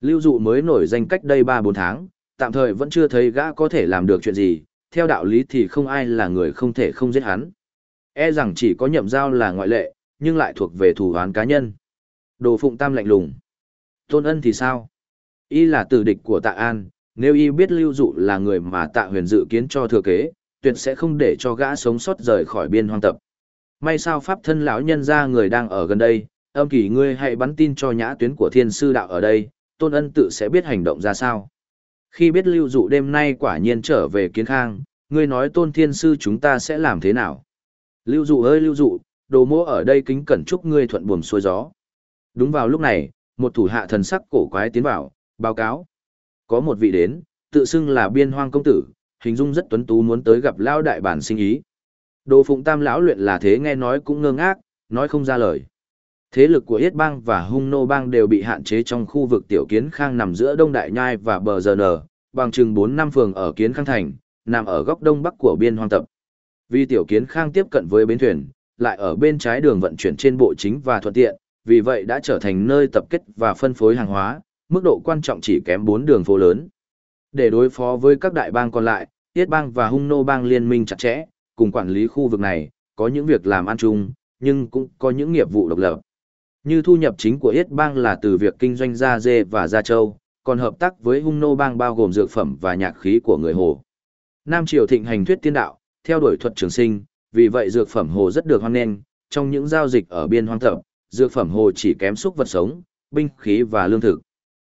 [SPEAKER 1] Lưu dụ mới nổi danh cách đây 3-4 tháng, tạm thời vẫn chưa thấy gã có thể làm được chuyện gì, theo đạo lý thì không ai là người không thể không giết hắn. E rằng chỉ có nhậm giao là ngoại lệ, nhưng lại thuộc về thủ án cá nhân. Đồ Phụng Tam lạnh lùng. Tôn ân thì sao? Y là tử địch của tạ an, nếu y biết lưu dụ là người mà tạ huyền dự kiến cho thừa kế, tuyệt sẽ không để cho gã sống sót rời khỏi biên hoang tập. May sao pháp thân lão nhân ra người đang ở gần đây, âm kỳ ngươi hãy bắn tin cho nhã tuyến của thiên sư đạo ở đây, tôn ân tự sẽ biết hành động ra sao. Khi biết lưu dụ đêm nay quả nhiên trở về kiến khang, ngươi nói tôn thiên sư chúng ta sẽ làm thế nào? Lưu dụ ơi lưu dụ, đồ mỗ ở đây kính cẩn chúc ngươi thuận buồm xuôi gió. Đúng vào lúc này, một thủ hạ thần sắc cổ quái tiến vào, báo cáo. Có một vị đến, tự xưng là biên hoang công tử, hình dung rất tuấn tú muốn tới gặp lao đại bản sinh ý. Đồ phụng tam lão luyện là thế nghe nói cũng ngơ ngác, nói không ra lời. Thế lực của Yết Bang và Hung Nô Bang đều bị hạn chế trong khu vực Tiểu Kiến Khang nằm giữa Đông Đại Nhai và Bờ Giờ Nở, bằng chừng 4 năm phường ở Kiến Khang Thành, nằm ở góc đông bắc của biên hoang tập. Vì Tiểu Kiến Khang tiếp cận với bến thuyền, lại ở bên trái đường vận chuyển trên bộ chính và thuận tiện, vì vậy đã trở thành nơi tập kết và phân phối hàng hóa, mức độ quan trọng chỉ kém 4 đường phố lớn. Để đối phó với các đại bang còn lại, Yết Bang và Hung Nô Bang liên minh chặt chẽ, cùng quản lý khu vực này, có những việc làm ăn chung, nhưng cũng có những nghiệp vụ độc lập. Như thu nhập chính của Yết Bang là từ việc kinh doanh da dê và da trâu, còn hợp tác với hung nô bang bao gồm dược phẩm và nhạc khí của người Hồ. Nam Triều thịnh hành thuyết tiên đạo, theo đuổi thuật trường sinh, vì vậy dược phẩm Hồ rất được hoan nghênh, trong những giao dịch ở biên hoang thập, dược phẩm Hồ chỉ kém xúc vật sống, binh khí và lương thực.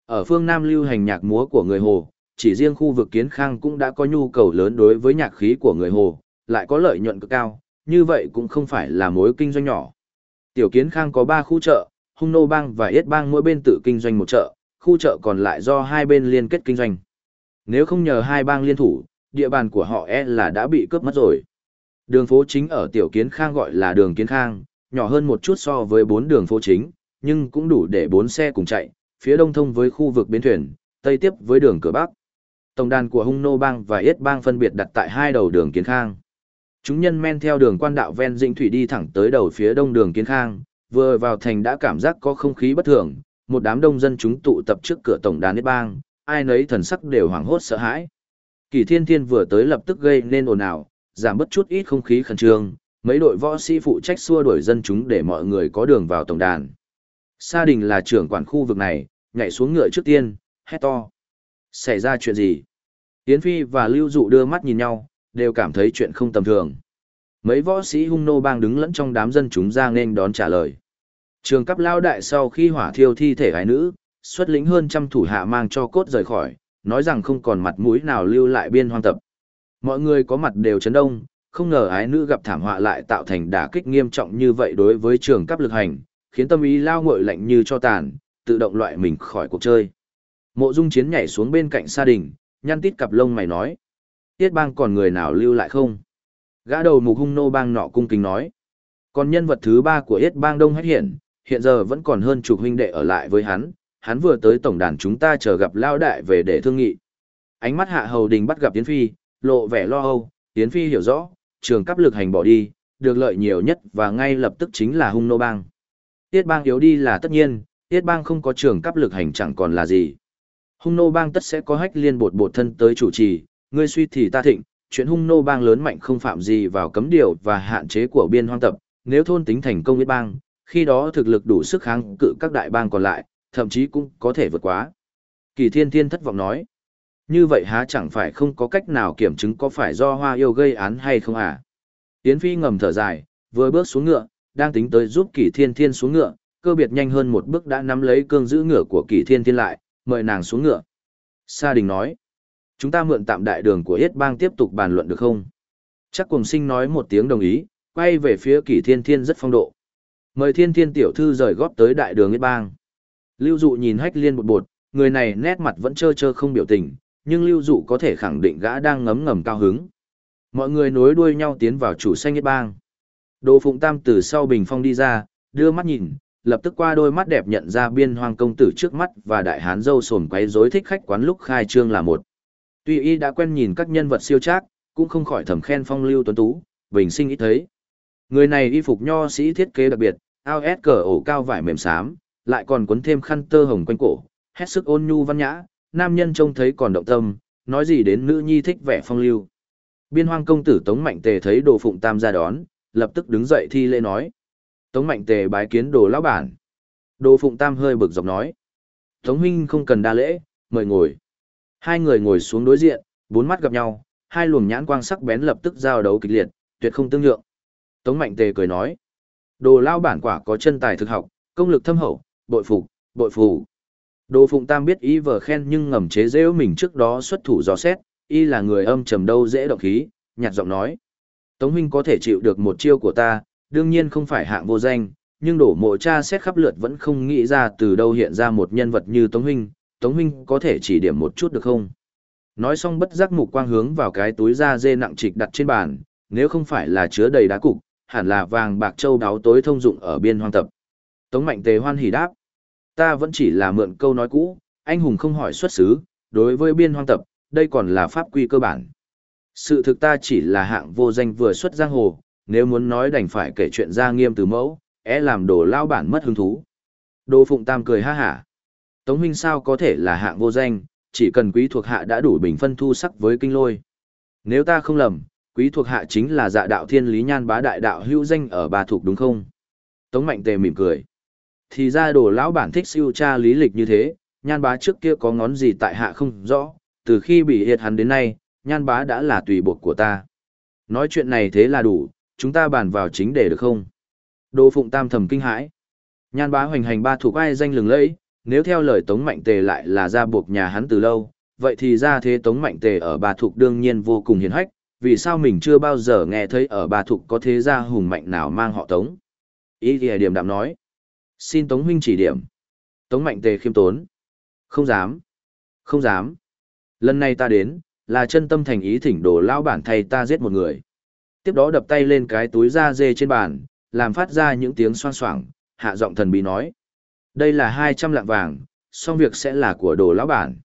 [SPEAKER 1] Ở phương Nam lưu hành nhạc múa của người Hồ, chỉ riêng khu vực kiến khang cũng đã có nhu cầu lớn đối với nhạc khí của người Hồ, lại có lợi nhuận cực cao, như vậy cũng không phải là mối kinh doanh nhỏ. Tiểu Kiến Khang có 3 khu chợ, Hung Nô Bang và Yết Bang mỗi bên tự kinh doanh một chợ, khu chợ còn lại do hai bên liên kết kinh doanh. Nếu không nhờ hai bang liên thủ, địa bàn của họ e là đã bị cướp mất rồi. Đường phố chính ở Tiểu Kiến Khang gọi là đường Kiến Khang, nhỏ hơn một chút so với bốn đường phố chính, nhưng cũng đủ để bốn xe cùng chạy, phía đông thông với khu vực bến thuyền, tây tiếp với đường cửa bắc. Tổng đàn của Hung Nô Bang và Yết Bang phân biệt đặt tại hai đầu đường Kiến Khang. Chúng nhân men theo đường quan đạo ven dĩnh thủy đi thẳng tới đầu phía đông đường Kiến Khang, vừa vào thành đã cảm giác có không khí bất thường, một đám đông dân chúng tụ tập trước cửa tổng đàn Yết Bang, ai nấy thần sắc đều hoảng hốt sợ hãi. Kỳ Thiên Thiên vừa tới lập tức gây nên ồn ào, giảm bớt chút ít không khí khẩn trương, mấy đội võ sĩ phụ trách xua đuổi dân chúng để mọi người có đường vào tổng đàn. Sa Đình là trưởng quản khu vực này, nhảy xuống ngựa trước tiên, hét to. Xảy ra chuyện gì? Yến Phi và Lưu Dụ đưa mắt nhìn nhau, đều cảm thấy chuyện không tầm thường. Mấy võ sĩ hung nô bang đứng lẫn trong đám dân chúng ra nên đón trả lời. Trường cấp lao đại sau khi hỏa thiêu thi thể gái nữ, xuất lĩnh hơn trăm thủ hạ mang cho cốt rời khỏi, nói rằng không còn mặt mũi nào lưu lại biên hoang tập. Mọi người có mặt đều chấn đông, không ngờ ái nữ gặp thảm họa lại tạo thành đả kích nghiêm trọng như vậy đối với trường cấp lực hành, khiến tâm ý lao ngội lạnh như cho tàn, tự động loại mình khỏi cuộc chơi. Mộ Dung Chiến nhảy xuống bên cạnh gia Đình, nhăn tít cặp lông mày nói: "Tiết Bang còn người nào lưu lại không?" Gã đầu mục hung nô bang nọ cung kính nói: "Còn nhân vật thứ ba của Yết Bang Đông Hách Hiển, hiện giờ vẫn còn hơn chục huynh đệ ở lại với hắn, hắn vừa tới tổng đàn chúng ta chờ gặp lao đại về để thương nghị." Ánh mắt Hạ Hầu Đình bắt gặp Tiến Phi, lộ vẻ lo âu, Tiến Phi hiểu rõ, trường cấp lực hành bỏ đi, được lợi nhiều nhất và ngay lập tức chính là hung nô bang. Tiết bang yếu đi là tất nhiên, tiết bang không có trường cấp lực hành chẳng còn là gì. Hung nô bang tất sẽ có hách liên bột bột thân tới chủ trì, ngươi suy thì ta thịnh, chuyện hung nô bang lớn mạnh không phạm gì vào cấm điều và hạn chế của biên hoang tập, nếu thôn tính thành công biết bang, khi đó thực lực đủ sức kháng cự các đại bang còn lại, thậm chí cũng có thể vượt quá. Kỳ thiên thiên thất vọng nói, như vậy há chẳng phải không có cách nào kiểm chứng có phải do hoa yêu gây án hay không à? Yến Phi ngầm thở dài, vừa bước xuống ngựa, đang tính tới giúp Kỳ Thiên Thiên xuống ngựa, cơ biệt nhanh hơn một bước đã nắm lấy cương giữ ngựa của Kỳ Thiên Thiên lại, mời nàng xuống ngựa. Sa Đình nói, chúng ta mượn tạm đại đường của Yết Bang tiếp tục bàn luận được không? Chắc cùng sinh nói một tiếng đồng ý, quay về phía Kỳ Thiên Thiên rất phong độ. Mời Thiên Thiên tiểu thư rời góp tới đại đường Yết Bang. Lưu Dụ nhìn Hách Liên bột bột, người này nét mặt vẫn trơ trơ không biểu tình, nhưng Lưu Dụ có thể khẳng định gã đang ngấm ngầm cao hứng. Mọi người nối đuôi nhau tiến vào chủ xanh Yết Bang. Đồ Phụng Tam từ sau bình phong đi ra, đưa mắt nhìn, lập tức qua đôi mắt đẹp nhận ra biên hoang công tử trước mắt và đại hán dâu sồn quấy rối thích khách quán lúc khai trương là một. Tuy y đã quen nhìn các nhân vật siêu trác, cũng không khỏi thầm khen phong lưu tuấn tú, bình sinh ít thấy. Người này y phục nho sĩ thiết kế đặc biệt, ao ép cờ ổ cao vải mềm xám, lại còn cuốn thêm khăn tơ hồng quanh cổ, hết sức ôn nhu văn nhã, nam nhân trông thấy còn động tâm, nói gì đến nữ nhi thích vẻ phong lưu. Biên hoang công tử Tống Mạnh Tề thấy đồ phụng tam ra đón, lập tức đứng dậy thi lễ nói. Tống Mạnh Tề bái kiến đồ lão bản. Đồ phụng tam hơi bực dọc nói. Tống huynh không cần đa lễ, mời ngồi. Hai người ngồi xuống đối diện, bốn mắt gặp nhau, hai luồng nhãn quang sắc bén lập tức giao đấu kịch liệt, tuyệt không tương nhượng. Tống Mạnh Tề cười nói. Đồ lao bản quả có chân tài thực học, công lực thâm hậu, bội phục, bội phù. Đồ Phụng Tam biết ý vờ khen nhưng ngầm chế giễu mình trước đó xuất thủ dò xét, y là người âm trầm đâu dễ động khí, nhạt giọng nói. Tống huynh có thể chịu được một chiêu của ta, đương nhiên không phải hạng vô danh, nhưng đổ mộ cha xét khắp lượt vẫn không nghĩ ra từ đâu hiện ra một nhân vật như Tống huynh, Tống huynh có thể chỉ điểm một chút được không? Nói xong bất giác mục quang hướng vào cái túi da dê nặng trịch đặt trên bàn, nếu không phải là chứa đầy đá cục, hẳn là vàng bạc châu đáo tối thông dụng ở biên hoang tập. Tống mạnh tề hoan hỉ đáp, ta vẫn chỉ là mượn câu nói cũ, anh hùng không hỏi xuất xứ, đối với biên hoang tập, đây còn là pháp quy cơ bản. Sự thực ta chỉ là hạng vô danh vừa xuất giang hồ, nếu muốn nói đành phải kể chuyện ra nghiêm từ mẫu, é làm đồ lao bản mất hứng thú. Đồ Phụng Tam cười ha hả. Tống huynh sao có thể là hạng vô danh, chỉ cần quý thuộc hạ đã đủ bình phân thu sắc với kinh lôi. Nếu ta không lầm, quý thuộc hạ chính là dạ đạo thiên lý nhan bá đại đạo hữu danh ở bà thuộc đúng không? Tống mạnh tề mỉm cười. Thì ra đồ lão bản thích siêu tra lý lịch như thế, nhan bá trước kia có ngón gì tại hạ không rõ, từ khi bị hiệt hắn đến nay, nhan bá đã là tùy buộc của ta. Nói chuyện này thế là đủ, chúng ta bàn vào chính đề được không? Đồ Phụng Tam thầm kinh hãi. Nhan bá hoành hành ba thuộc ai danh lừng lẫy, nếu theo lời Tống Mạnh Tề lại là ra buộc nhà hắn từ lâu, vậy thì ra thế Tống Mạnh Tề ở bà Thục đương nhiên vô cùng hiền hách, vì sao mình chưa bao giờ nghe thấy ở bà Thục có thế gia hùng mạnh nào mang họ Tống? Ý thì điểm đạm nói. Xin Tống huynh chỉ điểm. Tống Mạnh Tề khiêm tốn. Không dám. Không dám. Lần này ta đến, là chân tâm thành ý thỉnh đồ lao bản thay ta giết một người. Tiếp đó đập tay lên cái túi da dê trên bàn, làm phát ra những tiếng xoan xoảng, hạ giọng thần bí nói. Đây là 200 lạng vàng, xong việc sẽ là của đồ lão bản.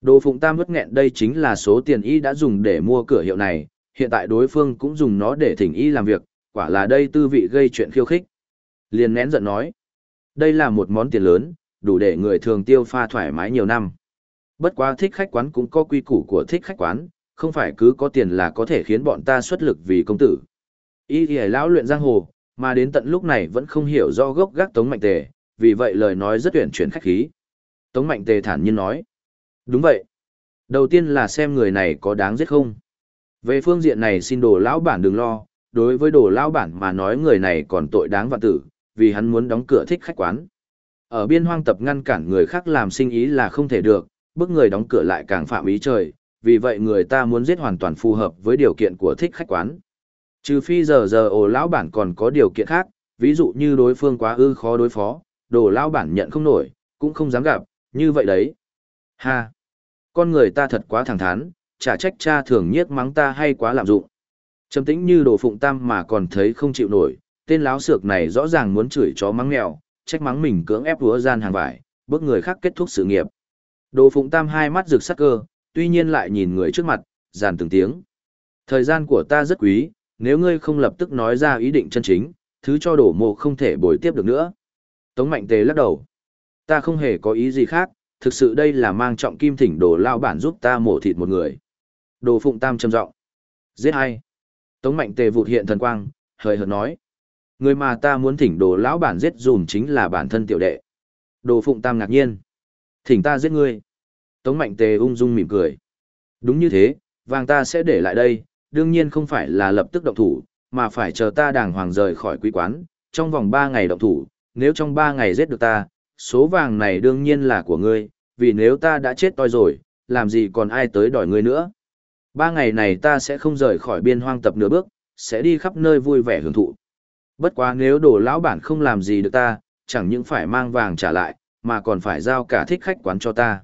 [SPEAKER 1] Đồ Phụng Tam vất nghẹn đây chính là số tiền y đã dùng để mua cửa hiệu này, hiện tại đối phương cũng dùng nó để thỉnh y làm việc, quả là đây tư vị gây chuyện khiêu khích. Liền nén giận nói, đây là một món tiền lớn, đủ để người thường tiêu pha thoải mái nhiều năm. Bất quá thích khách quán cũng có quy củ của thích khách quán, không phải cứ có tiền là có thể khiến bọn ta xuất lực vì công tử. Y thì lão luyện giang hồ, mà đến tận lúc này vẫn không hiểu do gốc gác Tống Mạnh Tề, vì vậy lời nói rất tuyển chuyển khách khí. Tống Mạnh Tề thản nhiên nói, đúng vậy. Đầu tiên là xem người này có đáng giết không. Về phương diện này xin đồ lão bản đừng lo, đối với đồ lão bản mà nói người này còn tội đáng vạn tử, vì hắn muốn đóng cửa thích khách quán. Ở biên hoang tập ngăn cản người khác làm sinh ý là không thể được, bức người đóng cửa lại càng phạm ý trời, vì vậy người ta muốn giết hoàn toàn phù hợp với điều kiện của thích khách quán. Trừ phi giờ giờ ồ lão bản còn có điều kiện khác, ví dụ như đối phương quá ư khó đối phó, đồ lão bản nhận không nổi, cũng không dám gặp, như vậy đấy. Ha! Con người ta thật quá thẳng thắn, chả trách cha thường nhiếc mắng ta hay quá lạm dụng. Trầm tĩnh như đồ phụng tam mà còn thấy không chịu nổi, tên láo xược này rõ ràng muốn chửi chó mắng mèo, trách mắng mình cưỡng ép vúa gian hàng vải, bước người khác kết thúc sự nghiệp. Đồ phụng tam hai mắt rực sắc cơ, tuy nhiên lại nhìn người trước mặt, giàn từng tiếng. Thời gian của ta rất quý, nếu ngươi không lập tức nói ra ý định chân chính, thứ cho đổ mộ không thể bồi tiếp được nữa. Tống mạnh tề lắc đầu. Ta không hề có ý gì khác, thực sự đây là mang trọng kim thỉnh đồ lao bản giúp ta mổ thịt một người. Đồ phụng tam trầm giọng Giết ai? Tống mạnh tề vụt hiện thần quang, hời hợt nói. Người mà ta muốn thỉnh đồ lão bản giết dùm chính là bản thân tiểu đệ. Đồ phụng tam ngạc nhiên. Thỉnh ta giết ngươi. Tống mạnh tề ung dung mỉm cười. Đúng như thế, vàng ta sẽ để lại đây, đương nhiên không phải là lập tức động thủ, mà phải chờ ta đàng hoàng rời khỏi quý quán, trong vòng 3 ngày động thủ, nếu trong ba ngày giết được ta, số vàng này đương nhiên là của ngươi, vì nếu ta đã chết toi rồi, làm gì còn ai tới đòi ngươi nữa. Ba ngày này ta sẽ không rời khỏi biên hoang tập nửa bước, sẽ đi khắp nơi vui vẻ hưởng thụ. Bất quá nếu đồ lão bản không làm gì được ta, chẳng những phải mang vàng trả lại, mà còn phải giao cả thích khách quán cho ta.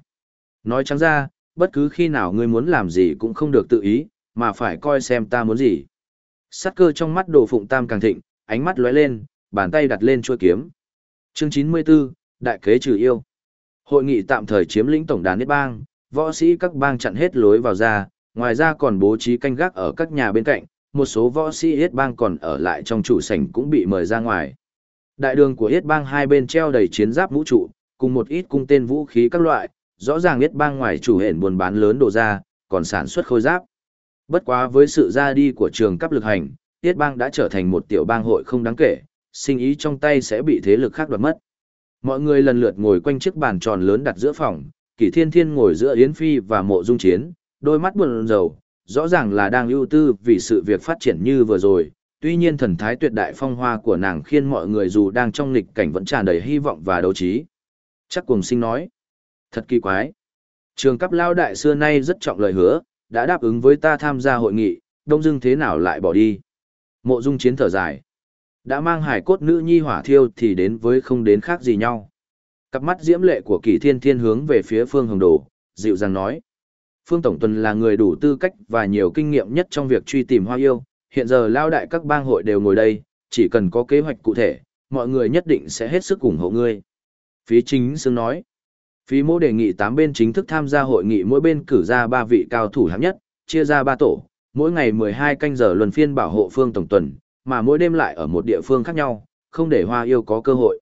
[SPEAKER 1] Nói trắng ra, bất cứ khi nào ngươi muốn làm gì cũng không được tự ý, mà phải coi xem ta muốn gì. Sát cơ trong mắt đồ phụng tam càng thịnh, ánh mắt lóe lên, bàn tay đặt lên chuôi kiếm. Chương 94, Đại kế trừ yêu. Hội nghị tạm thời chiếm lĩnh tổng đàn Niết Bang, võ sĩ các bang chặn hết lối vào ra, ngoài ra còn bố trí canh gác ở các nhà bên cạnh, một số võ sĩ Yết Bang còn ở lại trong trụ sảnh cũng bị mời ra ngoài. Đại đường của Yết Bang hai bên treo đầy chiến giáp vũ trụ, cùng một ít cung tên vũ khí các loại, rõ ràng Yết Bang ngoài chủ hển buôn bán lớn đồ ra, còn sản xuất khôi giáp. Bất quá với sự ra đi của trường cấp lực hành, Yết Bang đã trở thành một tiểu bang hội không đáng kể, sinh ý trong tay sẽ bị thế lực khác đoạt mất. Mọi người lần lượt ngồi quanh chiếc bàn tròn lớn đặt giữa phòng, Kỷ Thiên Thiên ngồi giữa Yến Phi và Mộ Dung Chiến, đôi mắt buồn rầu, rõ ràng là đang ưu tư vì sự việc phát triển như vừa rồi. Tuy nhiên thần thái tuyệt đại phong hoa của nàng khiến mọi người dù đang trong nghịch cảnh vẫn tràn đầy hy vọng và đấu trí. Chắc cùng sinh nói. Thật kỳ quái. Trường cấp lao đại xưa nay rất trọng lời hứa, đã đáp ứng với ta tham gia hội nghị, đông dưng thế nào lại bỏ đi. Mộ dung chiến thở dài. Đã mang hải cốt nữ nhi hỏa thiêu thì đến với không đến khác gì nhau. Cặp mắt diễm lệ của kỳ thiên thiên hướng về phía phương hồng đồ, dịu dàng nói. Phương Tổng Tuần là người đủ tư cách và nhiều kinh nghiệm nhất trong việc truy tìm hoa yêu, hiện giờ lao đại các bang hội đều ngồi đây, chỉ cần có kế hoạch cụ thể, mọi người nhất định sẽ hết sức ủng hộ ngươi. Phí chính xương nói, phí mô đề nghị 8 bên chính thức tham gia hội nghị mỗi bên cử ra 3 vị cao thủ hạng nhất, chia ra 3 tổ, mỗi ngày 12 canh giờ luân phiên bảo hộ Phương Tổng Tuần, mà mỗi đêm lại ở một địa phương khác nhau, không để hoa yêu có cơ hội.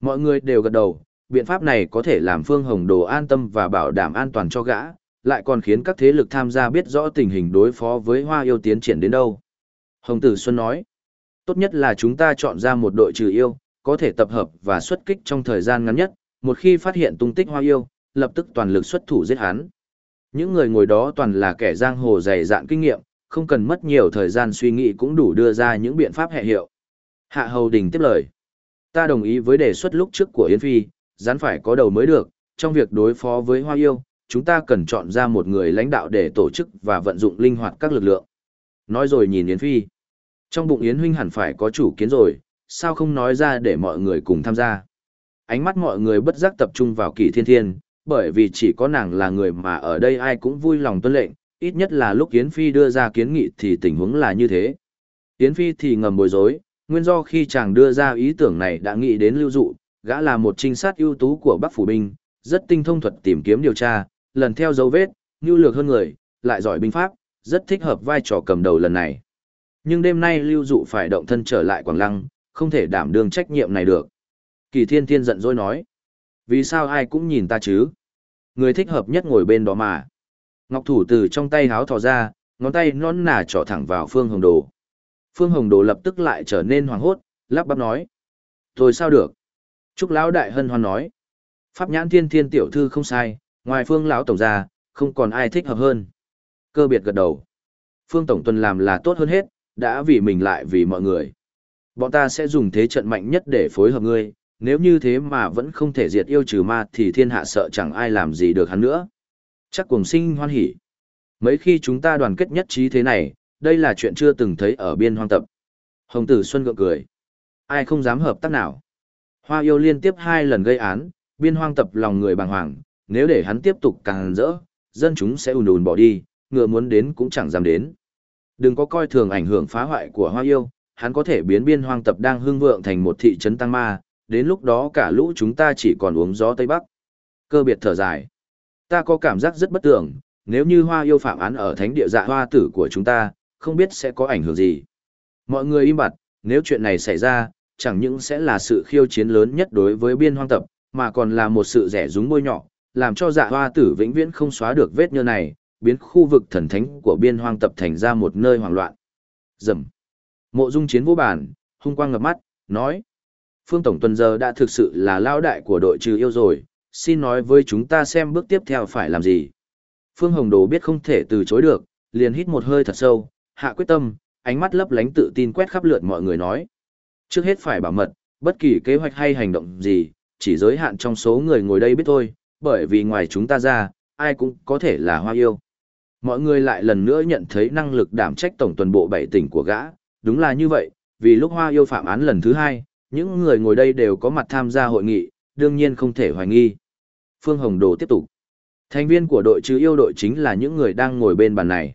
[SPEAKER 1] Mọi người đều gật đầu, biện pháp này có thể làm Phương Hồng Đồ an tâm và bảo đảm an toàn cho gã, lại còn khiến các thế lực tham gia biết rõ tình hình đối phó với hoa yêu tiến triển đến đâu. Hồng Tử Xuân nói, tốt nhất là chúng ta chọn ra một đội trừ yêu, có thể tập hợp và xuất kích trong thời gian ngắn nhất, một khi phát hiện tung tích hoa yêu, lập tức toàn lực xuất thủ giết hắn. Những người ngồi đó toàn là kẻ giang hồ dày dạn kinh nghiệm, không cần mất nhiều thời gian suy nghĩ cũng đủ đưa ra những biện pháp hệ hiệu. Hạ Hầu Đình tiếp lời. Ta đồng ý với đề xuất lúc trước của Yến Phi, rắn phải có đầu mới được, trong việc đối phó với hoa yêu, chúng ta cần chọn ra một người lãnh đạo để tổ chức và vận dụng linh hoạt các lực lượng. Nói rồi nhìn Yến Phi. Trong bụng Yến huynh hẳn phải có chủ kiến rồi, sao không nói ra để mọi người cùng tham gia. Ánh mắt mọi người bất giác tập trung vào kỳ thiên thiên, bởi vì chỉ có nàng là người mà ở đây ai cũng vui lòng tuân lệnh, ít nhất là lúc Yến Phi đưa ra kiến nghị thì tình huống là như thế. Yến Phi thì ngầm bối rối, nguyên do khi chàng đưa ra ý tưởng này đã nghĩ đến lưu dụ, gã là một trinh sát ưu tú của Bắc Phủ Binh, rất tinh thông thuật tìm kiếm điều tra, lần theo dấu vết, nhu lược hơn người, lại giỏi binh pháp, rất thích hợp vai trò cầm đầu lần này. Nhưng đêm nay Lưu Dụ phải động thân trở lại Quảng Lăng, không thể đảm đương trách nhiệm này được. Kỳ Thiên Thiên giận dỗi nói. Vì sao ai cũng nhìn ta chứ? Người thích hợp nhất ngồi bên đó mà. Ngọc Thủ từ trong tay háo thò ra, ngón tay non nà trỏ thẳng vào Phương Hồng Đồ. Phương Hồng Đồ lập tức lại trở nên hoảng hốt, lắp bắp nói. Thôi sao được? Trúc Lão Đại Hân Hoan nói. Pháp nhãn thiên thiên tiểu thư không sai, ngoài Phương Lão Tổng ra, không còn ai thích hợp hơn. Cơ biệt gật đầu. Phương Tổng Tuần làm là tốt hơn hết, đã vì mình lại vì mọi người. Bọn ta sẽ dùng thế trận mạnh nhất để phối hợp ngươi, nếu như thế mà vẫn không thể diệt yêu trừ ma thì thiên hạ sợ chẳng ai làm gì được hắn nữa. Chắc cùng sinh hoan hỉ. Mấy khi chúng ta đoàn kết nhất trí thế này, đây là chuyện chưa từng thấy ở biên hoang tập. Hồng tử Xuân gượng cười. Ai không dám hợp tác nào. Hoa yêu liên tiếp hai lần gây án, biên hoang tập lòng người bàng hoàng, nếu để hắn tiếp tục càng rỡ, dân chúng sẽ ùn ùn bỏ đi, ngựa muốn đến cũng chẳng dám đến. Đừng có coi thường ảnh hưởng phá hoại của hoa yêu, hắn có thể biến biên hoang tập đang hưng vượng thành một thị trấn tăng ma, đến lúc đó cả lũ chúng ta chỉ còn uống gió Tây Bắc. Cơ biệt thở dài. Ta có cảm giác rất bất tưởng, nếu như hoa yêu phạm án ở thánh địa dạ hoa tử của chúng ta, không biết sẽ có ảnh hưởng gì. Mọi người im bặt, nếu chuyện này xảy ra, chẳng những sẽ là sự khiêu chiến lớn nhất đối với biên hoang tập, mà còn là một sự rẻ rúng bôi nhọ, làm cho dạ hoa tử vĩnh viễn không xóa được vết nhơ này, biến khu vực thần thánh của biên hoang tập thành ra một nơi hoang loạn. Dầm. Mộ dung chiến vô bản, hung quang ngập mắt, nói. Phương Tổng Tuần giờ đã thực sự là lao đại của đội trừ yêu rồi, xin nói với chúng ta xem bước tiếp theo phải làm gì. Phương Hồng Đồ biết không thể từ chối được, liền hít một hơi thật sâu, hạ quyết tâm, ánh mắt lấp lánh tự tin quét khắp lượt mọi người nói. Trước hết phải bảo mật, bất kỳ kế hoạch hay hành động gì, chỉ giới hạn trong số người ngồi đây biết thôi, bởi vì ngoài chúng ta ra, ai cũng có thể là hoa yêu. Mọi người lại lần nữa nhận thấy năng lực đảm trách tổng tuần bộ bảy tỉnh của gã, đúng là như vậy, vì lúc hoa yêu phạm án lần thứ hai, những người ngồi đây đều có mặt tham gia hội nghị, đương nhiên không thể hoài nghi. Phương Hồng Đồ tiếp tục. Thành viên của đội chứ yêu đội chính là những người đang ngồi bên bàn này.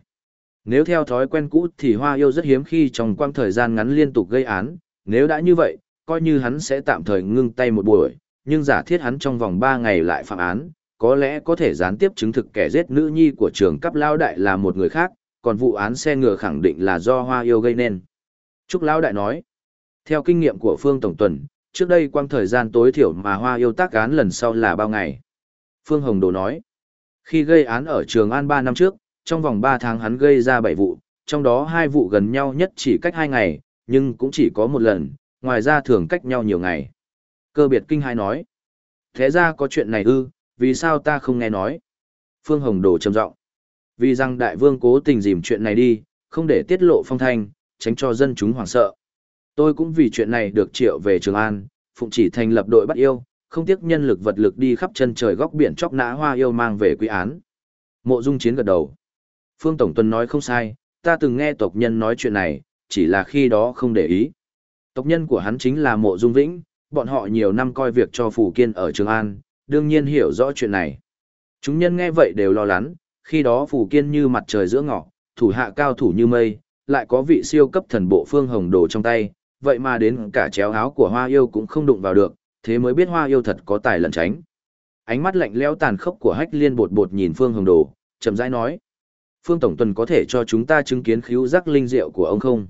[SPEAKER 1] Nếu theo thói quen cũ thì Hoa yêu rất hiếm khi trong quãng thời gian ngắn liên tục gây án, nếu đã như vậy, coi như hắn sẽ tạm thời ngưng tay một buổi, nhưng giả thiết hắn trong vòng 3 ngày lại phạm án, có lẽ có thể gián tiếp chứng thực kẻ giết nữ nhi của trường cấp lao đại là một người khác, còn vụ án xe ngựa khẳng định là do Hoa yêu gây nên. Trúc Lão Đại nói, theo kinh nghiệm của Phương Tổng Tuần, trước đây quang thời gian tối thiểu mà Hoa yêu tác án lần sau là bao ngày. Phương Hồng Đồ nói, khi gây án ở Trường An 3 năm trước, trong vòng 3 tháng hắn gây ra 7 vụ, trong đó hai vụ gần nhau nhất chỉ cách 2 ngày, nhưng cũng chỉ có một lần, ngoài ra thường cách nhau nhiều ngày. Cơ biệt kinh hai nói, thế ra có chuyện này ư, vì sao ta không nghe nói? Phương Hồng Đồ trầm giọng Vì rằng đại vương cố tình dìm chuyện này đi, không để tiết lộ phong thanh, tránh cho dân chúng hoảng sợ. Tôi cũng vì chuyện này được triệu về Trường An, phụng chỉ thành lập đội bắt yêu, không tiếc nhân lực vật lực đi khắp chân trời góc biển chóc nã hoa yêu mang về quy án. Mộ Dung Chiến gật đầu. Phương Tổng Tuần nói không sai, ta từng nghe tộc nhân nói chuyện này, chỉ là khi đó không để ý. Tộc nhân của hắn chính là Mộ Dung Vĩnh, bọn họ nhiều năm coi việc cho Phủ Kiên ở Trường An, đương nhiên hiểu rõ chuyện này. Chúng nhân nghe vậy đều lo lắng, khi đó Phủ Kiên như mặt trời giữa ngọ, thủ hạ cao thủ như mây, lại có vị siêu cấp thần bộ phương hồng đồ trong tay, vậy mà đến cả chéo áo của hoa yêu cũng không đụng vào được, thế mới biết hoa yêu thật có tài lẩn tránh. Ánh mắt lạnh lẽo tàn khốc của hách liên bột bột nhìn phương hồng đồ, chậm rãi nói. Phương Tổng Tuần có thể cho chúng ta chứng kiến khíu giác linh diệu của ông không?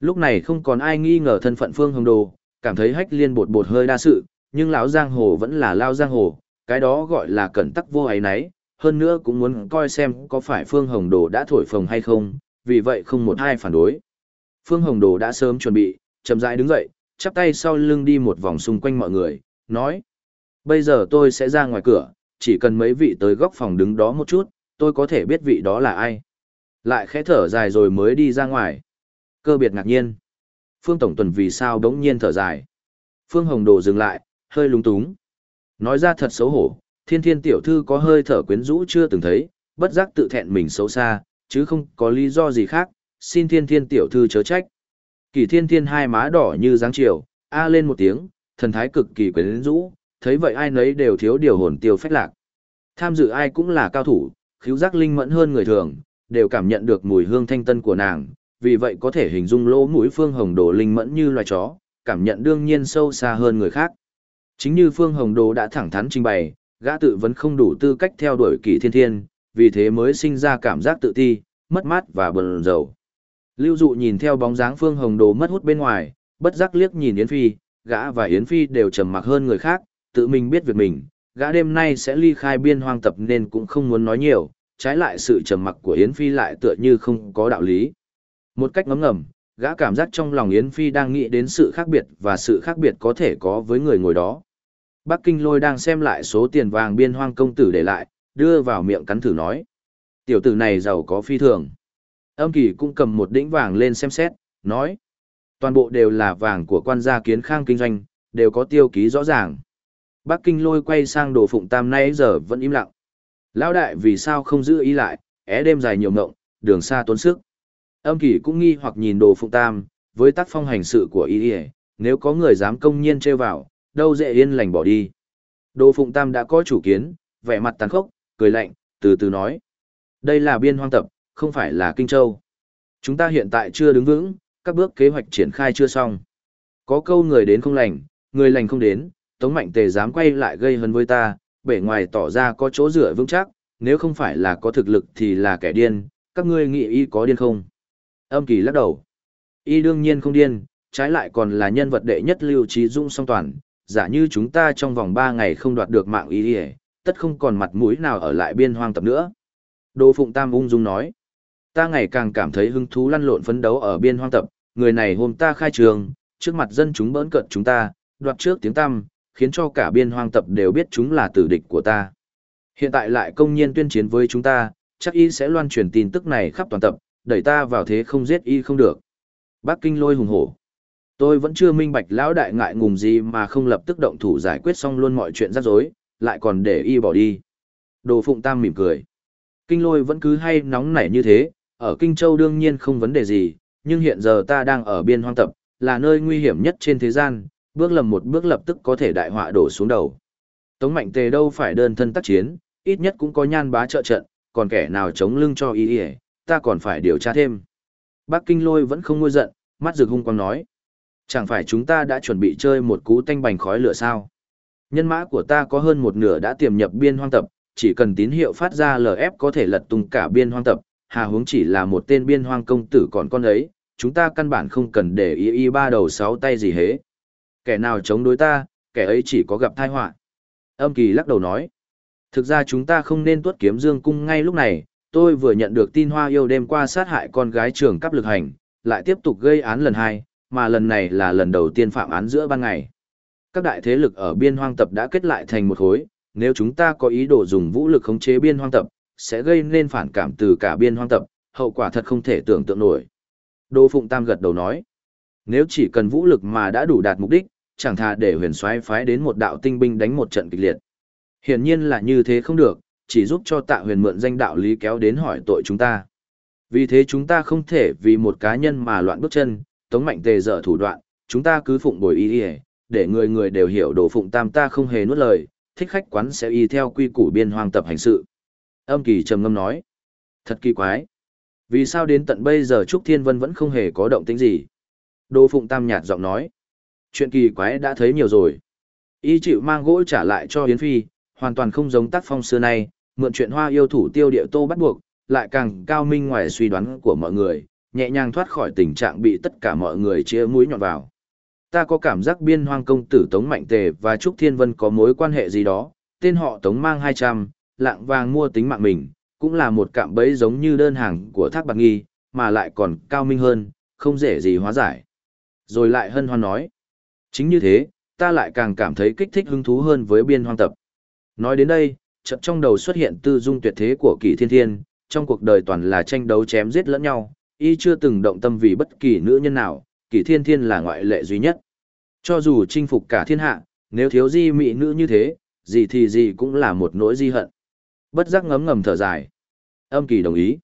[SPEAKER 1] Lúc này không còn ai nghi ngờ thân phận Phương Hồng Đồ, cảm thấy hách liên bột bột hơi đa sự, nhưng lão giang hồ vẫn là lao giang hồ, cái đó gọi là cẩn tắc vô ấy nấy, hơn nữa cũng muốn coi xem có phải Phương Hồng Đồ đã thổi phồng hay không, vì vậy không một ai phản đối. Phương Hồng Đồ đã sớm chuẩn bị, chậm rãi đứng dậy, chắp tay sau lưng đi một vòng xung quanh mọi người, nói. Bây giờ tôi sẽ ra ngoài cửa, chỉ cần mấy vị tới góc phòng đứng đó một chút, tôi có thể biết vị đó là ai. Lại khẽ thở dài rồi mới đi ra ngoài. Cơ biệt ngạc nhiên. Phương Tổng Tuần vì sao đống nhiên thở dài. Phương Hồng Đồ dừng lại, hơi lung túng. Nói ra thật xấu hổ, thiên thiên tiểu thư có hơi thở quyến rũ chưa từng thấy, bất giác tự thẹn mình xấu xa, chứ không có lý do gì khác, xin thiên thiên tiểu thư chớ trách. Kỳ thiên thiên hai má đỏ như dáng chiều, a lên một tiếng, thần thái cực kỳ quyến rũ, thấy vậy ai nấy đều thiếu điều hồn tiêu phách lạc. Tham dự ai cũng là cao thủ, khiếu giác linh mẫn hơn người thường, đều cảm nhận được mùi hương thanh tân của nàng, vì vậy có thể hình dung lỗ mũi phương hồng đồ linh mẫn như loài chó, cảm nhận đương nhiên sâu xa hơn người khác. Chính như phương hồng đồ đã thẳng thắn trình bày, Gã tự vẫn không đủ tư cách theo đuổi kỳ thiên thiên, vì thế mới sinh ra cảm giác tự ti, mất mát và buồn rầu. Lưu dụ nhìn theo bóng dáng phương hồng đồ mất hút bên ngoài, bất giác liếc nhìn Yến Phi, gã và Yến Phi đều trầm mặc hơn người khác, tự mình biết việc mình, gã đêm nay sẽ ly khai biên hoang tập nên cũng không muốn nói nhiều, trái lại sự trầm mặc của Yến Phi lại tựa như không có đạo lý. Một cách ngấm ngầm, gã cảm giác trong lòng Yến Phi đang nghĩ đến sự khác biệt và sự khác biệt có thể có với người ngồi đó. Bắc Kinh lôi đang xem lại số tiền vàng biên hoang công tử để lại, đưa vào miệng cắn thử nói. Tiểu tử này giàu có phi thường. Âm kỳ cũng cầm một đĩnh vàng lên xem xét, nói. Toàn bộ đều là vàng của quan gia kiến khang kinh doanh, đều có tiêu ký rõ ràng. Bắc Kinh lôi quay sang đồ phụng tam nay giờ vẫn im lặng. Lão đại vì sao không giữ ý lại, é đêm dài nhiều ngộng, đường xa tốn sức. Âm kỳ cũng nghi hoặc nhìn đồ phụng tam, với tác phong hành sự của ý ỉa nếu có người dám công nhiên trêu vào đâu dễ yên lành bỏ đi đồ phụng tam đã có chủ kiến vẻ mặt tàn khốc cười lạnh từ từ nói đây là biên hoang tập không phải là kinh châu. Chúng ta hiện tại chưa đứng vững các bước kế hoạch triển khai chưa xong. Có câu người đến không lành người lành không đến tống mạnh tề dám quay lại gây hấn với ta bể ngoài tỏ ra có chỗ dựa vững chắc nếu không phải là có thực lực thì là kẻ điên các ngươi nghĩ y có điên không? Âm kỳ lắc đầu. Y đương nhiên không điên, trái lại còn là nhân vật đệ nhất lưu trí dung song toàn, giả như chúng ta trong vòng 3 ngày không đoạt được mạng y tất không còn mặt mũi nào ở lại biên hoang tập nữa. Đỗ Phụng Tam ung dung nói, ta ngày càng cảm thấy hứng thú lăn lộn phấn đấu ở biên hoang tập, người này hôm ta khai trường, trước mặt dân chúng bỡn cợt chúng ta, đoạt trước tiếng tăm, khiến cho cả biên hoang tập đều biết chúng là tử địch của ta. Hiện tại lại công nhiên tuyên chiến với chúng ta, chắc y sẽ loan truyền tin tức này khắp toàn tập, đẩy ta vào thế không giết y không được. Bắc Kinh lôi hùng hổ. Tôi vẫn chưa minh bạch lão đại ngại ngùng gì mà không lập tức động thủ giải quyết xong luôn mọi chuyện rắc rối, lại còn để y bỏ đi. Đồ Phụng Tam mỉm cười. Kinh lôi vẫn cứ hay nóng nảy như thế, ở Kinh Châu đương nhiên không vấn đề gì, nhưng hiện giờ ta đang ở biên hoang tập, là nơi nguy hiểm nhất trên thế gian, bước lầm một bước lập tức có thể đại họa đổ xuống đầu. Tống mạnh tề đâu phải đơn thân tác chiến, ít nhất cũng có nhan bá trợ trận, còn kẻ nào chống lưng cho y ta còn phải điều tra thêm. Bắc Kinh lôi vẫn không ngôi giận, mắt rực hung quang nói. Chẳng phải chúng ta đã chuẩn bị chơi một cú tanh bành khói lửa sao? Nhân mã của ta có hơn một nửa đã tiềm nhập biên hoang tập, chỉ cần tín hiệu phát ra LF có thể lật tung cả biên hoang tập, hà huống chỉ là một tên biên hoang công tử còn con ấy, chúng ta căn bản không cần để ý y ba đầu sáu tay gì hết. Kẻ nào chống đối ta, kẻ ấy chỉ có gặp tai họa. Âm kỳ lắc đầu nói. Thực ra chúng ta không nên tuốt kiếm dương cung ngay lúc này, tôi vừa nhận được tin hoa yêu đêm qua sát hại con gái trường cấp lực hành, lại tiếp tục gây án lần hai, mà lần này là lần đầu tiên phạm án giữa ban ngày. Các đại thế lực ở biên hoang tập đã kết lại thành một khối, nếu chúng ta có ý đồ dùng vũ lực khống chế biên hoang tập, sẽ gây nên phản cảm từ cả biên hoang tập, hậu quả thật không thể tưởng tượng nổi. Đô Phụng Tam gật đầu nói, nếu chỉ cần vũ lực mà đã đủ đạt mục đích, chẳng thà để huyền soái phái đến một đạo tinh binh đánh một trận kịch liệt. Hiển nhiên là như thế không được, chỉ giúp cho tạ huyền mượn danh đạo lý kéo đến hỏi tội chúng ta. Vì thế chúng ta không thể vì một cá nhân mà loạn bước chân, tống mạnh tề dở thủ đoạn, chúng ta cứ phụng bồi y để người người đều hiểu đồ phụng tam ta không hề nuốt lời, thích khách quán sẽ y theo quy củ biên hoang tập hành sự. Âm kỳ trầm ngâm nói, thật kỳ quái. Vì sao đến tận bây giờ Trúc Thiên Vân vẫn không hề có động tĩnh gì? Đô phụng tam nhạt giọng nói, chuyện kỳ quái đã thấy nhiều rồi. Y chịu mang gỗ trả lại cho Yến Phi, hoàn toàn không giống tác phong xưa nay, mượn chuyện hoa yêu thủ tiêu địa tô bắt buộc, lại càng cao minh ngoài suy đoán của mọi người, nhẹ nhàng thoát khỏi tình trạng bị tất cả mọi người chia mũi nhọn vào. Ta có cảm giác biên hoang công tử Tống Mạnh Tề và Trúc Thiên Vân có mối quan hệ gì đó, tên họ Tống mang 200, lạng vàng mua tính mạng mình, cũng là một cạm bẫy giống như đơn hàng của Thác Bạc Nghi, mà lại còn cao minh hơn, không dễ gì hóa giải. Rồi lại hân hoan nói. Chính như thế, ta lại càng cảm thấy kích thích hứng thú hơn với biên hoang tập. Nói đến đây, chợt trong đầu xuất hiện tư dung tuyệt thế của Kỷ Thiên Thiên, trong cuộc đời toàn là tranh đấu chém giết lẫn nhau, y chưa từng động tâm vì bất kỳ nữ nhân nào, Kỷ Thiên Thiên là ngoại lệ duy nhất. Cho dù chinh phục cả thiên hạ, nếu thiếu di mỹ nữ như thế, gì thì gì cũng là một nỗi di hận. Bất giác ngấm ngầm thở dài. Âm Kỳ đồng ý.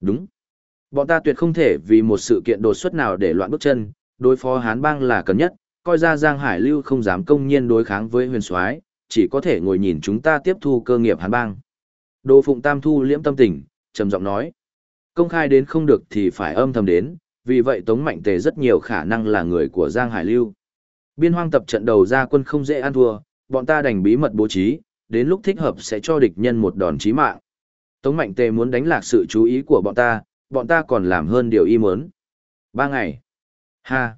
[SPEAKER 1] Đúng. Bọn ta tuyệt không thể vì một sự kiện đột xuất nào để loạn bước chân, đối phó Hán Bang là cần nhất, coi ra Giang Hải Lưu không dám công nhiên đối kháng với huyền soái chỉ có thể ngồi nhìn chúng ta tiếp thu cơ nghiệp hán bang. Đô Phụng Tam thu liễm tâm tình, trầm giọng nói. Công khai đến không được thì phải âm thầm đến, vì vậy Tống Mạnh Tề rất nhiều khả năng là người của Giang Hải Lưu. Biên hoang tập trận đầu ra quân không dễ ăn thua, bọn ta đành bí mật bố trí, đến lúc thích hợp sẽ cho địch nhân một đòn chí mạng. Tống Mạnh Tề muốn đánh lạc sự chú ý của bọn ta, bọn ta còn làm hơn điều y muốn. Ba ngày. Ha.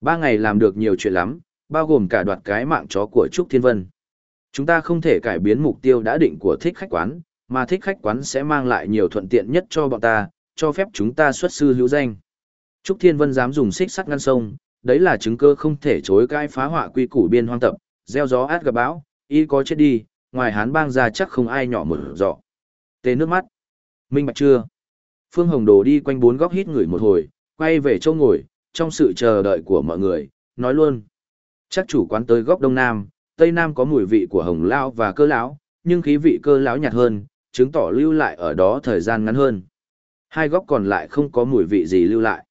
[SPEAKER 1] Ba ngày làm được nhiều chuyện lắm, bao gồm cả đoạt cái mạng chó của Trúc Thiên Vân. Chúng ta không thể cải biến mục tiêu đã định của thích khách quán, mà thích khách quán sẽ mang lại nhiều thuận tiện nhất cho bọn ta, cho phép chúng ta xuất sư hữu danh. Trúc Thiên Vân dám dùng xích sắt ngăn sông, đấy là chứng cơ không thể chối cãi phá họa quy củ biên hoang tập, gieo gió át gặp bão, y có chết đi, ngoài hán bang ra chắc không ai nhỏ một dọ. Tê nước mắt. Minh bạch chưa? Phương Hồng Đồ đi quanh bốn góc hít người một hồi, quay về chỗ ngồi, trong sự chờ đợi của mọi người, nói luôn. Chắc chủ quán tới góc đông nam, tây nam có mùi vị của hồng lao và cơ lão, nhưng khí vị cơ lão nhạt hơn, chứng tỏ lưu lại ở đó thời gian ngắn hơn. Hai góc còn lại không có mùi vị gì lưu lại.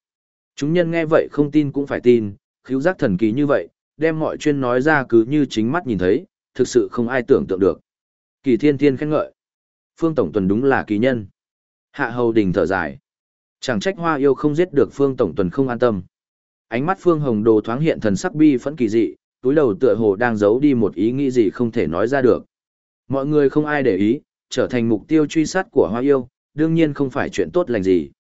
[SPEAKER 1] Chúng nhân nghe vậy không tin cũng phải tin, khiếu giác thần kỳ như vậy, đem mọi chuyên nói ra cứ như chính mắt nhìn thấy, thực sự không ai tưởng tượng được. Kỳ thiên thiên khen ngợi. Phương Tổng Tuần đúng là kỳ nhân. Hạ hầu đình thở dài. Chẳng trách hoa yêu không giết được Phương Tổng Tuần không an tâm. Ánh mắt Phương Hồng Đồ thoáng hiện thần sắc bi phẫn kỳ dị, túi đầu tựa hồ đang giấu đi một ý nghĩ gì không thể nói ra được. Mọi người không ai để ý, trở thành mục tiêu truy sát của hoa yêu, đương nhiên không phải chuyện tốt lành gì.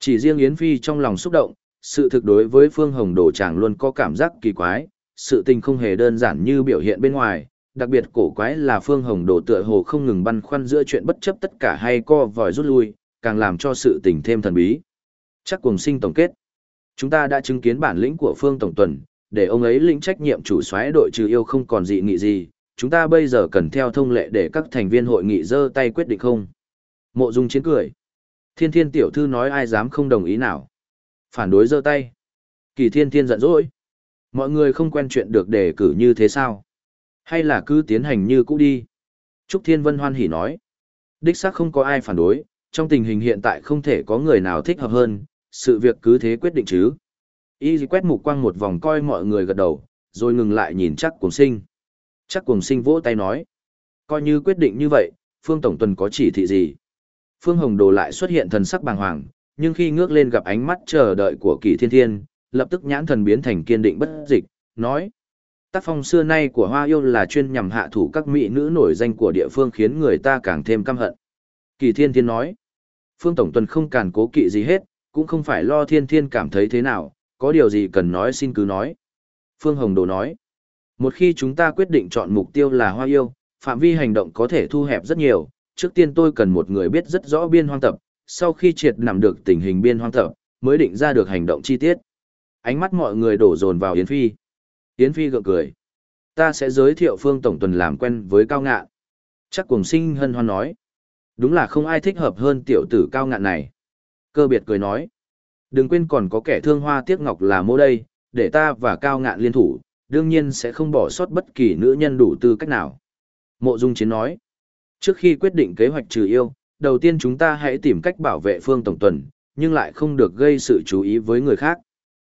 [SPEAKER 1] Chỉ riêng Yến Phi trong lòng xúc động, sự thực đối với Phương Hồng Đồ chàng luôn có cảm giác kỳ quái, sự tình không hề đơn giản như biểu hiện bên ngoài, đặc biệt cổ quái là Phương Hồng Đồ tựa hồ không ngừng băn khoăn giữa chuyện bất chấp tất cả hay co vòi rút lui, càng làm cho sự tình thêm thần bí. Chắc cùng sinh tổng kết. Chúng ta đã chứng kiến bản lĩnh của Phương Tổng Tuần, để ông ấy lĩnh trách nhiệm chủ soái đội trừ yêu không còn dị nghị gì, chúng ta bây giờ cần theo thông lệ để các thành viên hội nghị giơ tay quyết định không. Mộ Dung chiến cười. Thiên thiên tiểu thư nói ai dám không đồng ý nào. Phản đối giơ tay. Kỳ thiên thiên giận dỗi. Mọi người không quen chuyện được đề cử như thế sao? Hay là cứ tiến hành như cũ đi? Trúc Thiên Vân hoan hỉ nói. Đích xác không có ai phản đối, trong tình hình hiện tại không thể có người nào thích hợp hơn, sự việc cứ thế quyết định chứ. Y quét mục quang một vòng coi mọi người gật đầu, rồi ngừng lại nhìn chắc cùng sinh. Chắc cùng sinh vỗ tay nói. Coi như quyết định như vậy, Phương Tổng Tuần có chỉ thị gì? Phương Hồng Đồ lại xuất hiện thần sắc bàng hoàng, nhưng khi ngước lên gặp ánh mắt chờ đợi của kỳ thiên thiên, lập tức nhãn thần biến thành kiên định bất dịch, nói. Tác phong xưa nay của Hoa Yêu là chuyên nhằm hạ thủ các mỹ nữ nổi danh của địa phương khiến người ta càng thêm căm hận. Kỳ thiên thiên nói. Phương Tổng Tuần không càn cố kỵ gì hết, cũng không phải lo thiên thiên cảm thấy thế nào, có điều gì cần nói xin cứ nói. Phương Hồng Đồ nói. Một khi chúng ta quyết định chọn mục tiêu là Hoa Yêu, phạm vi hành động có thể thu hẹp rất nhiều, trước tiên tôi cần một người biết rất rõ biên hoang tập, sau khi triệt nằm được tình hình biên hoang tập, mới định ra được hành động chi tiết. Ánh mắt mọi người đổ dồn vào Yến Phi. Yến Phi gượng cười. Ta sẽ giới thiệu Phương Tổng Tuần làm quen với Cao Ngạn. Chắc cùng sinh hân hoan nói. Đúng là không ai thích hợp hơn tiểu tử Cao Ngạn này. Cơ biệt cười nói. Đừng quên còn có kẻ thương hoa tiếc ngọc là mô đây, để ta và Cao Ngạn liên thủ, đương nhiên sẽ không bỏ sót bất kỳ nữ nhân đủ tư cách nào. Mộ Dung Chiến nói. Trước khi quyết định kế hoạch trừ yêu, đầu tiên chúng ta hãy tìm cách bảo vệ Phương Tổng Tuần, nhưng lại không được gây sự chú ý với người khác.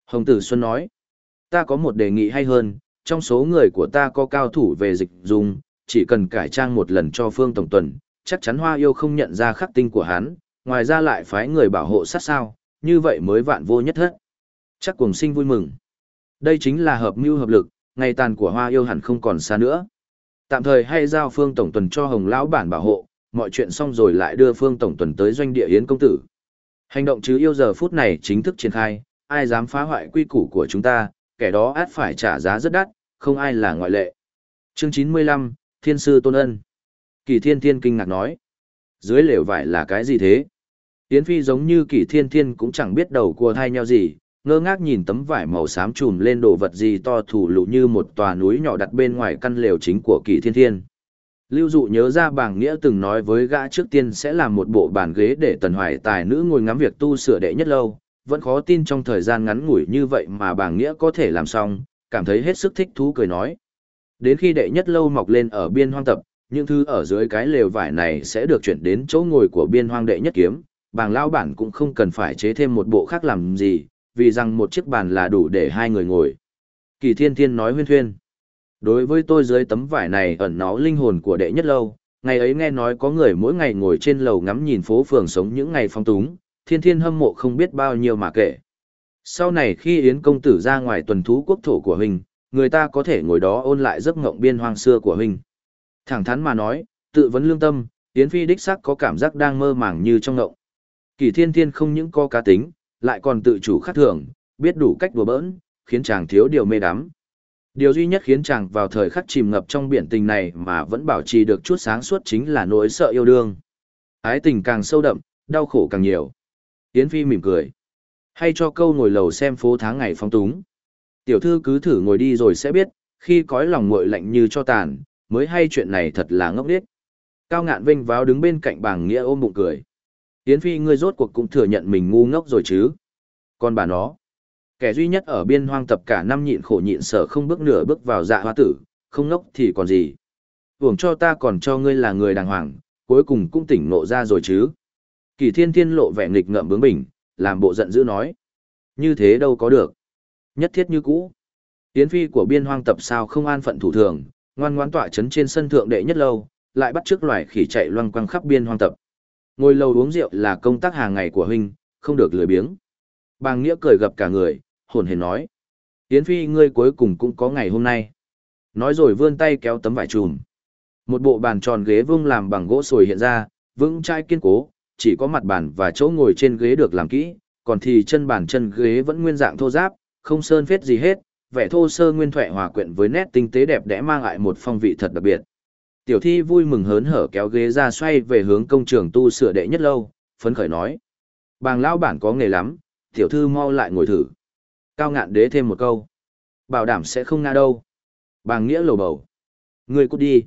[SPEAKER 1] Hồng Tử Xuân nói, ta có một đề nghị hay hơn, trong số người của ta có cao thủ về dịch dùng, chỉ cần cải trang một lần cho Phương Tổng Tuần, chắc chắn Hoa Yêu không nhận ra khắc tinh của hắn, ngoài ra lại phái người bảo hộ sát sao, như vậy mới vạn vô nhất hết. Chắc cùng sinh vui mừng. Đây chính là hợp mưu hợp lực, ngày tàn của Hoa Yêu hẳn không còn xa nữa. Tạm thời hay giao Phương Tổng Tuần cho Hồng Lão Bản bảo hộ, mọi chuyện xong rồi lại đưa Phương Tổng Tuần tới doanh địa Yến Công Tử. Hành động chứ yêu giờ phút này chính thức triển khai, ai dám phá hoại quy củ của chúng ta, kẻ đó át phải trả giá rất đắt, không ai là ngoại lệ. Chương 95, Thiên Sư Tôn Ân Kỳ Thiên Thiên kinh ngạc nói. Dưới lều vải là cái gì thế? Yến Phi giống như Kỳ Thiên Thiên cũng chẳng biết đầu cua thai nhau gì, ngơ ngác nhìn tấm vải màu xám trùm lên đồ vật gì to thủ lụ như một tòa núi nhỏ đặt bên ngoài căn lều chính của Kỳ Thiên Thiên. Lưu dụ nhớ ra bảng nghĩa từng nói với gã trước tiên sẽ làm một bộ bàn ghế để tần hoài tài nữ ngồi ngắm việc tu sửa đệ nhất lâu, vẫn khó tin trong thời gian ngắn ngủi như vậy mà bảng nghĩa có thể làm xong, cảm thấy hết sức thích thú cười nói. Đến khi đệ nhất lâu mọc lên ở biên hoang tập, những thứ ở dưới cái lều vải này sẽ được chuyển đến chỗ ngồi của biên hoang đệ nhất kiếm, bảng lao bản cũng không cần phải chế thêm một bộ khác làm gì, vì rằng một chiếc bàn là đủ để hai người ngồi. Kỳ thiên thiên nói huyên thuyên. Đối với tôi dưới tấm vải này ẩn nó linh hồn của đệ nhất lâu, ngày ấy nghe nói có người mỗi ngày ngồi trên lầu ngắm nhìn phố phường sống những ngày phong túng, thiên thiên hâm mộ không biết bao nhiêu mà kể. Sau này khi Yến công tử ra ngoài tuần thú quốc thổ của huynh, người ta có thể ngồi đó ôn lại giấc ngộng biên hoang xưa của huynh. Thẳng thắn mà nói, tự vấn lương tâm, Yến Phi đích xác có cảm giác đang mơ màng như trong ngộng. Kỳ thiên thiên không những có cá tính, lại còn tự chủ khắc thường, biết đủ cách đùa bỡn, khiến chàng thiếu điều mê đắm. Điều duy nhất khiến chàng vào thời khắc chìm ngập trong biển tình này mà vẫn bảo trì được chút sáng suốt chính là nỗi sợ yêu đương. Ái tình càng sâu đậm, đau khổ càng nhiều. Yến Phi mỉm cười. Hay cho câu ngồi lầu xem phố tháng ngày phong túng. Tiểu thư cứ thử ngồi đi rồi sẽ biết, khi cõi lòng nguội lạnh như cho tàn, mới hay chuyện này thật là ngốc nghếch. Cao ngạn vinh váo đứng bên cạnh bảng nghĩa ôm bụng cười. Yến Phi ngươi rốt cuộc cũng thừa nhận mình ngu ngốc rồi chứ. Còn bà nó, kẻ duy nhất ở biên hoang tập cả năm nhịn khổ nhịn sở không bước nửa bước vào dạ hoa tử, không ngốc thì còn gì. Uổng cho ta còn cho ngươi là người đàng hoàng, cuối cùng cũng tỉnh ngộ ra rồi chứ. Kỳ thiên thiên lộ vẻ nghịch ngợm bướng bỉnh, làm bộ giận dữ nói. Như thế đâu có được. Nhất thiết như cũ. Yến phi của biên hoang tập sao không an phận thủ thường, ngoan ngoãn tọa chấn trên sân thượng đệ nhất lâu, lại bắt trước loài khỉ chạy loang quăng khắp biên hoang tập. Ngồi lâu uống rượu là công tác hàng ngày của huynh, không được lười biếng. Bàng Nghĩa cười gặp cả người, hồn hển nói. Yến Phi ngươi cuối cùng cũng có ngày hôm nay. Nói rồi vươn tay kéo tấm vải trùm. Một bộ bàn tròn ghế vương làm bằng gỗ sồi hiện ra, vững chai kiên cố, chỉ có mặt bàn và chỗ ngồi trên ghế được làm kỹ, còn thì chân bàn chân ghế vẫn nguyên dạng thô giáp, không sơn phết gì hết, vẻ thô sơ nguyên thoại hòa quyện với nét tinh tế đẹp đẽ mang lại một phong vị thật đặc biệt. Tiểu thi vui mừng hớn hở kéo ghế ra xoay về hướng công trường tu sửa đệ nhất lâu, phấn khởi nói. Bàng lão bản có nghề lắm, tiểu thư mau lại ngồi thử. Cao ngạn đế thêm một câu. Bảo đảm sẽ không ngã đâu. Bàng nghĩa lầu bầu. Người cút đi.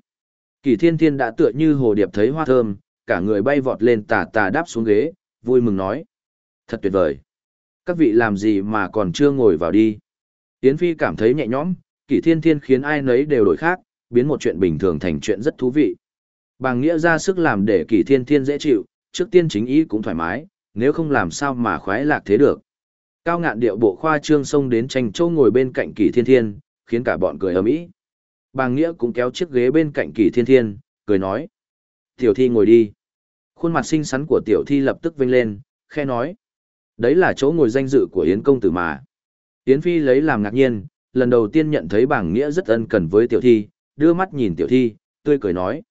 [SPEAKER 1] Kỳ thiên thiên đã tựa như hồ điệp thấy hoa thơm, cả người bay vọt lên tà tà đáp xuống ghế, vui mừng nói. Thật tuyệt vời. Các vị làm gì mà còn chưa ngồi vào đi. Yến Phi cảm thấy nhẹ nhõm, Kỷ Thiên Thiên khiến ai nấy đều đổi khác, biến một chuyện bình thường thành chuyện rất thú vị. Bàng Nghĩa ra sức làm để Kỷ Thiên Thiên dễ chịu, trước tiên chính ý cũng thoải mái, nếu không làm sao mà khoái lạc thế được. Cao ngạn điệu bộ khoa trương xông đến tranh châu ngồi bên cạnh Kỷ Thiên Thiên, khiến cả bọn cười ầm ĩ. Bàng Nghĩa cũng kéo chiếc ghế bên cạnh Kỷ Thiên Thiên, cười nói: "Tiểu Thi ngồi đi." Khuôn mặt xinh xắn của Tiểu Thi lập tức vinh lên, khe nói: "Đấy là chỗ ngồi danh dự của Yến công tử mà." Yến Phi lấy làm ngạc nhiên, lần đầu tiên nhận thấy bảng nghĩa rất ân cần với tiểu thi, đưa mắt nhìn tiểu thi, tươi cười nói.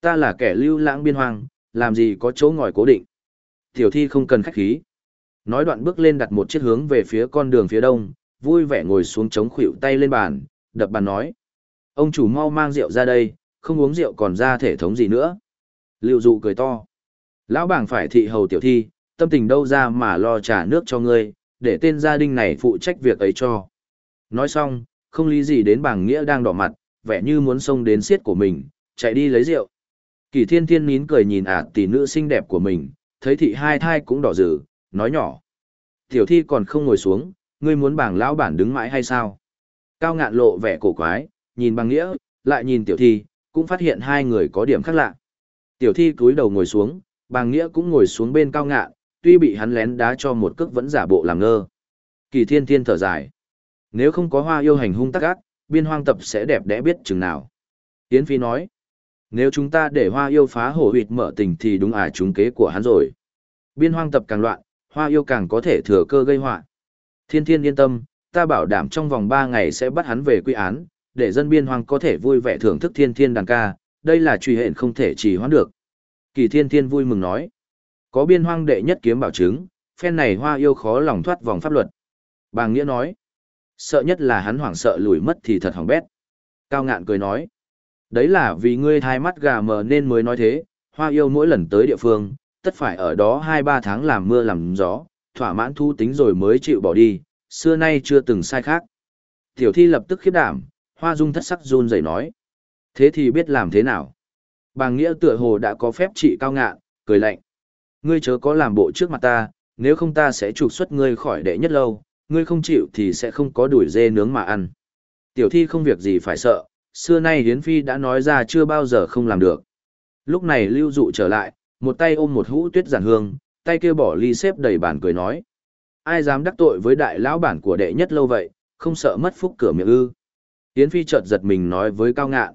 [SPEAKER 1] Ta là kẻ lưu lãng biên hoang, làm gì có chỗ ngồi cố định. Tiểu thi không cần khách khí. Nói đoạn bước lên đặt một chiếc hướng về phía con đường phía đông, vui vẻ ngồi xuống chống khuỷu tay lên bàn, đập bàn nói. Ông chủ mau mang rượu ra đây, không uống rượu còn ra thể thống gì nữa. Lưu dụ cười to. Lão bảng phải thị hầu tiểu thi, tâm tình đâu ra mà lo trả nước cho ngươi, để tên gia đình này phụ trách việc ấy cho. Nói xong, không lý gì đến bảng nghĩa đang đỏ mặt, vẻ như muốn xông đến xiết của mình, chạy đi lấy rượu. Kỳ thiên thiên nín cười nhìn ả tỷ nữ xinh đẹp của mình, thấy thị hai thai cũng đỏ rử, nói nhỏ. Tiểu thi còn không ngồi xuống, ngươi muốn bảng lão bản đứng mãi hay sao? Cao ngạn lộ vẻ cổ quái, nhìn bằng nghĩa, lại nhìn tiểu thi, cũng phát hiện hai người có điểm khác lạ. Tiểu thi cúi đầu ngồi xuống, bàng nghĩa cũng ngồi xuống bên cao ngạ, tuy bị hắn lén đá cho một cước vẫn giả bộ làm ngơ. Kỳ thiên thiên thở dài. Nếu không có hoa yêu hành hung tắc ác, biên hoang tập sẽ đẹp đẽ biết chừng nào. Yến Phi nói. Nếu chúng ta để hoa yêu phá hổ huyệt mở tình thì đúng à chúng kế của hắn rồi. Biên hoang tập càng loạn, hoa yêu càng có thể thừa cơ gây họa. Thiên thiên yên tâm, ta bảo đảm trong vòng 3 ngày sẽ bắt hắn về quy án, để dân biên hoang có thể vui vẻ thưởng thức thiên thiên đàn ca, đây là truy hện không thể trì hoãn được. Kỳ thiên thiên vui mừng nói. Có biên hoang đệ nhất kiếm bảo chứng, phen này hoa yêu khó lòng thoát vòng pháp luật. Bàng Nghĩa nói, sợ nhất là hắn hoảng sợ lùi mất thì thật hỏng bét. Cao ngạn cười nói, đấy là vì ngươi thai mắt gà mờ nên mới nói thế, hoa yêu mỗi lần tới địa phương, tất phải ở đó 2-3 tháng làm mưa làm gió, thỏa mãn thu tính rồi mới chịu bỏ đi, xưa nay chưa từng sai khác. Tiểu thi lập tức khiếp đảm, hoa dung thất sắc run rẩy nói. Thế thì biết làm thế nào? Bàng Nghĩa tựa hồ đã có phép trị cao ngạn, cười lạnh. Ngươi chớ có làm bộ trước mặt ta, nếu không ta sẽ trục xuất ngươi khỏi đệ nhất lâu, ngươi không chịu thì sẽ không có đuổi dê nướng mà ăn. Tiểu thi không việc gì phải sợ, xưa nay Hiến Phi đã nói ra chưa bao giờ không làm được. Lúc này lưu dụ trở lại, một tay ôm một hũ tuyết giản hương, tay kia bỏ ly xếp đầy bàn cười nói. Ai dám đắc tội với đại lão bản của đệ nhất lâu vậy, không sợ mất phúc cửa miệng ư. Hiến Phi chợt giật mình nói với Cao Ngạn.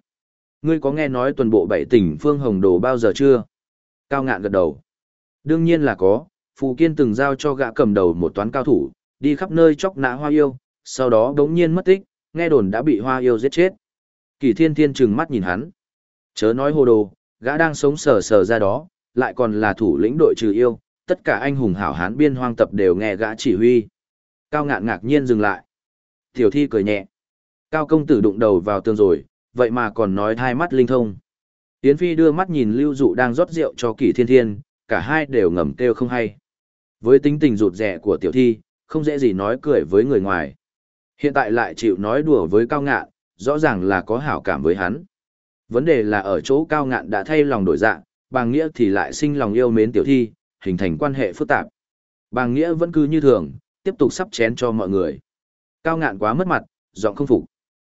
[SPEAKER 1] Ngươi có nghe nói tuần bộ bảy tỉnh Phương Hồng Đồ bao giờ chưa? Cao Ngạn gật đầu. Đương nhiên là có, Phù Kiên từng giao cho gã cầm đầu một toán cao thủ, đi khắp nơi chóc nã hoa yêu, sau đó đống nhiên mất tích, nghe đồn đã bị hoa yêu giết chết. Kỳ thiên thiên trừng mắt nhìn hắn. Chớ nói hồ đồ, gã đang sống sờ sờ ra đó, lại còn là thủ lĩnh đội trừ yêu, tất cả anh hùng hảo hán biên hoang tập đều nghe gã chỉ huy. Cao ngạn ngạc nhiên dừng lại. Tiểu thi cười nhẹ. Cao công tử đụng đầu vào tường rồi, vậy mà còn nói hai mắt linh thông. Yến Phi đưa mắt nhìn Lưu Dụ đang rót rượu cho Kỷ Thiên Thiên, cả hai đều ngầm kêu không hay. Với tính tình rụt rẻ của tiểu thi, không dễ gì nói cười với người ngoài. Hiện tại lại chịu nói đùa với Cao Ngạn, rõ ràng là có hảo cảm với hắn. Vấn đề là ở chỗ Cao Ngạn đã thay lòng đổi dạng, Bàng Nghĩa thì lại sinh lòng yêu mến tiểu thi, hình thành quan hệ phức tạp. Bàng Nghĩa vẫn cứ như thường, tiếp tục sắp chén cho mọi người. Cao Ngạn quá mất mặt, giọng không phục.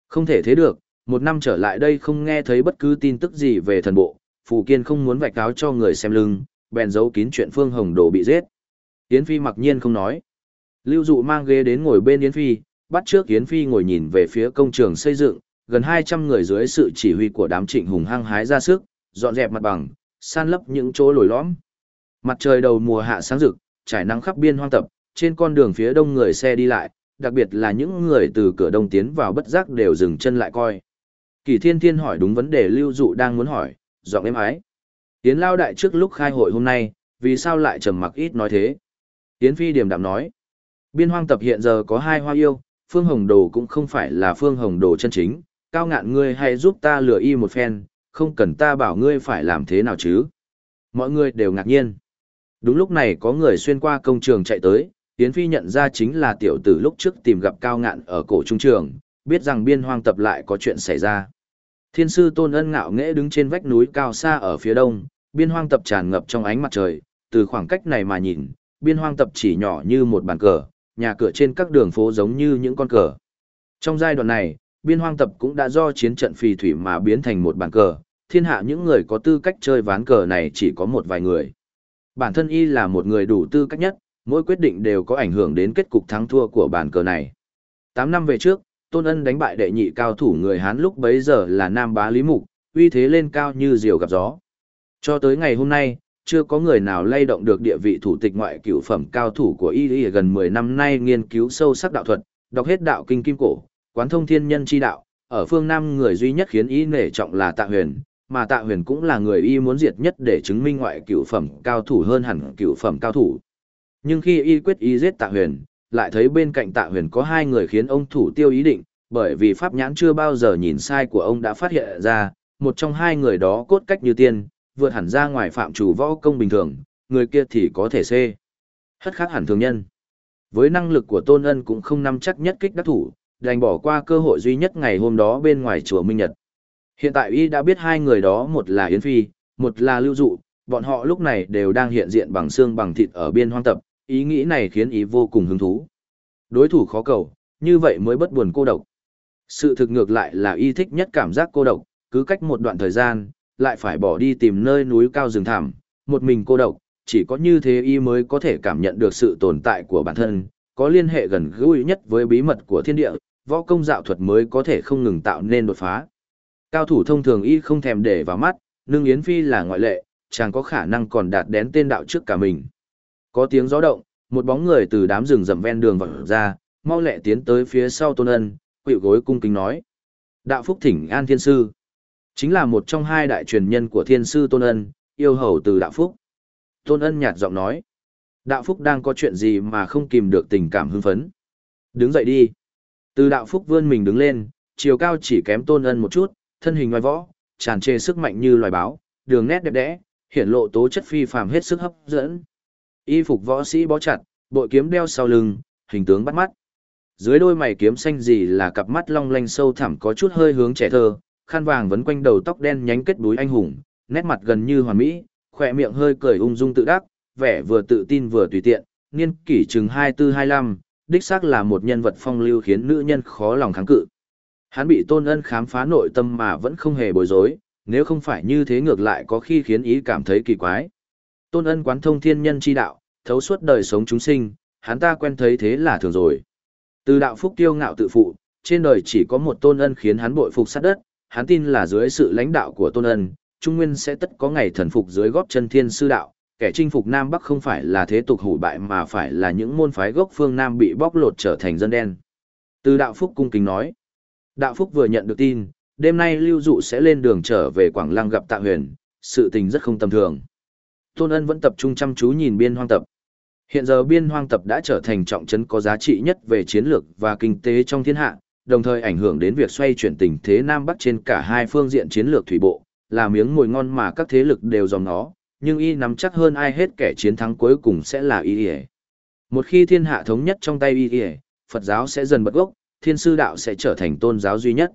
[SPEAKER 1] Không thể thế được, một năm trở lại đây không nghe thấy bất cứ tin tức gì về thần bộ, Phù Kiên không muốn vạch cáo cho người xem lưng, bèn giấu kín chuyện Phương Hồng Đồ bị giết. Yến Phi mặc nhiên không nói. Lưu Dụ mang ghế đến ngồi bên Yến Phi, bắt trước Yến Phi ngồi nhìn về phía công trường xây dựng, gần 200 người dưới sự chỉ huy của đám trịnh hùng hăng hái ra sức, dọn dẹp mặt bằng, san lấp những chỗ lồi lõm. Mặt trời đầu mùa hạ sáng rực, trải nắng khắp biên hoang tập, trên con đường phía đông người xe đi lại, đặc biệt là những người từ cửa đông tiến vào bất giác đều dừng chân lại coi. Kỳ Thiên Thiên hỏi đúng vấn đề Lưu Dụ đang muốn hỏi, giọng êm ái. Yến Lao Đại trước lúc khai hội hôm nay, vì sao lại trầm mặc ít nói thế? Yến Phi điềm đạm nói. Biên hoang tập hiện giờ có hai hoa yêu, Phương Hồng Đồ cũng không phải là Phương Hồng Đồ chân chính, cao ngạn ngươi hãy giúp ta lừa y một phen, không cần ta bảo ngươi phải làm thế nào chứ. Mọi người đều ngạc nhiên. Đúng lúc này có người xuyên qua công trường chạy tới, Yến Phi nhận ra chính là tiểu tử lúc trước tìm gặp cao ngạn ở cổ trung trường, biết rằng biên hoang tập lại có chuyện xảy ra. Thiên sư Tôn Ân ngạo nghễ đứng trên vách núi cao xa ở phía đông, biên hoang tập tràn ngập trong ánh mặt trời, từ khoảng cách này mà nhìn, biên hoang tập chỉ nhỏ như một bàn cờ, nhà cửa trên các đường phố giống như những con cờ. Trong giai đoạn này, biên hoang tập cũng đã do chiến trận phì thủy mà biến thành một bàn cờ, thiên hạ những người có tư cách chơi ván cờ này chỉ có một vài người. Bản thân y là một người đủ tư cách nhất, mỗi quyết định đều có ảnh hưởng đến kết cục thắng thua của bàn cờ này. 8 năm về trước, Tôn Ân đánh bại đệ nhị cao thủ người Hán lúc bấy giờ là Nam Bá Lý Mục, uy thế lên cao như diều gặp gió. Cho tới ngày hôm nay, chưa có người nào lay động được địa vị thủ tịch ngoại cửu phẩm cao thủ của y y gần 10 năm nay nghiên cứu sâu sắc đạo thuật, đọc hết đạo kinh kim cổ, quán thông thiên nhân chi đạo, ở phương Nam người duy nhất khiến y nể trọng là Tạ Huyền, mà Tạ Huyền cũng là người y muốn diệt nhất để chứng minh ngoại cửu phẩm cao thủ hơn hẳn cửu phẩm cao thủ. Nhưng khi y quyết y giết Tạ Huyền, lại thấy bên cạnh Tạ Huyền có hai người khiến ông thủ tiêu ý định, bởi vì pháp nhãn chưa bao giờ nhìn sai của ông đã phát hiện ra, một trong hai người đó cốt cách như tiên, vượt hẳn ra ngoài phạm chủ võ công bình thường, người kia thì có thể xê. Hất khác hẳn thường nhân. Với năng lực của Tôn Ân cũng không nắm chắc nhất kích đắc thủ, đành bỏ qua cơ hội duy nhất ngày hôm đó bên ngoài chùa Minh Nhật. Hiện tại y đã biết hai người đó một là Yến Phi, một là Lưu Dụ, bọn họ lúc này đều đang hiện diện bằng xương bằng thịt ở biên hoang tập, ý nghĩ này khiến y vô cùng hứng thú. Đối thủ khó cầu, như vậy mới bất buồn cô độc. Sự thực ngược lại là y thích nhất cảm giác cô độc, cứ cách một đoạn thời gian, lại phải bỏ đi tìm nơi núi cao rừng thẳm, một mình cô độc, chỉ có như thế y mới có thể cảm nhận được sự tồn tại của bản thân, có liên hệ gần gũi nhất với bí mật của thiên địa, võ công dạo thuật mới có thể không ngừng tạo nên đột phá. Cao thủ thông thường y không thèm để vào mắt, nhưng Yến Phi là ngoại lệ, chàng có khả năng còn đạt đến tên đạo trước cả mình. Có tiếng gió động, một bóng người từ đám rừng rậm ven đường vọt ra, mau lẹ tiến tới phía sau Tôn Ân, quỵ gối cung kính nói: "Đạo Phúc Thỉnh An Thiên sư." Chính là một trong hai đại truyền nhân của Thiên sư Tôn Ân, yêu hầu từ Đạo Phúc. Tôn Ân nhạt giọng nói: "Đạo Phúc đang có chuyện gì mà không kìm được tình cảm hưng phấn? Đứng dậy đi." Từ Đạo Phúc vươn mình đứng lên, chiều cao chỉ kém Tôn Ân một chút, thân hình ngoài võ, tràn trề sức mạnh như loài báo, đường nét đẹp đẽ, hiển lộ tố chất phi phàm hết sức hấp dẫn. Y phục võ sĩ bó chặt, bội kiếm đeo sau lưng, hình tướng bắt mắt. Dưới đôi mày kiếm xanh gì là cặp mắt long lanh sâu thẳm có chút hơi hướng trẻ thơ, khăn vàng vấn quanh đầu tóc đen nhánh kết búi anh hùng, nét mặt gần như hoàn mỹ, khỏe miệng hơi cười ung dung tự đắc, vẻ vừa tự tin vừa tùy tiện, niên kỷ chừng 24-25, đích xác là một nhân vật phong lưu khiến nữ nhân khó lòng kháng cự. Hắn bị tôn ân khám phá nội tâm mà vẫn không hề bối rối, nếu không phải như thế ngược lại có khi khiến ý cảm thấy kỳ quái. Tôn ân quán thông thiên nhân chi đạo, thấu suốt đời sống chúng sinh, hắn ta quen thấy thế là thường rồi. Từ đạo phúc tiêu ngạo tự phụ, trên đời chỉ có một tôn ân khiến hắn bội phục sát đất, hắn tin là dưới sự lãnh đạo của tôn ân, Trung Nguyên sẽ tất có ngày thần phục dưới góp chân thiên sư đạo, kẻ chinh phục Nam Bắc không phải là thế tục hủ bại mà phải là những môn phái gốc phương Nam bị bóc lột trở thành dân đen. Từ đạo phúc cung kính nói, đạo phúc vừa nhận được tin, đêm nay lưu dụ sẽ lên đường trở về Quảng Lăng gặp tạ huyền, sự tình rất không tầm thường. Tôn Ân vẫn tập trung chăm chú nhìn biên hoang tập. Hiện giờ biên hoang tập đã trở thành trọng trấn có giá trị nhất về chiến lược và kinh tế trong thiên hạ, đồng thời ảnh hưởng đến việc xoay chuyển tình thế Nam Bắc trên cả hai phương diện chiến lược thủy bộ, là miếng mồi ngon mà các thế lực đều dòng nó, nhưng y nắm chắc hơn ai hết kẻ chiến thắng cuối cùng sẽ là y. Một khi thiên hạ thống nhất trong tay y, Phật giáo sẽ dần bật gốc, thiên sư đạo sẽ trở thành tôn giáo duy nhất.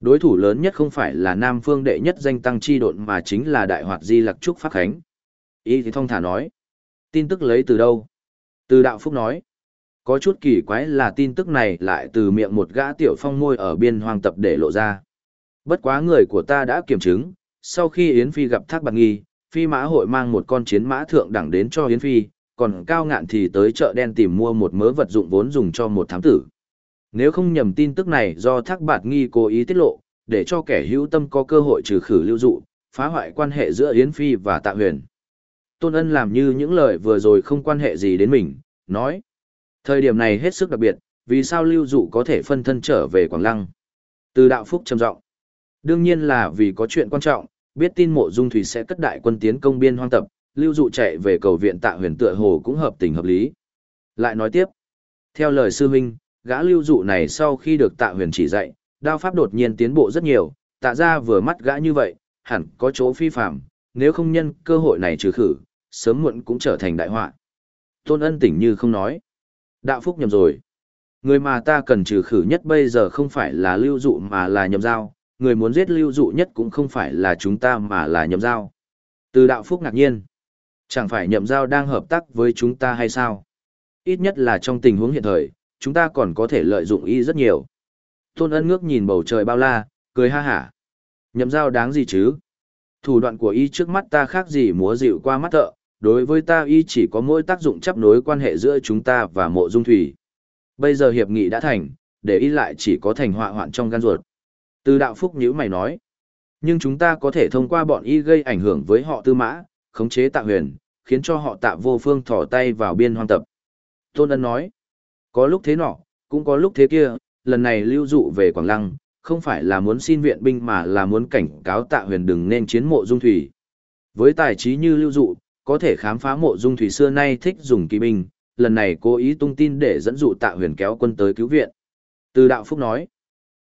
[SPEAKER 1] Đối thủ lớn nhất không phải là Nam Phương đệ nhất danh tăng chi độn mà chính là Đại Hoạt Di Lặc Trúc Pháp Khánh. Y thì thong thả nói. Tin tức lấy từ đâu? Từ Đạo Phúc nói. Có chút kỳ quái là tin tức này lại từ miệng một gã tiểu phong môi ở biên hoang tập để lộ ra. Bất quá người của ta đã kiểm chứng, sau khi Yến Phi gặp Thác Bạc Nghi, Phi mã hội mang một con chiến mã thượng đẳng đến cho Yến Phi, còn cao ngạn thì tới chợ đen tìm mua một mớ vật dụng vốn dùng cho một thám tử. Nếu không nhầm tin tức này do Thác Bạt Nghi cố ý tiết lộ, để cho kẻ hữu tâm có cơ hội trừ khử lưu dụ, phá hoại quan hệ giữa Yến Phi và Tạ Huyền. Tôn Ân làm như những lời vừa rồi không quan hệ gì đến mình, nói. Thời điểm này hết sức đặc biệt, vì sao lưu dụ có thể phân thân trở về Quảng Lăng? Từ đạo phúc trầm giọng Đương nhiên là vì có chuyện quan trọng, biết tin mộ dung thủy sẽ cất đại quân tiến công biên hoang tập, lưu dụ chạy về cầu viện tạ huyền tựa hồ cũng hợp tình hợp lý. Lại nói tiếp, theo lời sư huynh, gã lưu dụ này sau khi được tạ huyền chỉ dạy, đao pháp đột nhiên tiến bộ rất nhiều, tạ ra vừa mắt gã như vậy, hẳn có chỗ phi phạm, nếu không nhân cơ hội này trừ khử, sớm muộn cũng trở thành đại họa. Tôn ân tỉnh như không nói. Đạo phúc nhầm rồi. Người mà ta cần trừ khử nhất bây giờ không phải là lưu dụ mà là nhầm giao, người muốn giết lưu dụ nhất cũng không phải là chúng ta mà là nhầm giao. Từ đạo phúc ngạc nhiên. Chẳng phải nhậm giao đang hợp tác với chúng ta hay sao? Ít nhất là trong tình huống hiện thời, chúng ta còn có thể lợi dụng y rất nhiều. Tôn ân ngước nhìn bầu trời bao la, cười ha hả. Nhậm giao đáng gì chứ? Thủ đoạn của y trước mắt ta khác gì múa dịu qua mắt thợ, đối với ta y chỉ có mỗi tác dụng chấp nối quan hệ giữa chúng ta và mộ dung thủy. Bây giờ hiệp nghị đã thành, để y lại chỉ có thành họa hoạn trong gan ruột. Từ đạo phúc nhữ mày nói. Nhưng chúng ta có thể thông qua bọn y gây ảnh hưởng với họ tư mã, khống chế tạ huyền, khiến cho họ tạ vô phương thỏ tay vào biên hoang tập. Tôn ân nói. Có lúc thế nọ, cũng có lúc thế kia, lần này lưu dụ về Quảng Lăng, không phải là muốn xin viện binh mà là muốn cảnh cáo tạ huyền đừng nên chiến mộ dung thủy. Với tài trí như lưu dụ, có thể khám phá mộ dung thủy xưa nay thích dùng kỳ binh, lần này cố ý tung tin để dẫn dụ tạ huyền kéo quân tới cứu viện. Từ đạo phúc nói,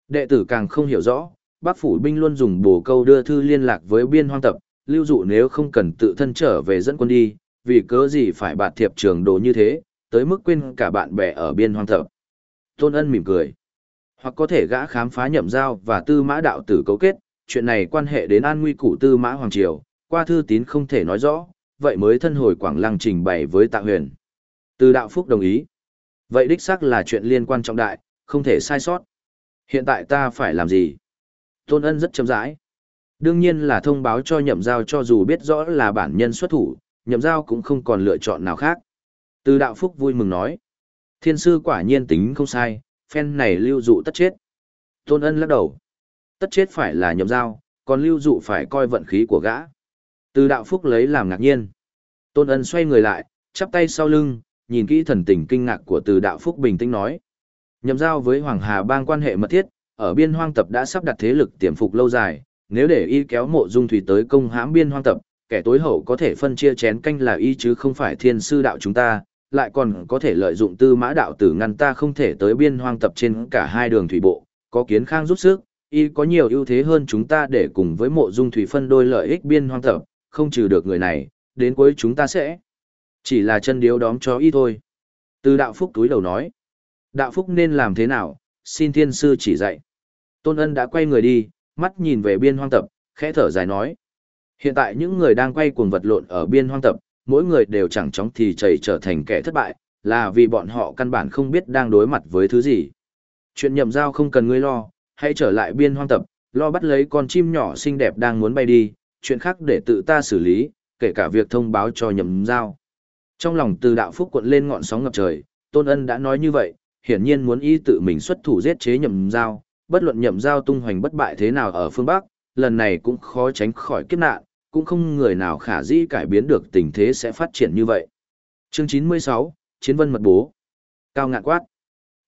[SPEAKER 1] đệ tử càng không hiểu rõ, bác phủ binh luôn dùng bổ câu đưa thư liên lạc với biên hoang tập, lưu dụ nếu không cần tự thân trở về dẫn quân đi, vì cớ gì phải bạt thiệp trường đồ như thế, tới mức quên cả bạn bè ở biên hoang tập. Tôn ân mỉm cười. Hoặc có thể gã khám phá nhậm giao và tư mã đạo tử cấu kết, chuyện này quan hệ đến an nguy cụ tư mã hoàng triều, qua thư tín không thể nói rõ, vậy mới thân hồi Quảng Lăng trình bày với Tạ Huyền. Từ đạo phúc đồng ý. Vậy đích xác là chuyện liên quan trọng đại, không thể sai sót. Hiện tại ta phải làm gì? Tôn ân rất chậm rãi. Đương nhiên là thông báo cho nhậm giao cho dù biết rõ là bản nhân xuất thủ, nhậm giao cũng không còn lựa chọn nào khác. Từ đạo phúc vui mừng nói. Thiên sư quả nhiên tính không sai, phen này lưu dụ tất chết. Tôn ân lắc đầu. Tất chết phải là nhậm giao, còn lưu dụ phải coi vận khí của gã. Từ đạo phúc lấy làm ngạc nhiên. Tôn ân xoay người lại, chắp tay sau lưng, nhìn kỹ thần tình kinh ngạc của từ đạo phúc bình tĩnh nói. Nhậm giao với Hoàng Hà bang quan hệ mật thiết, ở biên hoang tập đã sắp đặt thế lực tiềm phục lâu dài, nếu để y kéo mộ dung thủy tới công hãm biên hoang tập, kẻ tối hậu có thể phân chia chén canh là y chứ không phải thiên sư đạo chúng ta, lại còn có thể lợi dụng tư mã đạo tử ngăn ta không thể tới biên hoang tập trên cả hai đường thủy bộ, có kiến khang giúp sức, y có nhiều ưu thế hơn chúng ta để cùng với mộ dung thủy phân đôi lợi ích biên hoang tập, không trừ được người này, đến cuối chúng ta sẽ chỉ là chân điếu đóm cho y thôi. Từ đạo phúc túi đầu nói, đạo phúc nên làm thế nào, xin thiên sư chỉ dạy. Tôn ân đã quay người đi, mắt nhìn về biên hoang tập, khẽ thở dài nói. Hiện tại những người đang quay cuồng vật lộn ở biên hoang tập, mỗi người đều chẳng chóng thì chảy trở thành kẻ thất bại, là vì bọn họ căn bản không biết đang đối mặt với thứ gì. Chuyện nhậm giao không cần ngươi lo, hãy trở lại biên hoang tập, lo bắt lấy con chim nhỏ xinh đẹp đang muốn bay đi, chuyện khác để tự ta xử lý, kể cả việc thông báo cho nhậm giao. Trong lòng từ đạo phúc cuộn lên ngọn sóng ngập trời, Tôn Ân đã nói như vậy, hiển nhiên muốn y tự mình xuất thủ giết chế nhậm giao, bất luận nhậm giao tung hoành bất bại thế nào ở phương Bắc, lần này cũng khó tránh khỏi kiếp nạn, cũng không người nào khả dĩ cải biến được tình thế sẽ phát triển như vậy. Chương 96, Chiến vân mật bố. Cao ngạn quát.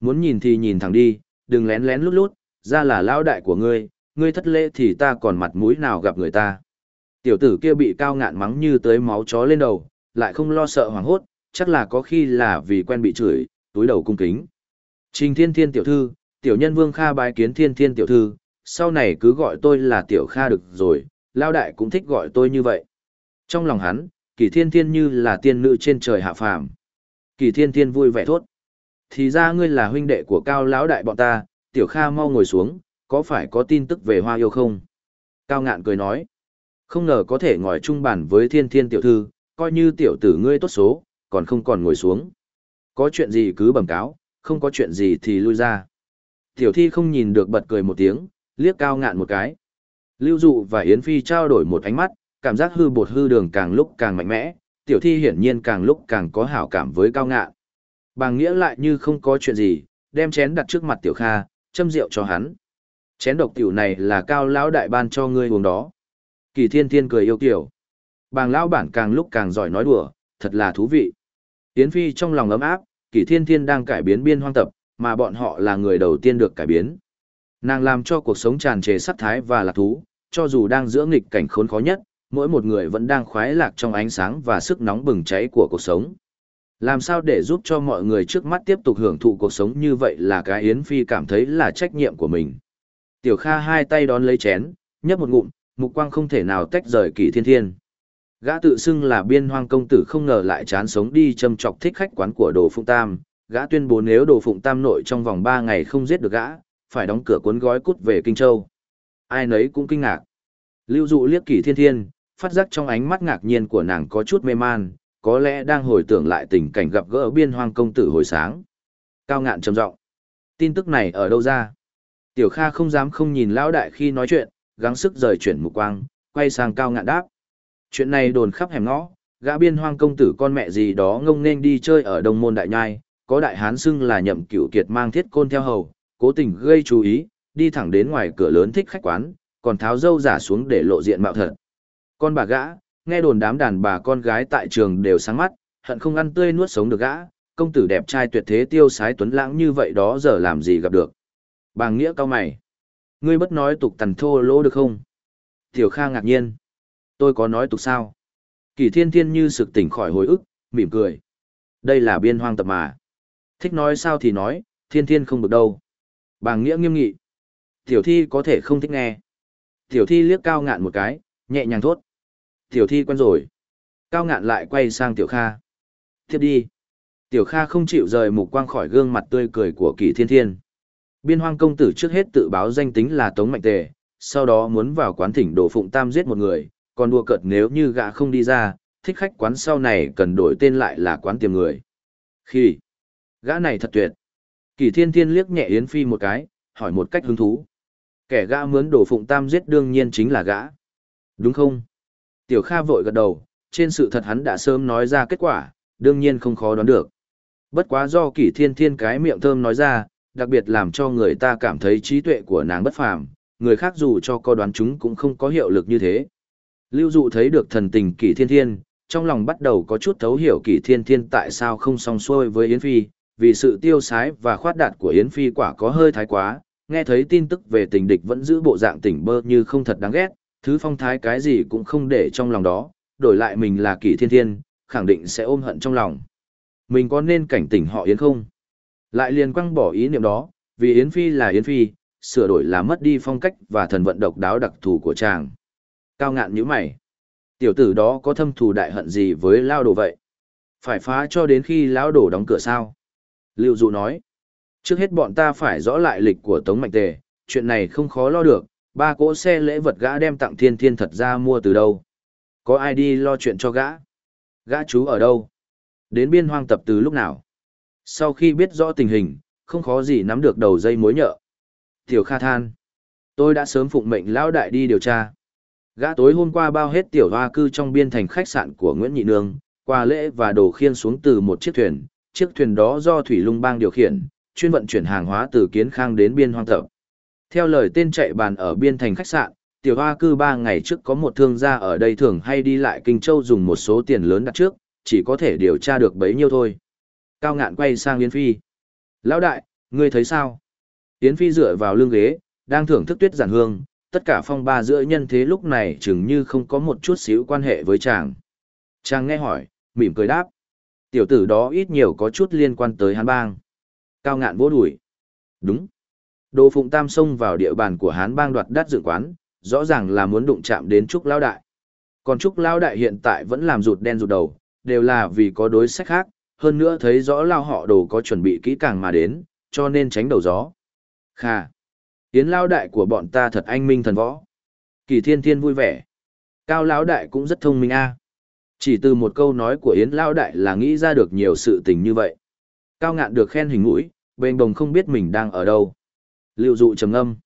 [SPEAKER 1] Muốn nhìn thì nhìn thẳng đi, đừng lén lén lút lút, ra là lao đại của ngươi, ngươi thất lễ thì ta còn mặt mũi nào gặp người ta. Tiểu tử kia bị cao ngạn mắng như tới máu chó lên đầu, lại không lo sợ hoảng hốt, chắc là có khi là vì quen bị chửi, túi đầu cung kính. Trình thiên thiên tiểu thư, tiểu nhân vương kha bái kiến thiên thiên tiểu thư, sau này cứ gọi tôi là tiểu kha được rồi, lao đại cũng thích gọi tôi như vậy. Trong lòng hắn, kỳ thiên thiên như là tiên nữ trên trời hạ phàm. Kỳ thiên thiên vui vẻ thốt. Thì ra ngươi là huynh đệ của cao lão đại bọn ta, tiểu kha mau ngồi xuống, có phải có tin tức về hoa yêu không? Cao ngạn cười nói. Không ngờ có thể ngồi chung bàn với thiên thiên tiểu thư, coi như tiểu tử ngươi tốt số, còn không còn ngồi xuống. Có chuyện gì cứ bẩm cáo, không có chuyện gì thì lui ra. Tiểu thi không nhìn được bật cười một tiếng, liếc cao ngạn một cái. Lưu dụ và Yến Phi trao đổi một ánh mắt, cảm giác hư bột hư đường càng lúc càng mạnh mẽ, tiểu thi hiển nhiên càng lúc càng có hảo cảm với cao ngạn. Bàng nghĩa lại như không có chuyện gì, đem chén đặt trước mặt tiểu kha, châm rượu cho hắn. Chén độc tiểu này là cao lão đại ban cho ngươi uống đó. Kỳ thiên thiên cười yêu kiểu. Bàng lão bản càng lúc càng giỏi nói đùa, thật là thú vị. Yến Phi trong lòng ấm áp, kỳ thiên thiên đang cải biến biên hoang tập, mà bọn họ là người đầu tiên được cải biến. Nàng làm cho cuộc sống tràn trề sắc thái và lạc thú, cho dù đang giữa nghịch cảnh khốn khó nhất, mỗi một người vẫn đang khoái lạc trong ánh sáng và sức nóng bừng cháy của cuộc sống. Làm sao để giúp cho mọi người trước mắt tiếp tục hưởng thụ cuộc sống như vậy là cái Yến Phi cảm thấy là trách nhiệm của mình. Tiểu Kha hai tay đón lấy chén, nhấp một ngụm, mục quang không thể nào tách rời kỳ thiên thiên. Gã tự xưng là biên hoang công tử không ngờ lại chán sống đi châm chọc thích khách quán của đồ phụng tam. Gã tuyên bố nếu đồ phụng tam nội trong vòng 3 ngày không giết được gã, phải đóng cửa cuốn gói cút về Kinh Châu. Ai nấy cũng kinh ngạc. Lưu dụ liếc kỳ thiên thiên, phát giác trong ánh mắt ngạc nhiên của nàng có chút mê man, có lẽ đang hồi tưởng lại tình cảnh gặp gỡ biên hoang công tử hồi sáng. Cao ngạn trầm giọng Tin tức này ở đâu ra? Tiểu Kha không dám không nhìn lão đại khi nói chuyện, gắng sức rời chuyển mục quang, quay sang cao ngạn đáp. Chuyện này đồn khắp hẻm ngõ, gã biên hoang công tử con mẹ gì đó ngông nên đi chơi ở đông môn đại nhai, có đại hán xưng là nhậm cửu kiệt mang thiết côn theo hầu, cố tình gây chú ý, đi thẳng đến ngoài cửa lớn thích khách quán, còn tháo dâu giả xuống để lộ diện mạo thật. Con bà gã, nghe đồn đám đàn bà con gái tại trường đều sáng mắt, hận không ăn tươi nuốt sống được gã, công tử đẹp trai tuyệt thế tiêu sái tuấn lãng như vậy đó giờ làm gì gặp được. Bà nghĩa cao mày. Ngươi bất nói tục tần thô lỗ được không? Tiểu Kha ngạc nhiên. Tôi có nói tục sao? Kỳ thiên thiên như sực tỉnh khỏi hồi ức, mỉm cười. Đây là biên hoang tập mà. Thích nói sao thì nói, thiên thiên không được đâu. Bàng nghĩa nghiêm nghị. Tiểu thi có thể không thích nghe. Tiểu thi liếc cao ngạn một cái, nhẹ nhàng thốt. Tiểu thi quen rồi. Cao ngạn lại quay sang tiểu kha. Tiếp đi. Tiểu kha không chịu rời mục quang khỏi gương mặt tươi cười của kỳ thiên thiên. Biên hoang công tử trước hết tự báo danh tính là Tống Mạnh Tề, sau đó muốn vào quán thỉnh đồ phụng tam giết một người, còn đùa cợt nếu như gã không đi ra, thích khách quán sau này cần đổi tên lại là quán tiềm người. Khi, gã này thật tuyệt. Kỳ thiên thiên liếc nhẹ Yến Phi một cái, hỏi một cách hứng thú. Kẻ gã mướn đồ phụng tam giết đương nhiên chính là gã. Đúng không? Tiểu Kha vội gật đầu, trên sự thật hắn đã sớm nói ra kết quả, đương nhiên không khó đoán được. Bất quá do kỷ thiên thiên cái miệng thơm nói ra, đặc biệt làm cho người ta cảm thấy trí tuệ của nàng bất phàm, người khác dù cho có đoán chúng cũng không có hiệu lực như thế. Lưu dụ thấy được thần tình kỷ thiên thiên, trong lòng bắt đầu có chút thấu hiểu kỷ thiên thiên tại sao không song xuôi với Yến Phi, vì sự tiêu sái và khoát đạt của Yến Phi quả có hơi thái quá, nghe thấy tin tức về tình địch vẫn giữ bộ dạng tỉnh bơ như không thật đáng ghét, thứ phong thái cái gì cũng không để trong lòng đó, đổi lại mình là kỷ thiên thiên, khẳng định sẽ ôm hận trong lòng. Mình có nên cảnh tỉnh họ Yến không? Lại liền quăng bỏ ý niệm đó, vì Yến Phi là Yến Phi, sửa đổi là mất đi phong cách và thần vận độc đáo đặc thù của chàng. Cao ngạn như mày. Tiểu tử đó có thâm thù đại hận gì với lao đồ vậy? Phải phá cho đến khi lão đồ đóng cửa sao? Lưu Dụ nói. Trước hết bọn ta phải rõ lại lịch của Tống Mạnh Tề, chuyện này không khó lo được, ba cỗ xe lễ vật gã đem tặng thiên thiên thật ra mua từ đâu? Có ai đi lo chuyện cho gã? Gã chú ở đâu? Đến biên hoang tập từ lúc nào? Sau khi biết rõ tình hình, không khó gì nắm được đầu dây mối nhợ. Tiểu Kha than. Tôi đã sớm phụng mệnh lão đại đi điều tra. Gã tối hôm qua bao hết tiểu hoa cư trong biên thành khách sạn của Nguyễn Nhị Nương, qua lễ và đồ khiên xuống từ một chiếc thuyền. Chiếc thuyền đó do Thủy Lung Bang điều khiển, chuyên vận chuyển hàng hóa từ Kiến Khang đến biên hoang tập. Theo lời tên chạy bàn ở biên thành khách sạn, tiểu hoa cư ba ngày trước có một thương gia ở đây thường hay đi lại Kinh Châu dùng một số tiền lớn đặt trước, chỉ có thể điều tra được bấy nhiêu thôi. Cao ngạn quay sang Yến Phi. Lão đại, ngươi thấy sao? Yến Phi dựa vào lưng ghế, đang thưởng thức tuyết giản hương, tất cả phong ba giữa nhân thế lúc này chừng như không có một chút xíu quan hệ với chàng. Chàng nghe hỏi, mỉm cười đáp. Tiểu tử đó ít nhiều có chút liên quan tới Hán Bang. Cao ngạn vỗ đùi. Đúng. Đồ Phụng Tam xông vào địa bàn của Hán Bang đoạt đắt dựng quán, rõ ràng là muốn đụng chạm đến Trúc Lão Đại. Còn Trúc Lão Đại hiện tại vẫn làm rụt đen rụt đầu, đều là vì có đối sách khác, hơn nữa thấy rõ Lao họ đồ có chuẩn bị kỹ càng mà đến, cho nên tránh đầu gió. Kha. Yến Lao Đại của bọn ta thật anh minh thần võ. Kỳ thiên thiên vui vẻ. Cao Lão Đại cũng rất thông minh a. Chỉ từ một câu nói của Yến Lao Đại là nghĩ ra được nhiều sự tình như vậy. Cao ngạn được khen hình mũi, bên đồng không biết mình đang ở đâu. liệu dụ trầm âm.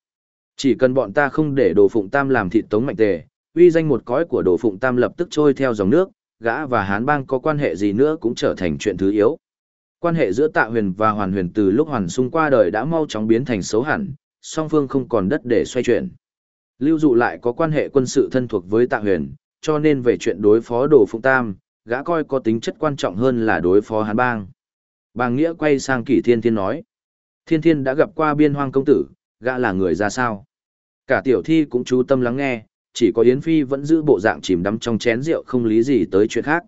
[SPEAKER 1] Chỉ cần bọn ta không để đồ phụng tam làm thịt tống mạnh tề, uy danh một cõi của đồ phụng tam lập tức trôi theo dòng nước, gã và hán bang có quan hệ gì nữa cũng trở thành chuyện thứ yếu. Quan hệ giữa tạ huyền và hoàn huyền từ lúc hoàn sung qua đời đã mau chóng biến thành xấu hẳn, song phương không còn đất để xoay chuyển. Lưu dụ lại có quan hệ quân sự thân thuộc với tạ huyền, cho nên về chuyện đối phó đồ phụng tam, gã coi có tính chất quan trọng hơn là đối phó hán bang. Bàng Nghĩa quay sang kỷ thiên thiên nói. Thiên thiên đã gặp qua biên hoang công tử, gã là người ra sao? Cả tiểu thi cũng chú tâm lắng nghe, chỉ có Yến Phi vẫn giữ bộ dạng chìm đắm trong chén rượu không lý gì tới chuyện khác.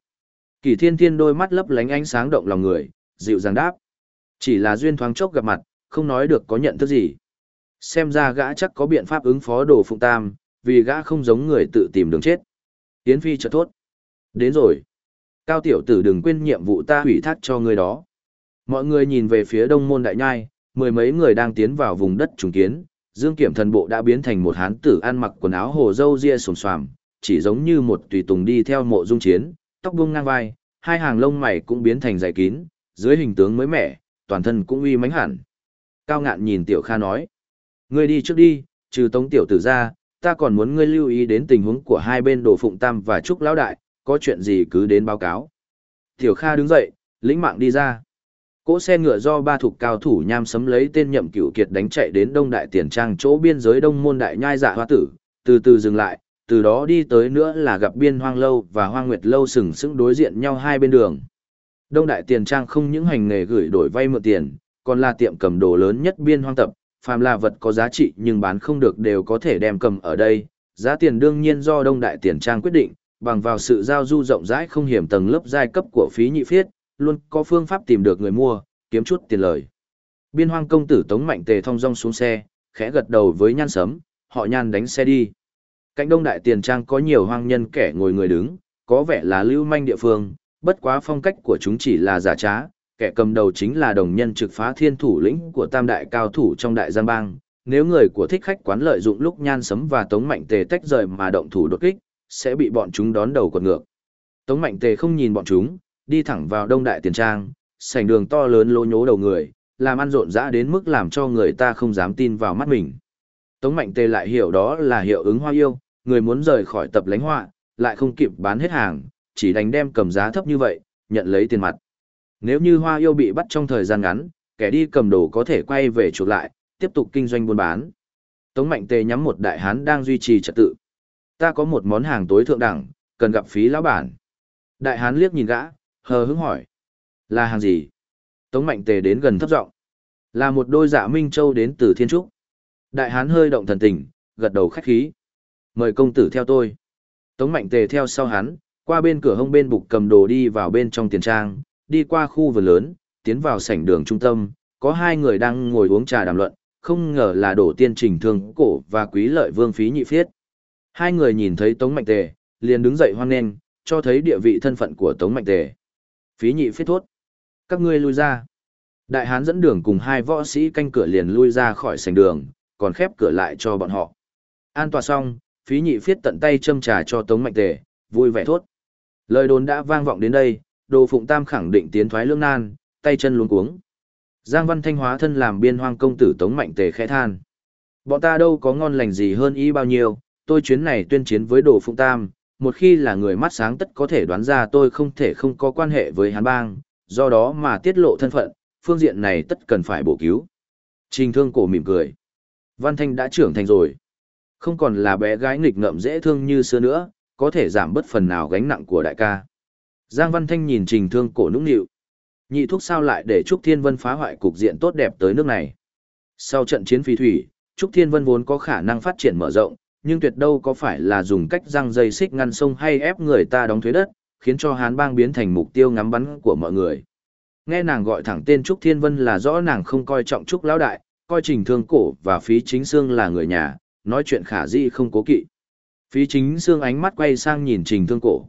[SPEAKER 1] kỳ thiên thiên đôi mắt lấp lánh ánh sáng động lòng người, dịu dàng đáp. Chỉ là duyên thoáng chốc gặp mặt, không nói được có nhận thức gì. Xem ra gã chắc có biện pháp ứng phó đồ phụng tam, vì gã không giống người tự tìm đường chết. Yến Phi chợt thốt. Đến rồi. Cao tiểu tử đừng quên nhiệm vụ ta hủy thác cho người đó. Mọi người nhìn về phía đông môn đại nhai, mười mấy người đang tiến vào vùng đất trùng kiến, Dương Kiểm thần bộ đã biến thành một hán tử ăn mặc quần áo hồ dâu ria xồm xoàm, chỉ giống như một tùy tùng đi theo mộ dung chiến, tóc buông ngang vai, hai hàng lông mày cũng biến thành dày kín, dưới hình tướng mới mẻ, toàn thân cũng uy mãnh hẳn. Cao ngạn nhìn Tiểu Kha nói, ngươi đi trước đi, trừ tống tiểu tử ra, ta còn muốn ngươi lưu ý đến tình huống của hai bên đồ phụng tam và trúc lão đại, có chuyện gì cứ đến báo cáo. Tiểu Kha đứng dậy, lĩnh mạng đi ra. Cỗ xe ngựa do ba thuộc cao thủ nham sấm lấy tên nhậm cửu kiệt đánh chạy đến đông đại tiền trang chỗ biên giới đông môn đại nhai dạ hoa tử, từ từ dừng lại, từ đó đi tới nữa là gặp biên hoang lâu và hoang nguyệt lâu sừng sững đối diện nhau hai bên đường. Đông đại tiền trang không những hành nghề gửi đổi vay mượn tiền, còn là tiệm cầm đồ lớn nhất biên hoang tập, phàm là vật có giá trị nhưng bán không được đều có thể đem cầm ở đây. Giá tiền đương nhiên do đông đại tiền trang quyết định, bằng vào sự giao du rộng rãi không hiểm tầng lớp giai cấp của phí nhị phiết, luôn có phương pháp tìm được người mua, kiếm chút tiền lời. Biên hoang công tử Tống Mạnh Tề thong dong xuống xe, khẽ gật đầu với nhan sấm, họ nhan đánh xe đi. Cạnh đông đại tiền trang có nhiều hoang nhân kẻ ngồi người đứng, có vẻ là lưu manh địa phương, bất quá phong cách của chúng chỉ là giả trá, kẻ cầm đầu chính là đồng nhân trực phá thiên thủ lĩnh của tam đại cao thủ trong đại giang bang. Nếu người của thích khách quán lợi dụng lúc nhan sấm và tống mạnh tề tách rời mà động thủ đột kích, sẽ bị bọn chúng đón đầu quật ngược. Tống mạnh tề không nhìn bọn chúng, đi thẳng vào đông đại tiền trang, sảnh đường to lớn lô nhố đầu người, làm ăn rộn rã đến mức làm cho người ta không dám tin vào mắt mình. Tống Mạnh Tề lại hiểu đó là hiệu ứng hoa yêu, người muốn rời khỏi tập lánh họa, lại không kịp bán hết hàng, chỉ đánh đem cầm giá thấp như vậy, nhận lấy tiền mặt. Nếu như hoa yêu bị bắt trong thời gian ngắn, kẻ đi cầm đồ có thể quay về chuộc lại, tiếp tục kinh doanh buôn bán. Tống Mạnh Tề nhắm một đại hán đang duy trì trật tự. Ta có một món hàng tối thượng đẳng, cần gặp phí lão bản. Đại hán liếc nhìn gã, hờ hững hỏi. Là hàng gì? Tống Mạnh Tề đến gần thấp giọng Là một đôi dạ Minh Châu đến từ Thiên Trúc. Đại hán hơi động thần tình, gật đầu khách khí. Mời công tử theo tôi. Tống Mạnh Tề theo sau hắn, qua bên cửa hông bên bục cầm đồ đi vào bên trong tiền trang, đi qua khu vườn lớn, tiến vào sảnh đường trung tâm, có hai người đang ngồi uống trà đàm luận, không ngờ là đổ tiên trình thương cổ và quý lợi vương phí nhị phiết. Hai người nhìn thấy Tống Mạnh Tề, liền đứng dậy hoan nghênh, cho thấy địa vị thân phận của Tống Mạnh Tề. Phí nhị phiết thốt. Các ngươi lui ra. Đại hán dẫn đường cùng hai võ sĩ canh cửa liền lui ra khỏi sảnh đường, còn khép cửa lại cho bọn họ. An tòa xong, phí nhị phiết tận tay châm trà cho Tống Mạnh Tề, vui vẻ thốt. Lời đồn đã vang vọng đến đây, đồ phụng tam khẳng định tiến thoái lương nan, tay chân luống cuống. Giang Văn Thanh hóa thân làm biên hoang công tử Tống Mạnh Tề khẽ than. Bọn ta đâu có ngon lành gì hơn ý bao nhiêu, tôi chuyến này tuyên chiến với đồ phụng tam, một khi là người mắt sáng tất có thể đoán ra tôi không thể không có quan hệ với hắn bang, do đó mà tiết lộ thân phận, phương diện này tất cần phải bổ cứu. Trình thương cổ mỉm cười. Văn Thanh đã trưởng thành rồi. Không còn là bé gái nghịch ngợm dễ thương như xưa nữa, có thể giảm bớt phần nào gánh nặng của đại ca. Giang Văn Thanh nhìn trình thương cổ nũng nịu. Nhị thuốc sao lại để Trúc Thiên Vân phá hoại cục diện tốt đẹp tới nước này. Sau trận chiến phi thủy, Trúc Thiên Vân vốn có khả năng phát triển mở rộng, nhưng tuyệt đâu có phải là dùng cách răng dây xích ngăn sông hay ép người ta đóng thuế đất, khiến cho hán bang biến thành mục tiêu ngắm bắn của mọi người. Nghe nàng gọi thẳng tên Trúc Thiên Vân là rõ nàng không coi trọng Trúc Lão Đại, coi trình thương cổ và phí chính xương là người nhà, nói chuyện khả di không cố kỵ. Phí chính xương ánh mắt quay sang nhìn trình thương cổ,